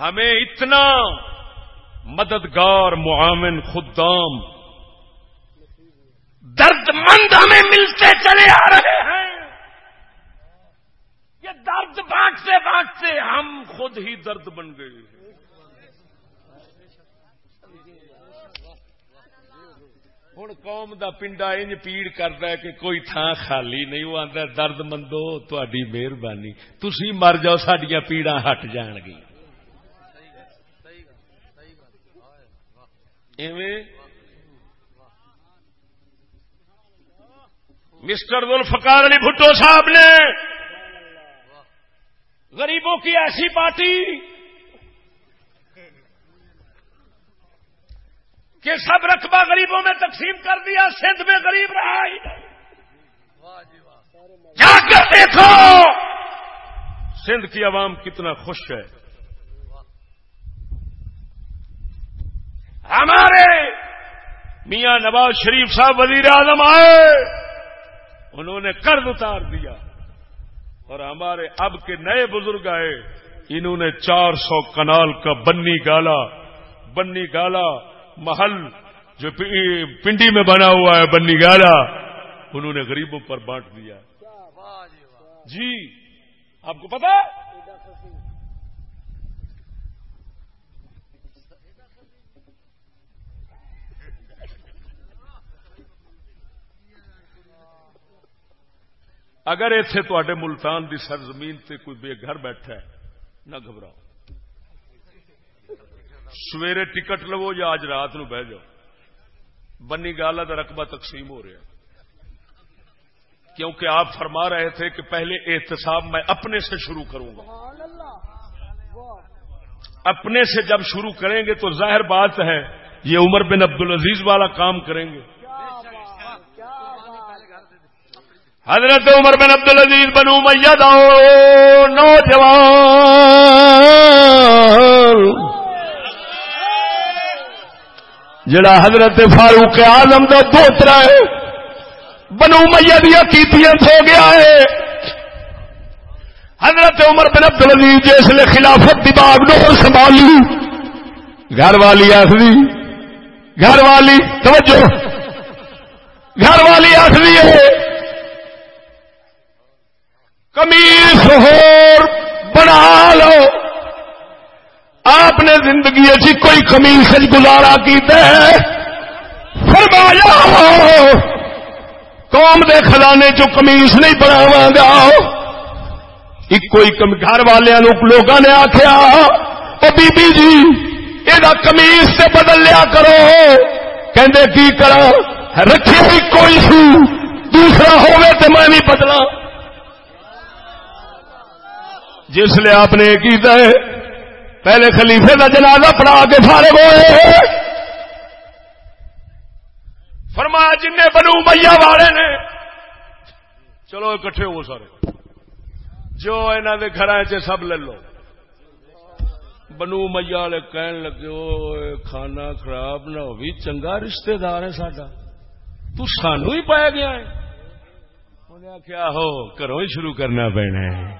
ہمیں اتنا مددگار معاون خدام درد مند ہمیں ملتے چلے آ رہے ہیں۔ یہ درد بانٹتے بانٹتے ہم خود ہی درد بن گئے ہیں۔ ہوں قوم دا پنڈا انج پیڑ کرتا ہے کہ کوئی تھان خالی نہیں، وہ آتا درد مندو تاری مہربانی تھی مر جاؤ سڈیا پیڑا ہٹ جان گی۔ مسٹر ذوالفقار علی بھٹو صاحب نے غریبوں کی ایسی پارٹی کہ سب رقبہ غریبوں میں تقسیم کر دیا، سندھ میں غریب رہا۔ ہی جا کر دیکھو سندھ کی عوام کتنا خوش ہے۔ ہمارے میاں نواز شریف صاحب وزیر اعظم آئے، انہوں نے قرض اتار دیا۔ اور ہمارے اب کے نئے بزرگ آئے، انہوں نے چار سو کنال کا بنی گالا بنی گالا محل جو پنڈی میں بنا ہوا ہے، بنی گالا انہوں نے غریبوں پر بانٹ دیا۔ جی آپ کو پتا اگر اتے تے ملتان دی سرزمین تے کوئی بے گھر بیٹھا ہے، نہ گھبراؤ۔ سویرے ٹکٹ لو یا آج رات نو بہ جاؤ۔ بنی گالا کا رقبہ تقسیم ہو رہا کیونکہ آپ فرما رہے تھے کہ پہلے احتساب میں اپنے سے شروع کروں گا۔ اپنے سے جب شروع کریں گے تو ظاہر بات ہے، یہ عمر بن عبد العزیز والا کام کریں گے۔ حضرت عمر بن عبد العزیز بنو میت نوجوان۔ جڑا حضرت فاروق آزم کا پوترا ہے، بنو میا دیا کیتیاں سو گیا ہے۔ حضرت عمر بن عبد العزیز جس نے خلافت دی باغ ڈور سنبھالی۔ گھر والی آخری، گھر والی، توجہ، گھر والی آخری ہے۔ کمیس ہور بنا آپ نے زندگی اچھی کوئی کمیس گزارا کیتا ہے؟ فرمایا قوم دے خزانے چ کمیس نہیں بناوا گا۔ ایک کوئی گھر والوں لوگوں نے آخیا وہ بی بی جی یہ کمیس سے بدل لیا کرو۔ کہندے کی کرا رکھے بھی کوئی سی دوسرا ہوگا تو میں بھی بدلا جس لیے آپ نے کیتا ہے پہلے خلیفے کا جنازہ پڑا کے فارغ ہوئے۔ فرمایا جن بنو میا والے نے۔ چلو اکٹھے ہو سارے۔ جو انہوں نے گھر سب لے لو۔ بنو میا والے کہن لگے کھانا خراب نہ ہو بھی چنگا رشتہ دار ہے سڈا تو سانو ہی پایا گیا ہے۔ انہیں آخیا ہو گھروں ہی شروع کرنا پینا ہے۔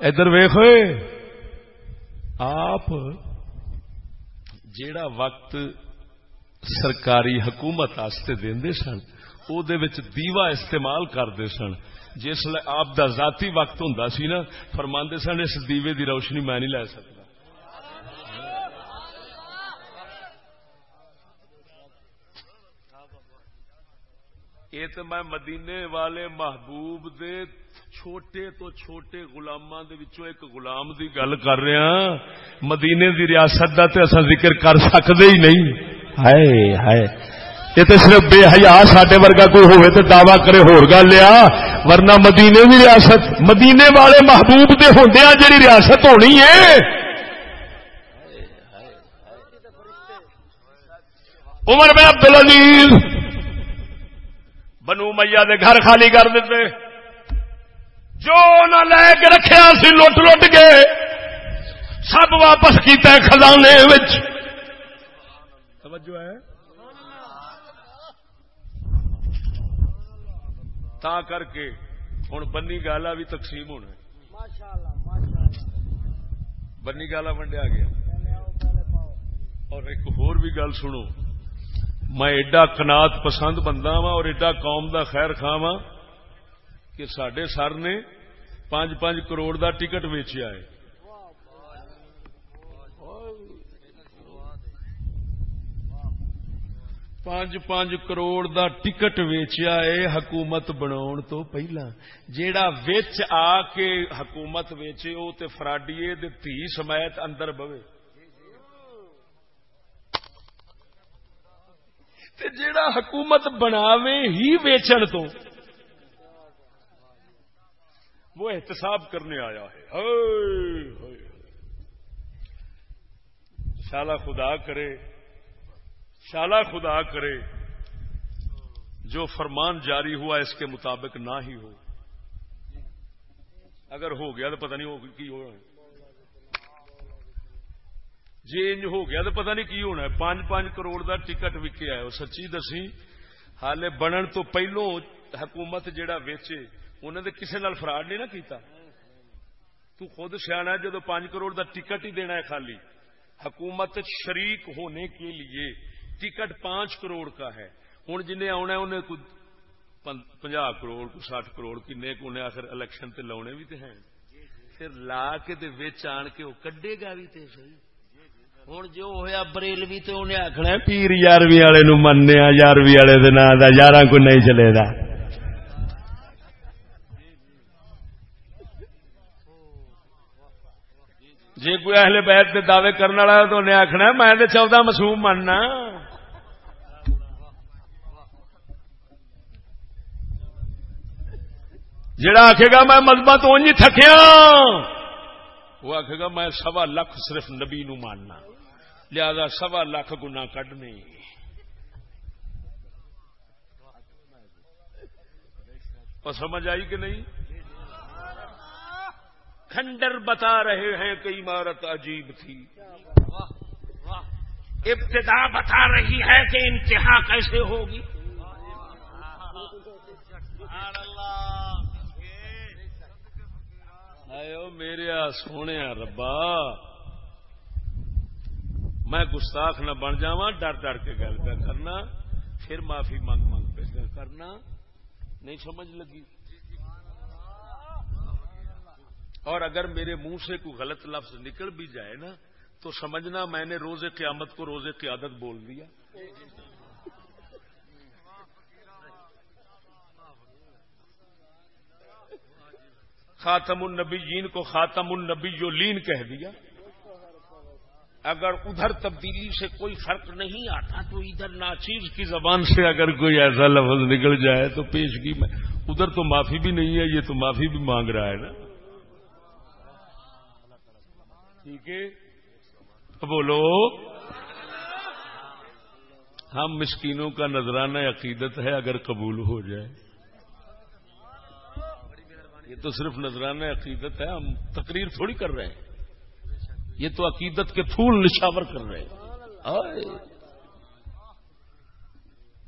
ادھر ویخ آپ جیڑا وقت سرکاری حکومت آستے دے سن، او دے وچ دیوا استعمال کرتے سن۔ جس آپ دا ذاتی وقت ہوں سی نا، فرماندے سن، اس دیوے دی روشنی میں نہیں لے سکتا یہ تو میں مدینے والے محبوب دے چھوٹے تو چھوٹے گلاما ایک غلام دی گل کر رہا ہاں۔ مدینے دی ریاست دا تے اصا ذکر کر سکتے ہی نہیں۔ ہائے ہائے۔ یہ تو صرف بے حیا سڈے ورگا کوئی ہوئے تو دعوی کرے ہور گل لیا ورنہ مدینے دی ریاست، مدینے والے محبوب دے ہوندیا ہاں جی ریاست ہونی ہے۔ عمر میں عبد العزیز بنو میا دے گھر خالی کر دیتے۔ جو نہ لے کے رکھا سی لٹ لٹ کے سب واپس کیتا ہے خزانے توجہ ہے۔ تا کر کے ہوں بنی گالا بھی تقسیم ہونا بنی گالا ونڈیا گیا۔ اور ایک ہور بھی گل سنو۔ میں ایڈا کنات پسند بندہ وا اور ایڈا قوم دا خیر خاں کہ سڈے سر نے پانچ پانچ کروڑ دا ٹکٹ ویچیا ہے۔ پانچ پانچ کروڑ دا ٹکٹ ویچیا ہے حکومت بنا تو پہلا۔ جیڑا ویچ آ کے حکومت ویچے وہ تو فراڈیے تھی سمیت اندر بوے۔ جیڑا حکومت بناوے ہی ویچن تو وہ احتساب کرنے آیا ہے۔ شالا خدا کرے، شالا خدا کرے۔ جو فرمان جاری ہوا اس کے مطابق نہ ہی ہو۔ اگر ہو گیا تو پتہ نہیں ہوگی کی ہو جی انج ہو گیا تو پتہ نہیں کی ہونا ہے۔ پانچ پانچ کروڑ دا ٹکٹ وکیا ہے۔ وہ سچی دسی، حالے بنن تو پہلو حکومت جیڑا ویچے انہوں نے کسی نال فراڈ نہیں نہ کیتا۔ تو خود سیاح جدو پانچ کروڑ دا ٹکٹ ہی دینا ہے خالی، حکومت شریک ہونے کے لیے ٹکٹ پانچ کروڑ کا ہے۔ ہوں جنہیں آنا انہیں کچھ پنجا کروڑ کو ساٹھ کروڑ، کنے کو انہیں آخر الیکشن تے لاؤنے بھی تے ہیں۔ پھر لا کے دے وچ آن کے وہ کڈے گا بھی تے صحیح ہوں جو ہوا بریلوی تو انہیں آخنا پیر یاروی والے نو مننے یاروی والے نام کا یار کو نہیں چلے گا جی کوئی اہل بیت کے دعوے کرنے والا تو انہیں آخنا میں تو چودہ مسوم مننا۔ جڑا آخے گا، میں مذہب تو تھکیا وہ آخے گا، میں سوا لکھ صرف نبی نو ماننا۔ لہذا سوا لاکھ گنا کڈنے۔ اور سمجھ آئی کہ نہیں؟ کھنڈر بتا رہے ہیں کہ عمارت عجیب تھی۔ ابتدا بتا رہی ہے کہ انتہا کیسے ہوگی۔ میرے سونے ربا۔ میں گستاخ نہ بن جا ڈر ڈر کے گل پہ کرنا، پھر معافی منگ منگ پہ کرنا۔ نہیں سمجھ لگی۔ اور اگر میرے منہ سے کوئی غلط لفظ نکل بھی جائے نا، تو سمجھنا میں نے روز قیامت کو روز قیادت بول دیا۔ خاتم النبی جین کو خاتم النبی جو لین کہہ دیا۔ اگر ادھر تبدیلی سے کوئی فرق نہیں آتا، تو ادھر ناچیز کی زبان سے اگر کوئی ایسا لفظ نکل جائے تو پیشگی میں، ادھر تو معافی بھی نہیں ہے، یہ تو معافی بھی مانگ رہا ہے نا۔ ٹھیک ہے؟ بولو۔ ہم مسکینوں کا نذرانہ عقیدت ہے اگر قبول ہو جائے۔ یہ تو صرف نذرانہ عقیدت ہے، ہم تقریر تھوڑی کر رہے ہیں۔ یہ تو عقیدت کے پھول نشاور کر رہے ہیں۔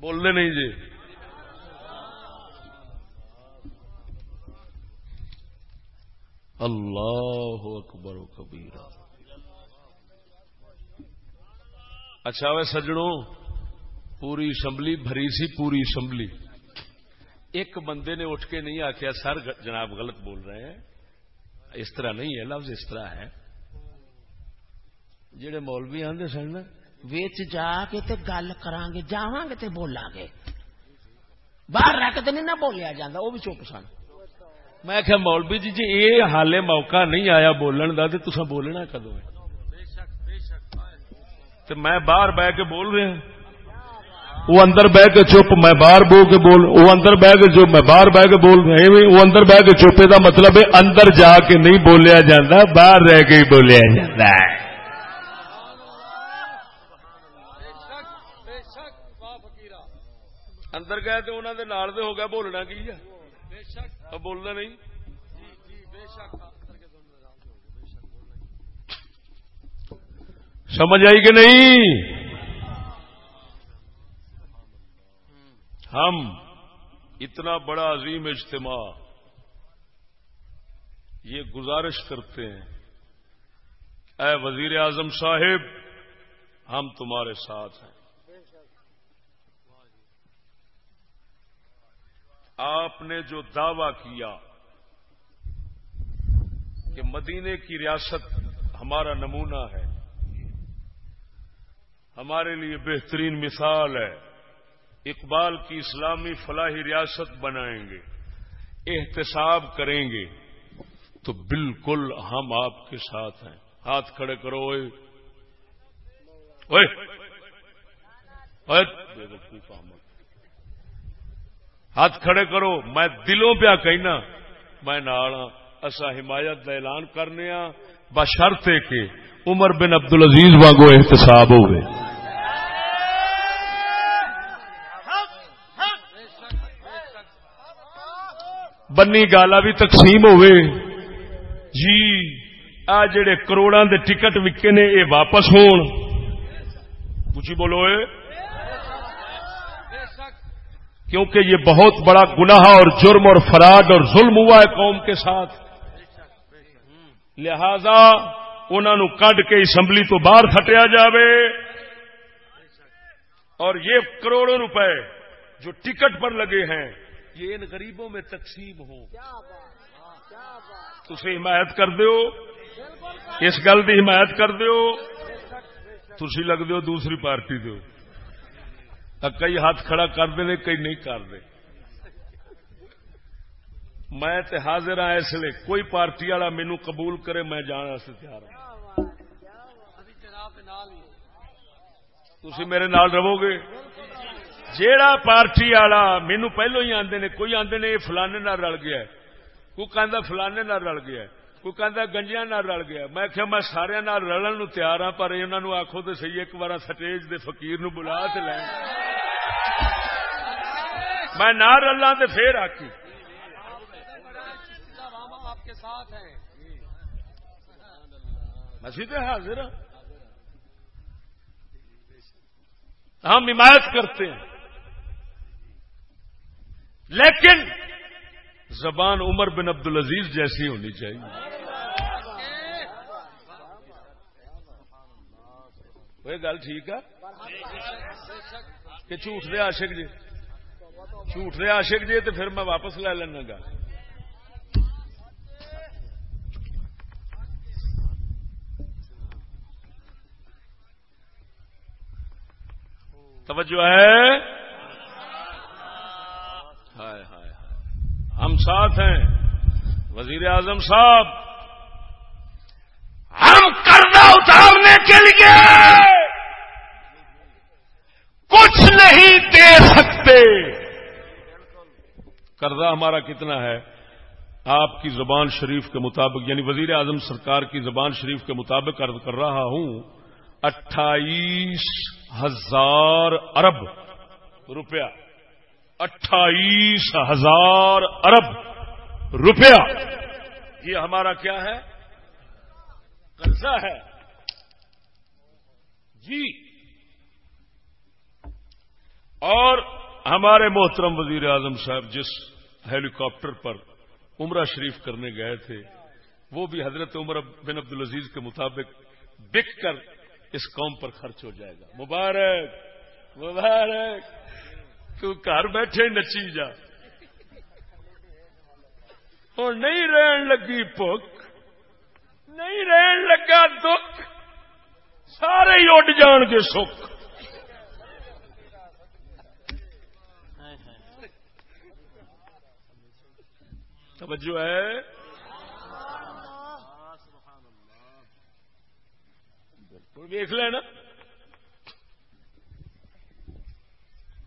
بولنے نہیں جی۔ اللہ اکبر و کبیرہ اچھا وہ سجڑوں پوری اسمبلی، بھری سی پوری اسمبلی۔ ایک بندے نے اٹھ کے نہیں آخیا سر جناب غلط بول رہے ہیں۔ اس طرح نہیں ہے، لفظ اس طرح ہے۔ جڑے مولوی آدھے سن ویچ جا کے تے گل کرا گے جا گے تے بولا گے۔ باہر رہ کے نہیں نہ بولیا جا وہ بھی چپ سن۔ میں کہ مولوی جی جی یہ حالے موقع نہیں آیا بولن کا تو تصا بولنا کدو میں باہر بہ کے بول رہا وہ اندر بہ کے چپ، میں باہر بو کے بول وہ اندر بہ کے چپ، میں باہر بہ کے بول رہا وہ اندر بہ کے چوپے کا مطلب ہے اندر جا کے نہیں بولیا جاتا باہر رہ کے ہی بولیا جاتا ہے۔ اندر گئے تو انہوں دے ہو گیا، بولنا کی ہے؟ بولنا نہیں؟ سمجھ آئی کہ نہیں؟ ہم اتنا بڑا عظیم اجتماع یہ گزارش کرتے ہیں اے وزیر اعظم صاحب، ہم تمہارے ساتھ ہیں۔ آپ نے جو دعوی کیا کہ مدینے کی ریاست ہمارا نمونہ ہے، ہمارے لیے بہترین مثال ہے، اقبال کی اسلامی فلاحی ریاست بنائیں گے، احتساب کریں گے، تو بالکل ہم آپ کے ساتھ ہیں۔ ہاتھ کھڑے کرو ہاتھ کھڑے کرو، میں دلوں پہ کہنا، میں نال ہاں، حمایت کا اعلان کرنے ہاں، بشرط کہ عمر بن عبد العزیز واگو احتساب ہوئے۔ بنی گالا بھی تقسیم ہوئے۔ جی آ جڑے کروڑا دے ٹکٹ وکے نے یہ واپس ہون۔ پوچھی بولو اے۔ کیونکہ یہ بہت بڑا گناہ اور جرم اور فراڈ اور ظلم ہوا ہے قوم کے ساتھ۔ لہذا انہوں کڈ کے اسمبلی تو باہر کھٹیا جاوے۔ اور یہ کروڑوں روپے جو ٹکٹ پر لگے ہیں، یہ ان غریبوں میں تقسیم ہو تھی حمایت کر دو اس گل کی حمایت کر دو تھی لگ دو دوسری پارٹی دو کئی ہاتھ کھڑا کر دے کئی نہیں کر دے۔ میں تے حاضر ہاں اس لیے کوئی پارٹی والا مینو قبول کرے میں جان سے تیار ہوں تھی میرے نال رہو گے؟ جیڑا پارٹی والا مینو پہلو ہی آدھے نے کوئی آدھے نے یہ فلانے رل گیا کوئی کہ فلانے رل گیا کوئی کہ گنجیا رل گیا میں کیا میں سارے رلن نو تیار ہاں پر انہوں آخو تو سی ایک بار سٹیج دے فقیر نو بلا تو لین میں نہ رلا تو پھر آکی مسیح حاضر ہاں ہم حمایت کرتے ہیں لیکن زبان عمر بن عبد العزیز جیسی ہونی چاہیے۔ وہ گل ٹھیک ہے؟ کہ جھوٹ دے عاشق جی۔ جھوٹ دے عاشق جی تو پھر میں واپس لے لینا گا۔ توجہ ہے؟ ہائے۔ ہم ساتھ ہیں۔ وزیر اعظم صاحب، ہم کردہ اتارنے کے لیے کچھ نہیں دے سکتے۔ قرضہ ہمارا کتنا ہے؟ آپ کی زبان شریف کے مطابق یعنی وزیر اعظم سرکار کی زبان شریف کے مطابق عرض کر رہا ہوں، اٹھائیس ہزار ارب روپیہ۔ اٹھائیس ہزار ارب روپیہ۔ یہ ہمارا کیا ہے؟ قرضہ ہے۔ جی۔ اور ہمارے محترم وزیر اعظم صاحب جس ہیلی کاپٹر پر عمرہ شریف کرنے گئے تھے، وہ بھی حضرت عمر بن عبد العزیز کے مطابق بک کر اس قوم پر خرچ ہو جائے گا۔ مبارک مبارک۔ تو گھر بیٹھے نچی جا۔ اور نہیں رہن لگی پک نہیں رہن لگا دکھ، سارے ہی اڈ جان گے سکھ۔ توجہ ہے؟ بالکل دیکھ لینا۔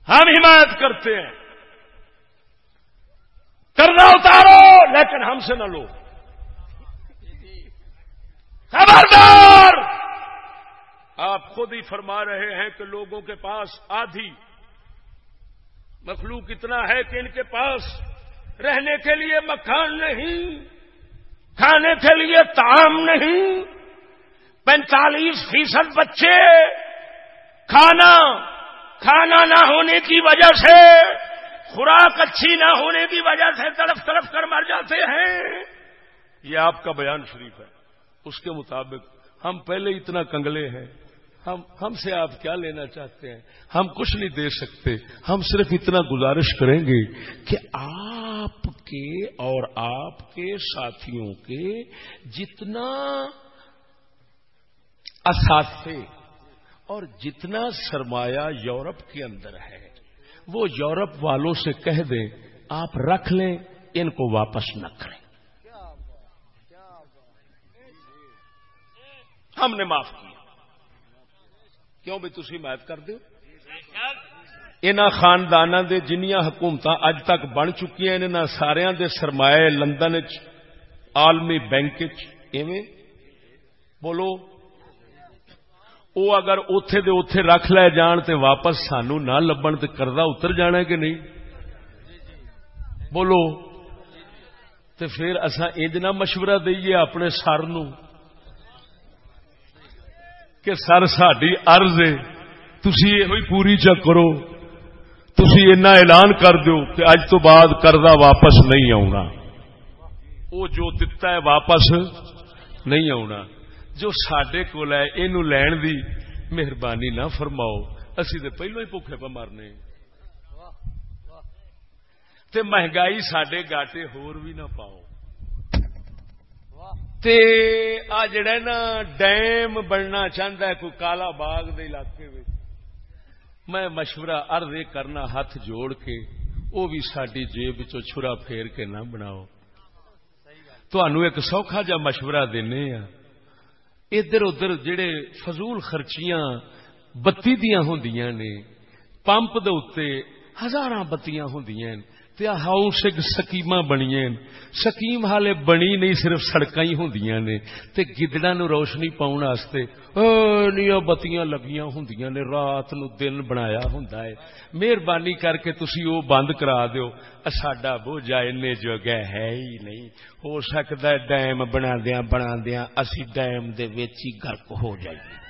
ہم حمایت کرتے ہیں۔ کرنا اتارو، لیکن ہم سے نہ لو۔ خبردار! آپ خود ہی فرما رہے ہیں کہ لوگوں کے پاس آدھی مخلوق اتنا ہے کہ ان کے پاس رہنے کے لیے مکان نہیں، کھانے کے لیے تعام نہیں، پینتالیس فیصد بچے، کھانا کھانا نہ ہونے کی وجہ سے، خوراک اچھی نہ ہونے کی وجہ سے تڑپ تڑپ کر مر جاتے ہیں۔ یہ آپ کا بیان شریف ہے۔ اس کے مطابق ہم پہلے اتنا کنگلے ہیں۔ ہم ہم سے آپ کیا لینا چاہتے ہیں؟ ہم کچھ نہیں دے سکتے۔ ہم صرف اتنا گزارش کریں گے کہ آپ کے اور آپ کے ساتھیوں کے جتنا اثاثے اور جتنا سرمایہ یورپ کے اندر ہے، وہ یورپ والوں سے کہہ دیں آپ رکھ لیں، ان کو واپس نہ کریں۔ ہم نے معاف کیا۔ کیوں بھی تھی میت کر دو ان خاندان دے جنیاں حکومت اج تک بن چکی ہیں ان سارا دے سرمایہ لندن عالمی بینک ایویں؟ بولو۔ وہ اگر اتے دے اتے رکھ لے جان تے واپس سانو نہ لبن تے کردہ اتر جانا کہ نہیں بولو تے پھر اصا انج نہ مشورہ دئیے اپنے سر نو کہ سر ساری ارض ہے تھی یہ پوری چ کرو تھی اینا اعلان کر دو کہ اج تو بعد کردہ واپس نہیں آنا وہ جو دتا ہے واپس نہیں آنا جو سڈے کول ہے یہ لین دی مہربانی نہ فرماؤ۔ اسی تو پہلو ہی بھوکے پہ مرنے تے مہنگائی سڈے گاٹے ہور بھی نہ پاؤ۔ تے آ جڑا نا، ڈیم بننا چاہتا ہے، کوئی کالا باغ دے علاقے میں میں مشورہ ارد کرنا، ہاتھ جوڑ کے وہ بھی ساری جیب چھرا پھیر کے نہ بناؤ۔ تو ایک سوکھا جا مشورہ دینے ہاں۔ ادھر ادھر جڑے فضول خرچیاں بتی دیا ہوں نے پمپ دے ہزار بتیاں ہوں ہاؤسنگ سکیم بنیا سکیم ہالے بنی نہیں، صرف سڑک ہی ہوں نے۔ گدڑا نو روشنی پاؤن بتیاں لگیاں ہوں نے، رات نو دن بنایا ہوں مہربانی کر کے تسی وہ بند کرا دیو۔ ساڈا بوجھا این جو ہے ہی نہیں۔ ہو سکتا ہے ڈیم بنا دیا بنا دیا اسی ڈیم دے ہی گرک ہو جائیے۔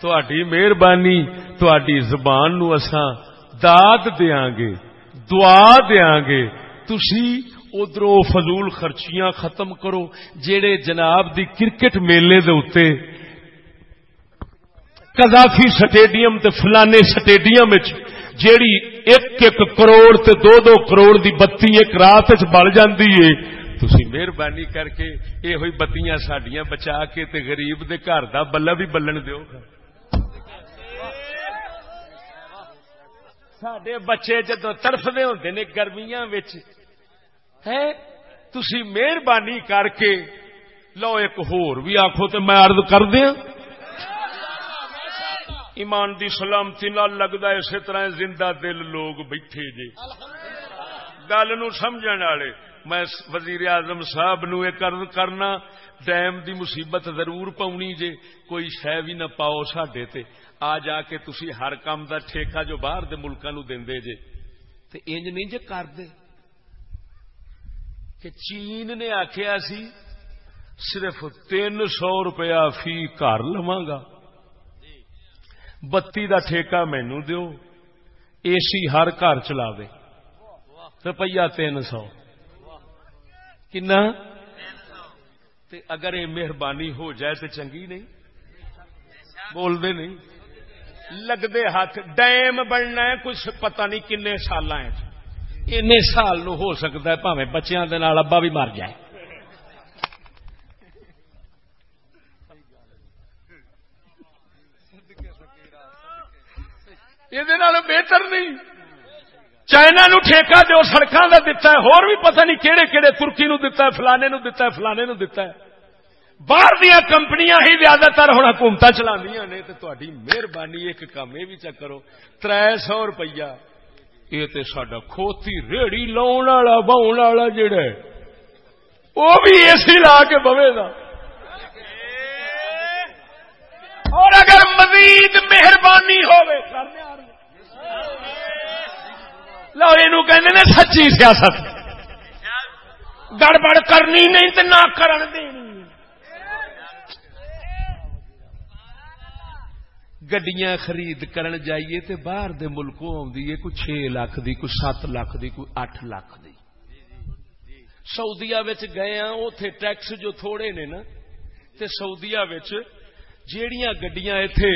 تھی مہربانی تھی زبان نو اساں داد دیا گے دعا دیا گے تھی ادھر فضول خرچیاں ختم کرو جیڑے جناب دی کرکٹ میلے دے اتے کزافی سٹیڈیم تے فلانے سٹیڈیم جیڑی ایک ایک کروڑ تے دو دو کروڑ دی بتی ایک رات بڑھ جاندی ہے تسی مہربانی کر کے یہ ہوئی بتیاں ساڈیاں بچا کے تے غریب دے گھر دا بلا بھی بلن دیو سڈے بچے جدو ترفتے ہوتے نے گرمیاں ہے تسی مہربانی کر کے، لو ایک ہور بھی آخو تو میں ارد کر دیا ایمان دی سلامتی نال لگتا اسی طرح زندہ دل لوگ بیٹھے جی گل نو والے، میں وزیر اعظم صاحب نو ایک کرنا، ڈیم دی مصیبت ضرور پاؤنی جے، کوئی شہ بھی نہ پاؤ سڈے تے۔ آ جا کے تسی ہر کام دا ٹھیکہ جو باہر دے ملکاں نو دیندے جے۔ تے انج نہیں جے کر دے کہ چین نے آخیا سی، صرف تین سو روپیہ فی گھر لوا گا۔ بتی دا ٹھیکہ مینو دیو، اے سی ہر گھر چلا دے روپیہ تین سو۔ کنا؟ اگر یہ مہربانی ہو جائے تو چنگی نہیں؟ بولتے نہیں۔ لگتے ہاتھ۔ ڈیم بننا ہے کچھ پتہ نہیں کن سال سال نو ہو سکتا ہے پاوے بچیاں ابا بھی مر جائے۔ یہ بہتر نہیں۔ چائنا نو ٹھیکہ جو سڑکوں کا دتا ہے ہور بھی پتہ نہیں کہڑے کہڑے ترکی نو دتا ہے فلانے نو دتا ہے فلانے نو دتا ہے۔ باہر دیا کمپنیاں ہی زیادہ تر ہوں حکومت چلا نے تو مہربانی، ایک کام یہ بھی چکرو تر سو روپیہ۔ یہ تو سڈا کھوتی ریڑی لاؤن والا باؤن والا جڑا وہ بھی اے سی لا کے بوے گا۔ اور اگر مزید مہربانی ہوئے لو یہ سچی سیاست۔ گڑبڑ کرنی نہیں تو نہ کرن دینی۔ گڈیاں خرید کرن جائیے تے باہر دے ملکوں آدھی ہے کوئی چھ لاکھ دی کوئی سات لاکھ دی کوئی اٹھ لاکھ دی سعودیا گئے ہاں اتے ٹیکس جو تھوڑے نے نا تے سعودیا جیڑیاں گڈیاں اتے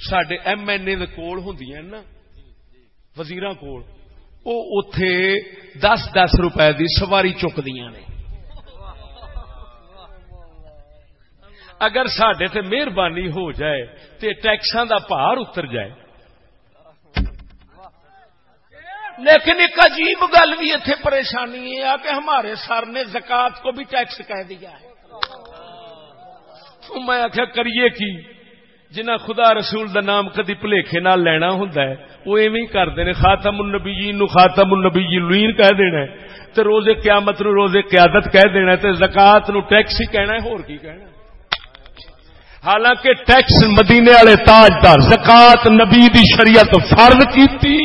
سڈے ایم این اے کول ہوں نا وزیر کول وہ اتے دس دس روپے دی سواری چکدیا نے اگر سڈے تے مہربانی ہو جائے تے ٹیکساں دا پہاڑ اتر جائے۔ لیکن ایک عجیب گل بھی اتنے پریشانی ہے کہ ہمارے سر نے زکات کو بھی ٹیکس کہہ دیا ہے۔ میں آخیا کریے کی؟ جنہ خدا رسول دا نام کدی پلیکھے نہ لینا ہوں وہ ایویں کرتے ہیں خاتم النبیین نو خاتم النبیین کہہ دینا تے روزے قیامت نو روزے قیادت کہہ دینا تے زکات نو ٹیکس ہی کہنا ہے، ہور کی کہنا حالانکہ ٹیکس مدینے والے تاجدار زکات نبی دی شریعت فرض کیتی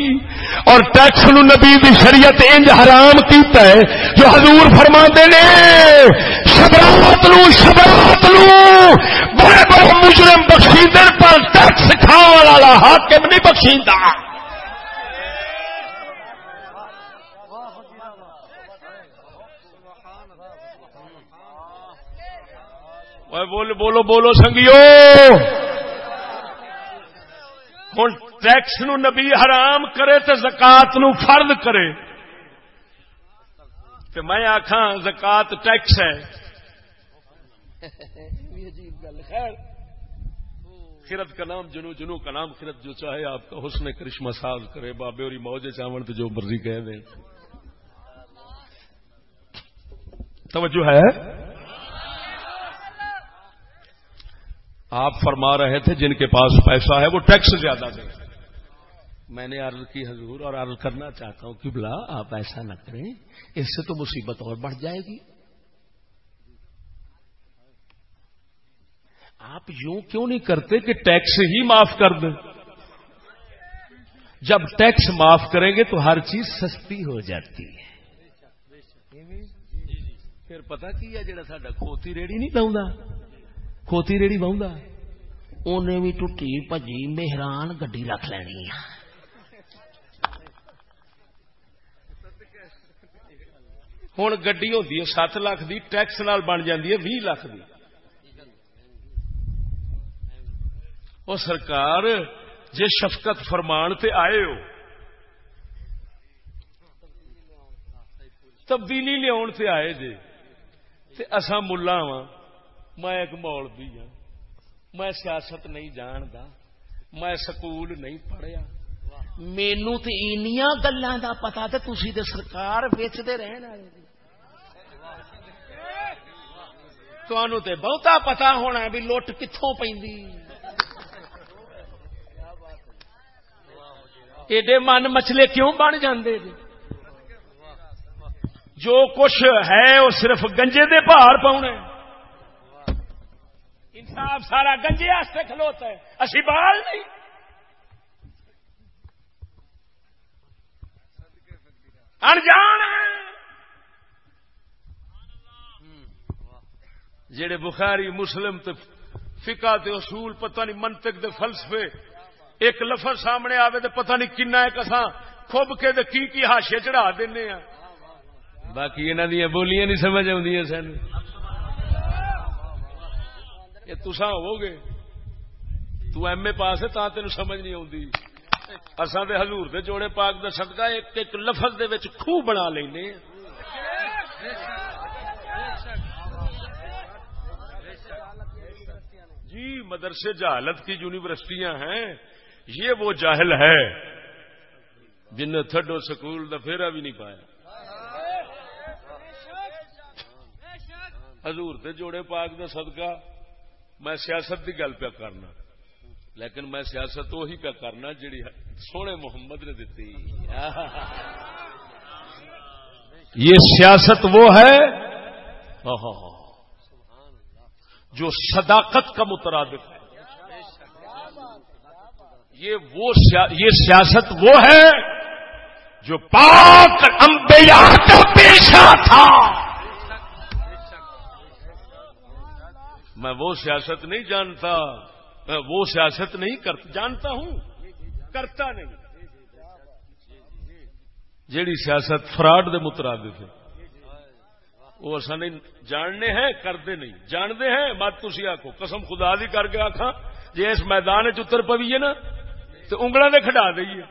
اور ٹیکس نو نبی دی شریعت انج حرام کیتا ہے، جو حضور فرما نے، شبرات نو شبرات نو بڑے بڑے مجرم بخشیدن پر ٹیکس کھاوا والا حاکم نہیں بخشیدہ بولو بولو بولو سنگیو ہوں ٹیکس نو نبی حرام کرے تو زکات نو فرد کرے تو میں آخا زکات ٹیکس ہے خرد کا نام جنو جنو کا نام خرد جو چاہے آپ کا حسن کرشمہ ساز کرے بابے اور موجے چاول تو جو مرضی کہہ دیں توجہ ہے آپ فرما رہے تھے جن کے پاس پیسہ ہے وہ ٹیکس زیادہ دیں۔ میں نے عرض کی حضور اور عرض کرنا چاہتا ہوں کہ بلا آپ ایسا نہ کریں اس سے تو مصیبت اور بڑھ جائے گی۔ آپ یوں کیوں نہیں کرتے کہ ٹیکس ہی معاف کر دیں؟ جب ٹیکس معاف کریں گے تو ہر چیز سستی ہو جاتی ہے۔ پھر پتا کی ہے جڑا سا کھوتی ریڑی نہیں لاؤں کھوتی ریڑی بہت انہیں بھی ٹوٹی بجی مہران گڈی رکھ لینی ہوں گڈی ہوتی ہے سات لاکھ دی ٹیکس نال بن جاتی ہے بھی لاکھ دی۔ وہ سرکار جے شفقت فرمان تے آئے ہو تبدیلی لیا آئے جے تے اسا ملا وا میں ایک مول بھی ہاں۔ میں سیاست نہیں جانتا میں سکول نہیں پڑھیا۔ مینو تو گلوں کا پتا تو تھی تو سرکار ویچتے رہن جی۔ تے بہتا پتا ہونا بھی لٹ کتوں پی ایڈے من مچلے کیوں بن جاندے جی؟ جو کچھ ہے، وہ صرف گنجے دے پہاڑ پاؤنے۔ انصاف سارا گنجے آستے کھلوتا ہے۔ اسی بال نہیں۔ انجان جڑے بخاری مسلم تے فقہ تے اصول پتہ نہیں منطق دے فلسفے ایک لفظ سامنے آوے تے پتہ نہیں کنا ہے کساں۔ کھب کے تے کی کی ہاشے چڑھا دینے ہیں۔ باقی انہاں دی بولیاں نہیں سمجھ آوندیاں سن۔ یہ تسا ہو گے تو ایم اے پاس ہے، تا تین سمجھ نہیں آتی اصا دے حضور دے جوڑے پاک دا صدقہ ایک ایک لفظ دے وچ خوہ بنا لینے جی مدرسے جہالت کی یونیورسٹیاں ہیں۔ یہ وہ جاہل ہے جن نے تھڈو سکول دا پھیرا بھی نہیں پایا۔ حضور تے جوڑے پاک دا صدقہ میں سیاست کی گل پہ کرنا۔ لیکن میں سیاست وہی پہ کرنا جڑی سونے محمد نے دیتی یہ سیاست وہ ہے۔ جو صداقت کا مترادف ہے۔ یہ وہ یہ سیاست وہ ہے جو پاک امبیا کا پیشہ تھا۔ میں وہ سیاست نہیں جانتا، میں وہ سیاست نہیں کرتا، جانتا ہوں، کرتا نہیں۔ جیڑی سیاست فراڈ دے مترادف ہے، وہ اصا نہیں، جاننے ہیں، کرتے نہیں۔ جانتے ہیں مت تھی آخو قسم خدا دی کر کے آخا جی اس میدان چتر پویے نا تو انگلوں نے کھڈا دئیے۔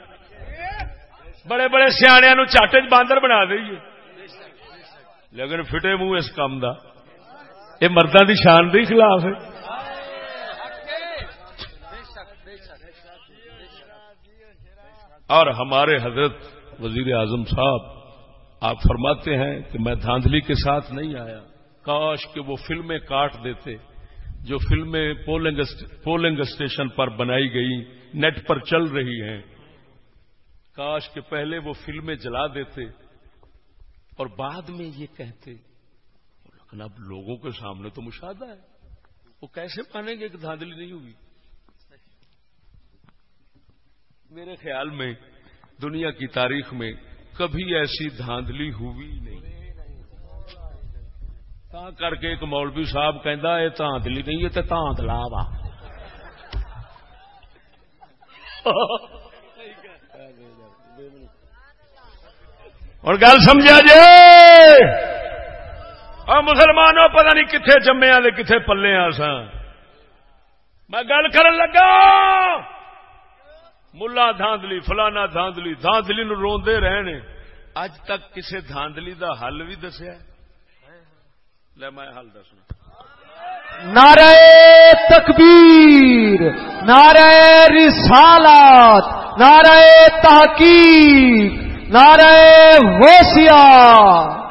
بڑے بڑے سیاح نو چاٹے باندر بنا دئیے۔ لیکن فٹے منہ اس کام کا یہ مردہ دی شان دے خلاف ہے۔ اور ہمارے حضرت وزیر اعظم صاحب، آپ فرماتے ہیں کہ میں دھاندلی کے ساتھ نہیں آیا۔ کاش کہ وہ فلمیں کاٹ دیتے، جو فلمیں پولنگ اسٹیشن پر بنائی گئی، نیٹ پر چل رہی ہیں۔ کاش کہ پہلے وہ فلمیں جلا دیتے اور بعد میں یہ کہتے اب لوگوں کے سامنے تو مشاہدہ ہے۔ وہ کیسے مانیں گے کہ دھاندلی نہیں ہوگی میرے خیال میں دنیا کی تاریخ میں کبھی ایسی دھاندلی ہوئی نہیں۔ تا کر کے ایک مولوی صاحب کہہ یہ دھاندلی نہیں ہے تو تاندلا وا اور گل سمجھا جی اور مسلمانوں پتہ نہیں کتنے جمیا کتنے پلے آ سا میں گل کر لگا۔ ملا دھاندلی، فلانا دھاندلی دھاندلی نو روندے رہنے۔ اج تک کسے دھاندلی دا حل بھی دسیا؟ لے میں حل دسنا۔ نعرہ تکبیر، نعرہ رسالات، نعرہ تحقیق، نعرہ ہوشیار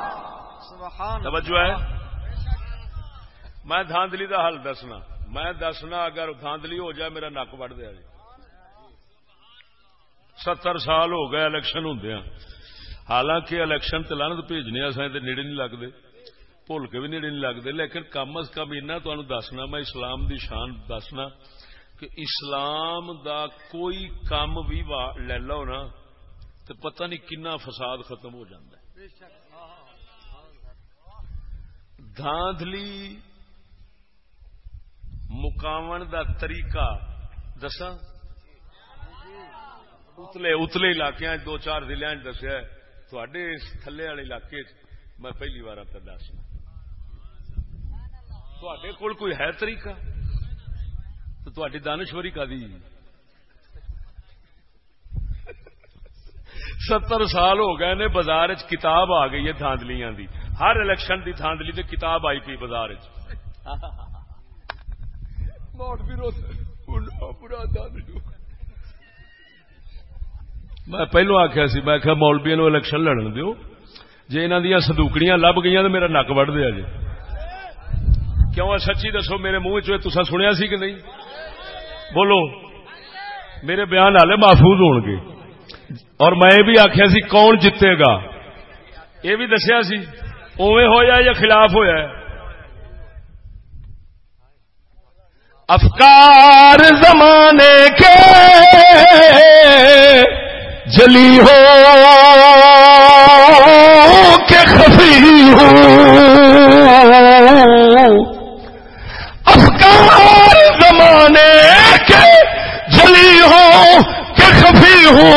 توجہ ہے؟ میں دھاندلی دا حل دسنا۔ میں دسنا اگر دھاندلی ہو جائے میرا نک وڈ دیا جی۔ ستر سال ہو گئے الیکشن ہوں ہاں۔ حالانکہ الیکشن تلانت بھیجنے اصل نیڑے نہیں لگتے بھول کے بھی نیڑے نہیں لگتے لیکن کم از کم اینا تو دسنا، میں اسلام دی شان دسنا کہ اسلام دا کوئی کام بھی لے لو نا تو پتہ نہیں کنا فساد ختم ہو جاتا ہے۔ دھاندلی مقام دا طریقہ دسا اتلے اتلے علاقے دو چار ضلع دسیا تھے تھلے والے علاقے میں پہلی بار آپ دس۔ تے کول کوئی ہے طریقہ؟ تو تھی دانشوری کا دی ستر سال ہو گئے نے بازار کتاب آ گئی ہے دھاندلیاں دی۔ ہر الیکشن دی دھاندلی تے کتاب آئی پی بازار میں پہلو آخیا سی میں مولبیا نو الیکشن لڑن دیو۔ جی انہوں دیا سدوکڑیاں لب گئی تو میرا نک وڈ دیا جی کیوں سچی دسو میرے منہ چسا سنیا سی کہ نہیں؟ بولو میرے بیان والے محفوظ ہو گے۔ اور میں یہ بھی آخیا سی کون جیتے گا؟ یہ بھی دسیا سی۔ اوے ہوا یا خلاف ہوا افکار زمانے کے جلی ہو کے خفی ہو۔ افکار زمانے کے جلی ہو کے خفی ہو۔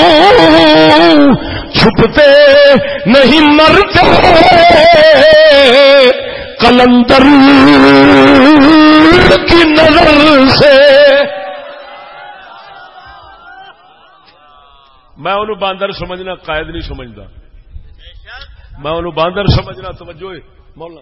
چھپتے نہیں مرتے۔ کلندر کی نظر سے۔ میں انہوں باندر سمجھنا، قائد نہیں سمجھتا۔ میں انہوں باندر سمجھنا، توجہ مولا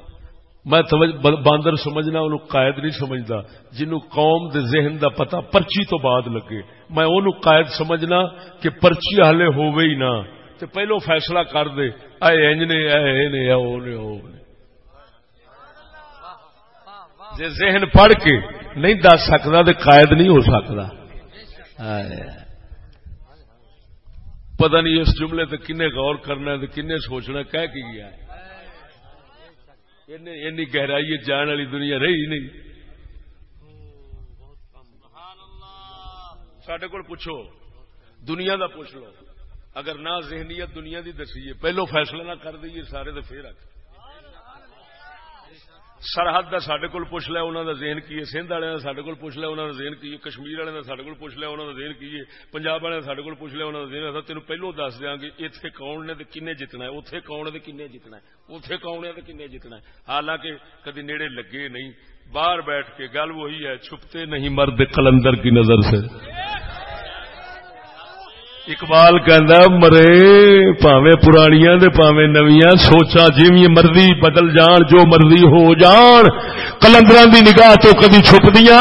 میں باندر سمجھنا، انہوں قائد نہیں سمجھتا۔ جنہوں قوم دے ذہن دا پتا پرچی تو بعد لگے۔ میں انہوں قائد سمجھنا کہ پرچی ہلے ہوئے ہی نہ۔ تو پہلو فیصلہ کر دے۔ اے انج نے، اے نے او نے او نے۔ جے ذہن پڑھ کے نہیں دس سکتا تو قائد نہیں ہو سکتا پتہ نہیں اس جملے تے کنے غور کرنا ہے کنے سوچنا کہہ کی گیا اینی گہرائی جان والی دنیا رہی نہیں۔ سڈے کو پوچھو۔ دنیا دا پوچھ لو۔ اگر نہ ذہنیت دنیا دی دسیے پہلو فیصلہ نہ کر دئیے سارے تو پھر رکھ سرحد کا سڈے کو پوچھ لیا انہوں کا زین کی سندھ والے کا سڈے کو پوچھ لیا انہوں نے زین کی کشمیر والے کا سڈے کو پوچھ لیا انہوں نے زین کی پنجاب والے سڈے کو پوچھ لیا انہوں نے زین تین پہلو دس دیا گے اتنے کون نے کن جتنا ہے اتنے کون نے کن جتنا ہے اتنے کون ہے کن جتنا ہے۔ حالانکہ کدی نیڑے لگے نہیں، باہر بیٹھ کے گل وہی ہے، چھپتے نہیں مرد کلندر کی نظر سے۔ اقبال کہندا مرے پاوے پرانیاں دے پاوے نویاں، سوچا جویں مرضی بدل جان، جو مرضی ہو جان، کلندراں دی نگاہ تو کبھی چھپ دیاں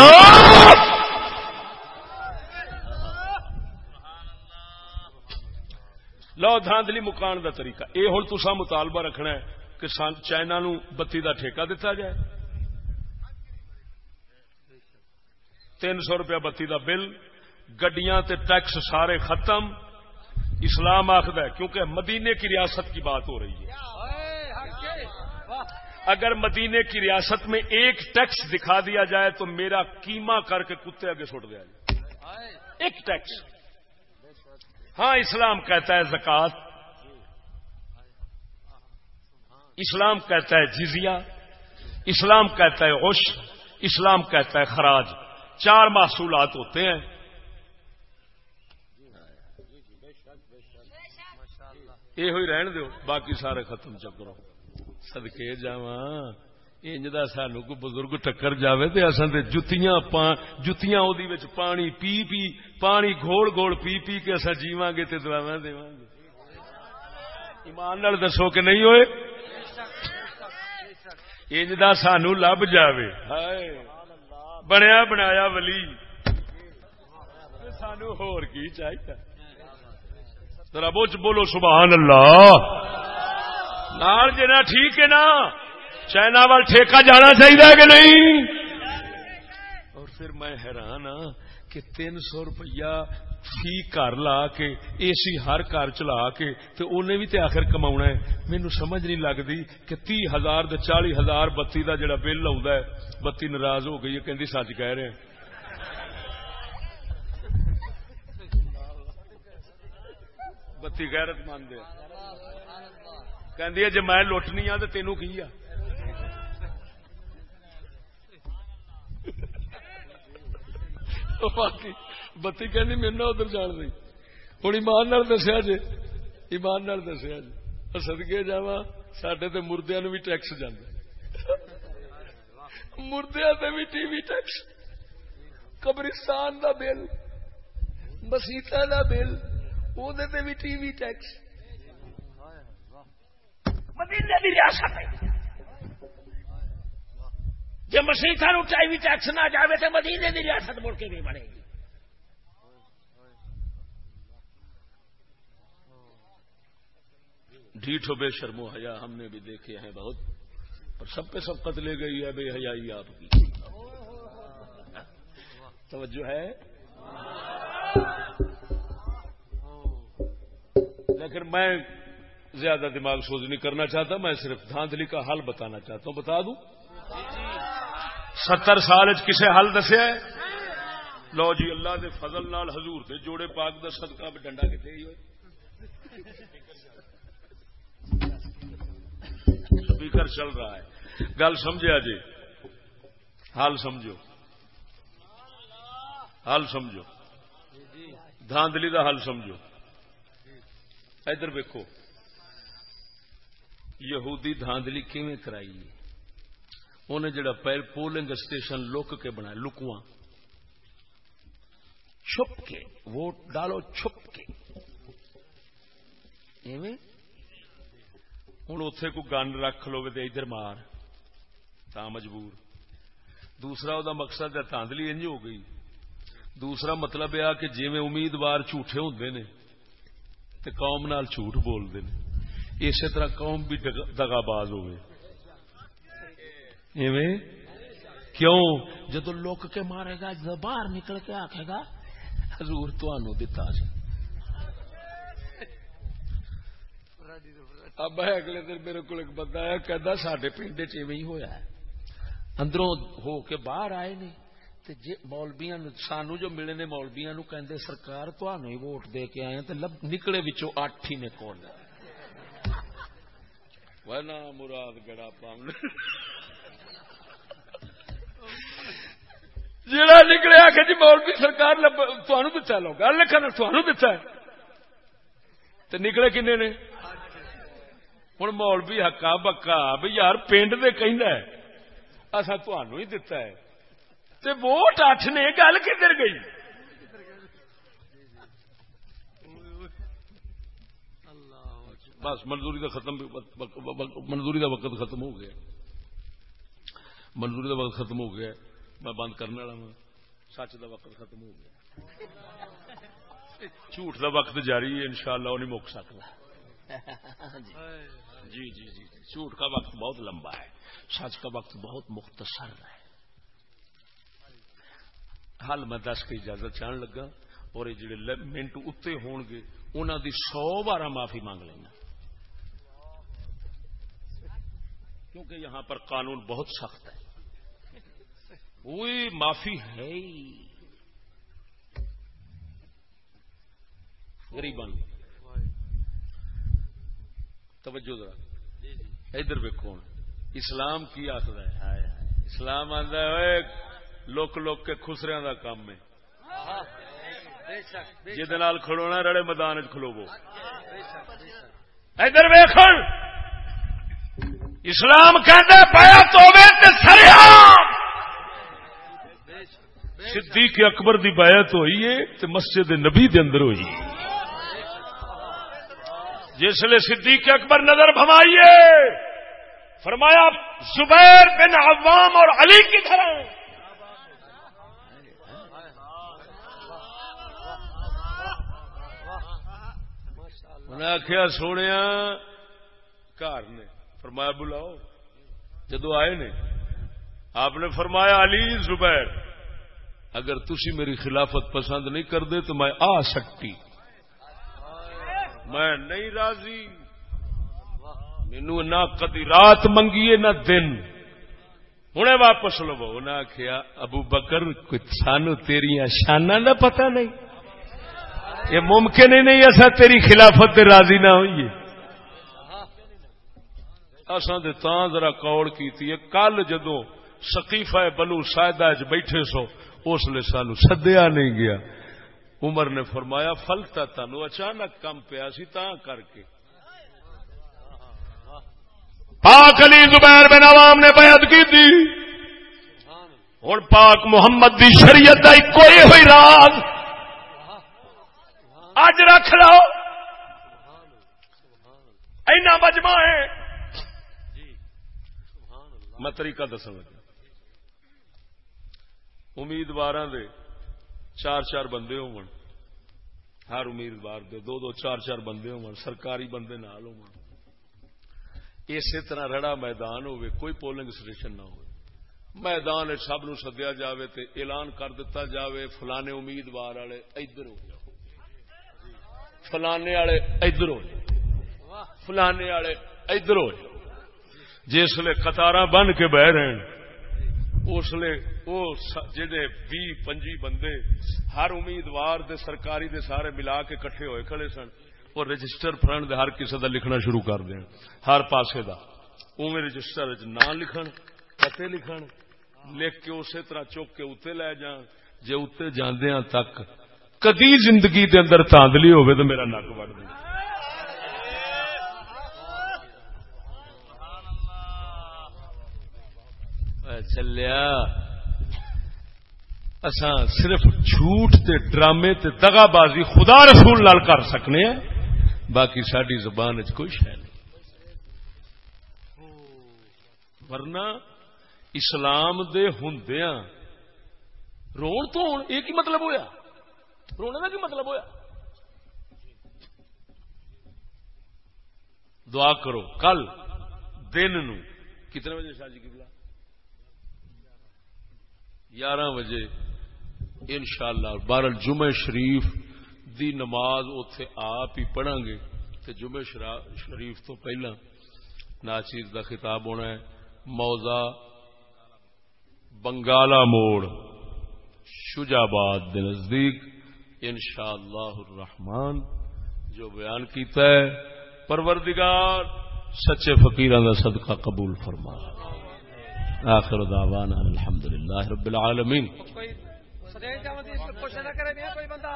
لو، دھاندلی مکان دا طریقہ۔ اے ہن تساں مطالبہ رکھنا ہے کہ چائنا نو بتی دا ٹھیکہ دتا جائے۔ تین سو روپیہ بتی دا بل گڈیاں تے ٹیکس سارے ختم۔ اسلام آخد ہے، کیونکہ مدینے کی ریاست کی بات ہو رہی ہے۔ اگر مدینے کی ریاست میں ایک ٹیکس دکھا دیا جائے تو میرا کیما کر کے کتے آگے چھوڑ دیا جائے۔ ایک ٹیکس۔ ہاں اسلام کہتا ہے زکات۔ اسلام کہتا ہے جزیہ۔ اسلام کہتا ہے عش اسلام کہتا ہے خراج۔ چار محصولات ہوتے ہیں۔ یہ ہوئی رہن دو باقی سارے ختم چکرو سدکے جا انج کا سانو کو بزرگ ٹکر جائے تو اصل تو جتیاں جتیاں پانی پی پی پانی گھوڑ گھوڑ پی پی کے اصا جیواں گے تو دعوا دے ایمان نال دسو کہ نہیں ہوئے انج کا سانو لب جائے بنیا بنایا ولی سانو ہور کی چاہیے ذرا بوچ بولو سبحان اللہ۔ نال جنا ٹھیک ہے نا، چائنا وال ٹھیکہ جانا چاہیے کہ نہیں؟ اور پھر میں حیران ہاں کہ تین سو روپیہ فی گھر لا کے، اے سی ہر گھر چلا کے تو انہیں بھی تے آخر کما ہے۔ مینو سمجھ نہیں لگتی کہ تی ہزار چالی ہزار بتی کا جڑا بل آ بتی ناراض ہو گئی ہے کہ سچ کہہ رہے ہیں۔ بتی غیرت مند کہ جی میں لٹنی ہوں تو تینوں کی بتی کہ میرے ادھر جان دی ہوں ایمان دسیا جی ایمان دسیا جی سدکے جا سڈے تو مردیا نو بھی ٹیکس جانا مردیا بھی ٹی وی ٹیکس قبرستان دا بل مسیطا دا بل وہ بھی ٹی وی ٹیکس مدینے کی ریاست ہے جی مسیحا نو ٹی وی ٹیکس نہ جائے تو مدینے کی ریاست مڑ کے نہیں بنے گی ڈھیٹ ہو بے شرمو حیا ہم نے بھی دیکھے ہیں بہت پر سب پہ سب قتلے گئی ہے بے حیائی آپ کی توجہ ہے لیکن میں زیادہ دماغ سوز نہیں کرنا چاہتا، میں صرف دھاندلی کا حل بتانا چاہتا ہوں۔ بتا دوں؟ ستر سال کسے حل دسیا لو جی اللہ دے فضل نال حضور دے جوڑے پاک دا صدقہ ڈنڈا کتنے ہی ہوئے۔ سپیکر چل رہا ہے۔ گل سمجھا جی حال سمجھو۔ حال سمجھو۔ دھاندلی دا حل سمجھو۔ ادھر ویکو یہودی دھاندلی کیویں کرائی؟ انہیں جڑا پہل پولنگ اسٹیشن لک کے بنا لکواں۔ چھپ کے، ووٹ ڈالو، چھپ کے۔ ہوں اتے کو گن رکھ لو تو ادھر مار۔ تا مجبور۔ دوسرا دا مقصد ہے تاندلی انج ہو گئی۔ دوسرا مطلب یہ کہ جی امیدوار جھوٹے ہوں نے تو قوم نال جھوٹ بولتے ہیں اسی طرح قوم بھی دگا باز ہوئے کیوں؟ جدو لوک کے مارے گا جب باہر نکل کے آخے گا، حضور تو دتا اب اگلے دن میرے کو ایک بندہ آیا کہ سڈے پنڈ چی ہوا اندروں ہو کے باہر آئے نے جی مولبیا سانو جو ملے نے مولبیا نو کہ سرکار ہی ووٹ دے کے آئے تو نکلے بچوں اٹھ ہی نے کون مراد گڑا پام جڑا نکلے آ جی مولوی سرکار دتا لو گل لکھا تھانو دتا ہے۔ تو نکلے کنے نے؟ ہوں مولوی ہکا بکا بھی یار پنڈ دے کہ اصا تھی دتا ہے۔ تے ووٹ اٹھ نے گل کدھر گئی؟ بس، منظوری کا ختم منظوری کا وقت ختم ہو گیا۔ منظوری کا وقت ختم ہو گیا۔ میں بند کرنے والا ہوں۔ سچ کا وقت ختم ہو گیا۔ جھوٹ کا وقت جاری ہے ان شاء اللہ وہ نہیں مک سکتا۔ جی،, جی جی جی۔ جھوٹ کا وقت بہت لمبا ہے۔ سچ کا وقت بہت مختصر ہے۔ حل میں دس کے اجازت چاہن لگا اور یہ جڑے منٹ اتنے ہون گے انہوں دی سو بار معافی مانگ لینا۔ کیونکہ یہاں پر قانون بہت سخت ہے۔ کوئی معافی ہے غریبان توجہ ذرا۔ ادھر ویکو اسلام کی آخر ہے۔ اسلام ہے لوک لوک کے خسریا کا کام ہے۔ جہد کھڑونا رڑے میدان چلوو ادھر ویخ اسلام کہتے پایا تو صدیق اکبر دی بیعت ہوئی ہے تو مسجد نبی دے اندر ہوئی جس لیے صدیق اکبر نظر بھمائیے فرمایا زبیر بن عوام اور علی کی طرح۔ انہیں آخیا سونے گھر نے فرمایا، بلاؤ۔ جدو آئے نے، آپ نے فرمایا، علی زبیر، اگر تسی میری خلافت پسند نہیں کر دے تو میں آ سکتی۔ میں نہیں راضی۔ مینو نہ کدی رات منگیے، نہ دن۔ ہوں واپس لو انہیں آخیا ابو بکر سانو تیری شانہ کا پتا نہیں۔ یہ ممکن ہی نہیں ایسا تیری خلافت راضی نہ ہوئی اصل ذرا کوڑ کی کل جدو سکیفا بلو سائدہ بیٹھے سو اس لیے سانو سدیا نہیں گیا۔ عمر نے فرمایا فلتا تنو اچانک کم پیا سی تا کر کے۔ پاک علی زبیر بن عوام نے بیعت کی تھی ہوں پاک محمد دی شریعت کا کوئی ہوئی راز۔ اج رکھ لو۔ اینا مجمع ہے۔ میں طریقہ دس لگا۔ امیدوار دے چار چار بندے ہو ہر امیدوار دے دو دو چار چار بندے ہو سرکاری بندے نال اسی طرح رڑا میدان ہوئے کوئی پولنگ اسٹیشن نہ ہو میدان سب نو سدیا جاوے تے اعلان کر دیتا جاوے، فلانے امیدوار والے ادھر ہو جاؤ۔ فلانے والے ادھر ہو جاؤ۔ فلانے والے ادھر ہو جاؤ۔ قطار بن کے بہ رہے اس لیے وہ جہے بھی پنجی بندے ہر امیدوار دے سرکاری دے سارے ملا کے کٹھے ہوئے کھڑے سن۔ وہ رجسٹر فرنٹ ہر کسی دا لکھنا شروع کر دیں۔ ہر پاسے دا۔ اوے رجسٹر نام لکھن، پتے لکھن، لکھ کے اسی طرح چک کے اتنے لے جان۔ جی اتنے جاندیا تک کدی زندگی دے اندر تاندلی ہوئے تو میرا نک وڑ دے چلیا اساں صرف جھوٹ تے ڈرامے تے دگا بازی خدا رسول لال کر سکنے ہیں باقی ساری زبان چ کوئی شہ نہیں ورنہ اسلام دے ہندیاں رون تو ہوں یہ مطلب ہویا رونے کا کی مطلب ہویا؟ دعا کرو، کل، دن نو۔ کتنے بجے شاہ جی کی بلا گیارہ بجے ان شاء اللہ بارہ جمعہ شریف دی نماز اتے آپ ہی پڑھا گے۔ تو جمعہ شریف تو پہلا ناچیز کا خطاب ہونا ہے۔ موزہ بنگالا موڑ، شجاباد نزدیک۔ ان شاء اللہ الرحمان جو بیان کیتا ہے، پروردگار سچے فقیران دا صدقہ قبول فرما۔ آخر دعوانا الحمدللہ رب العالمین۔ کوئی بندہ؟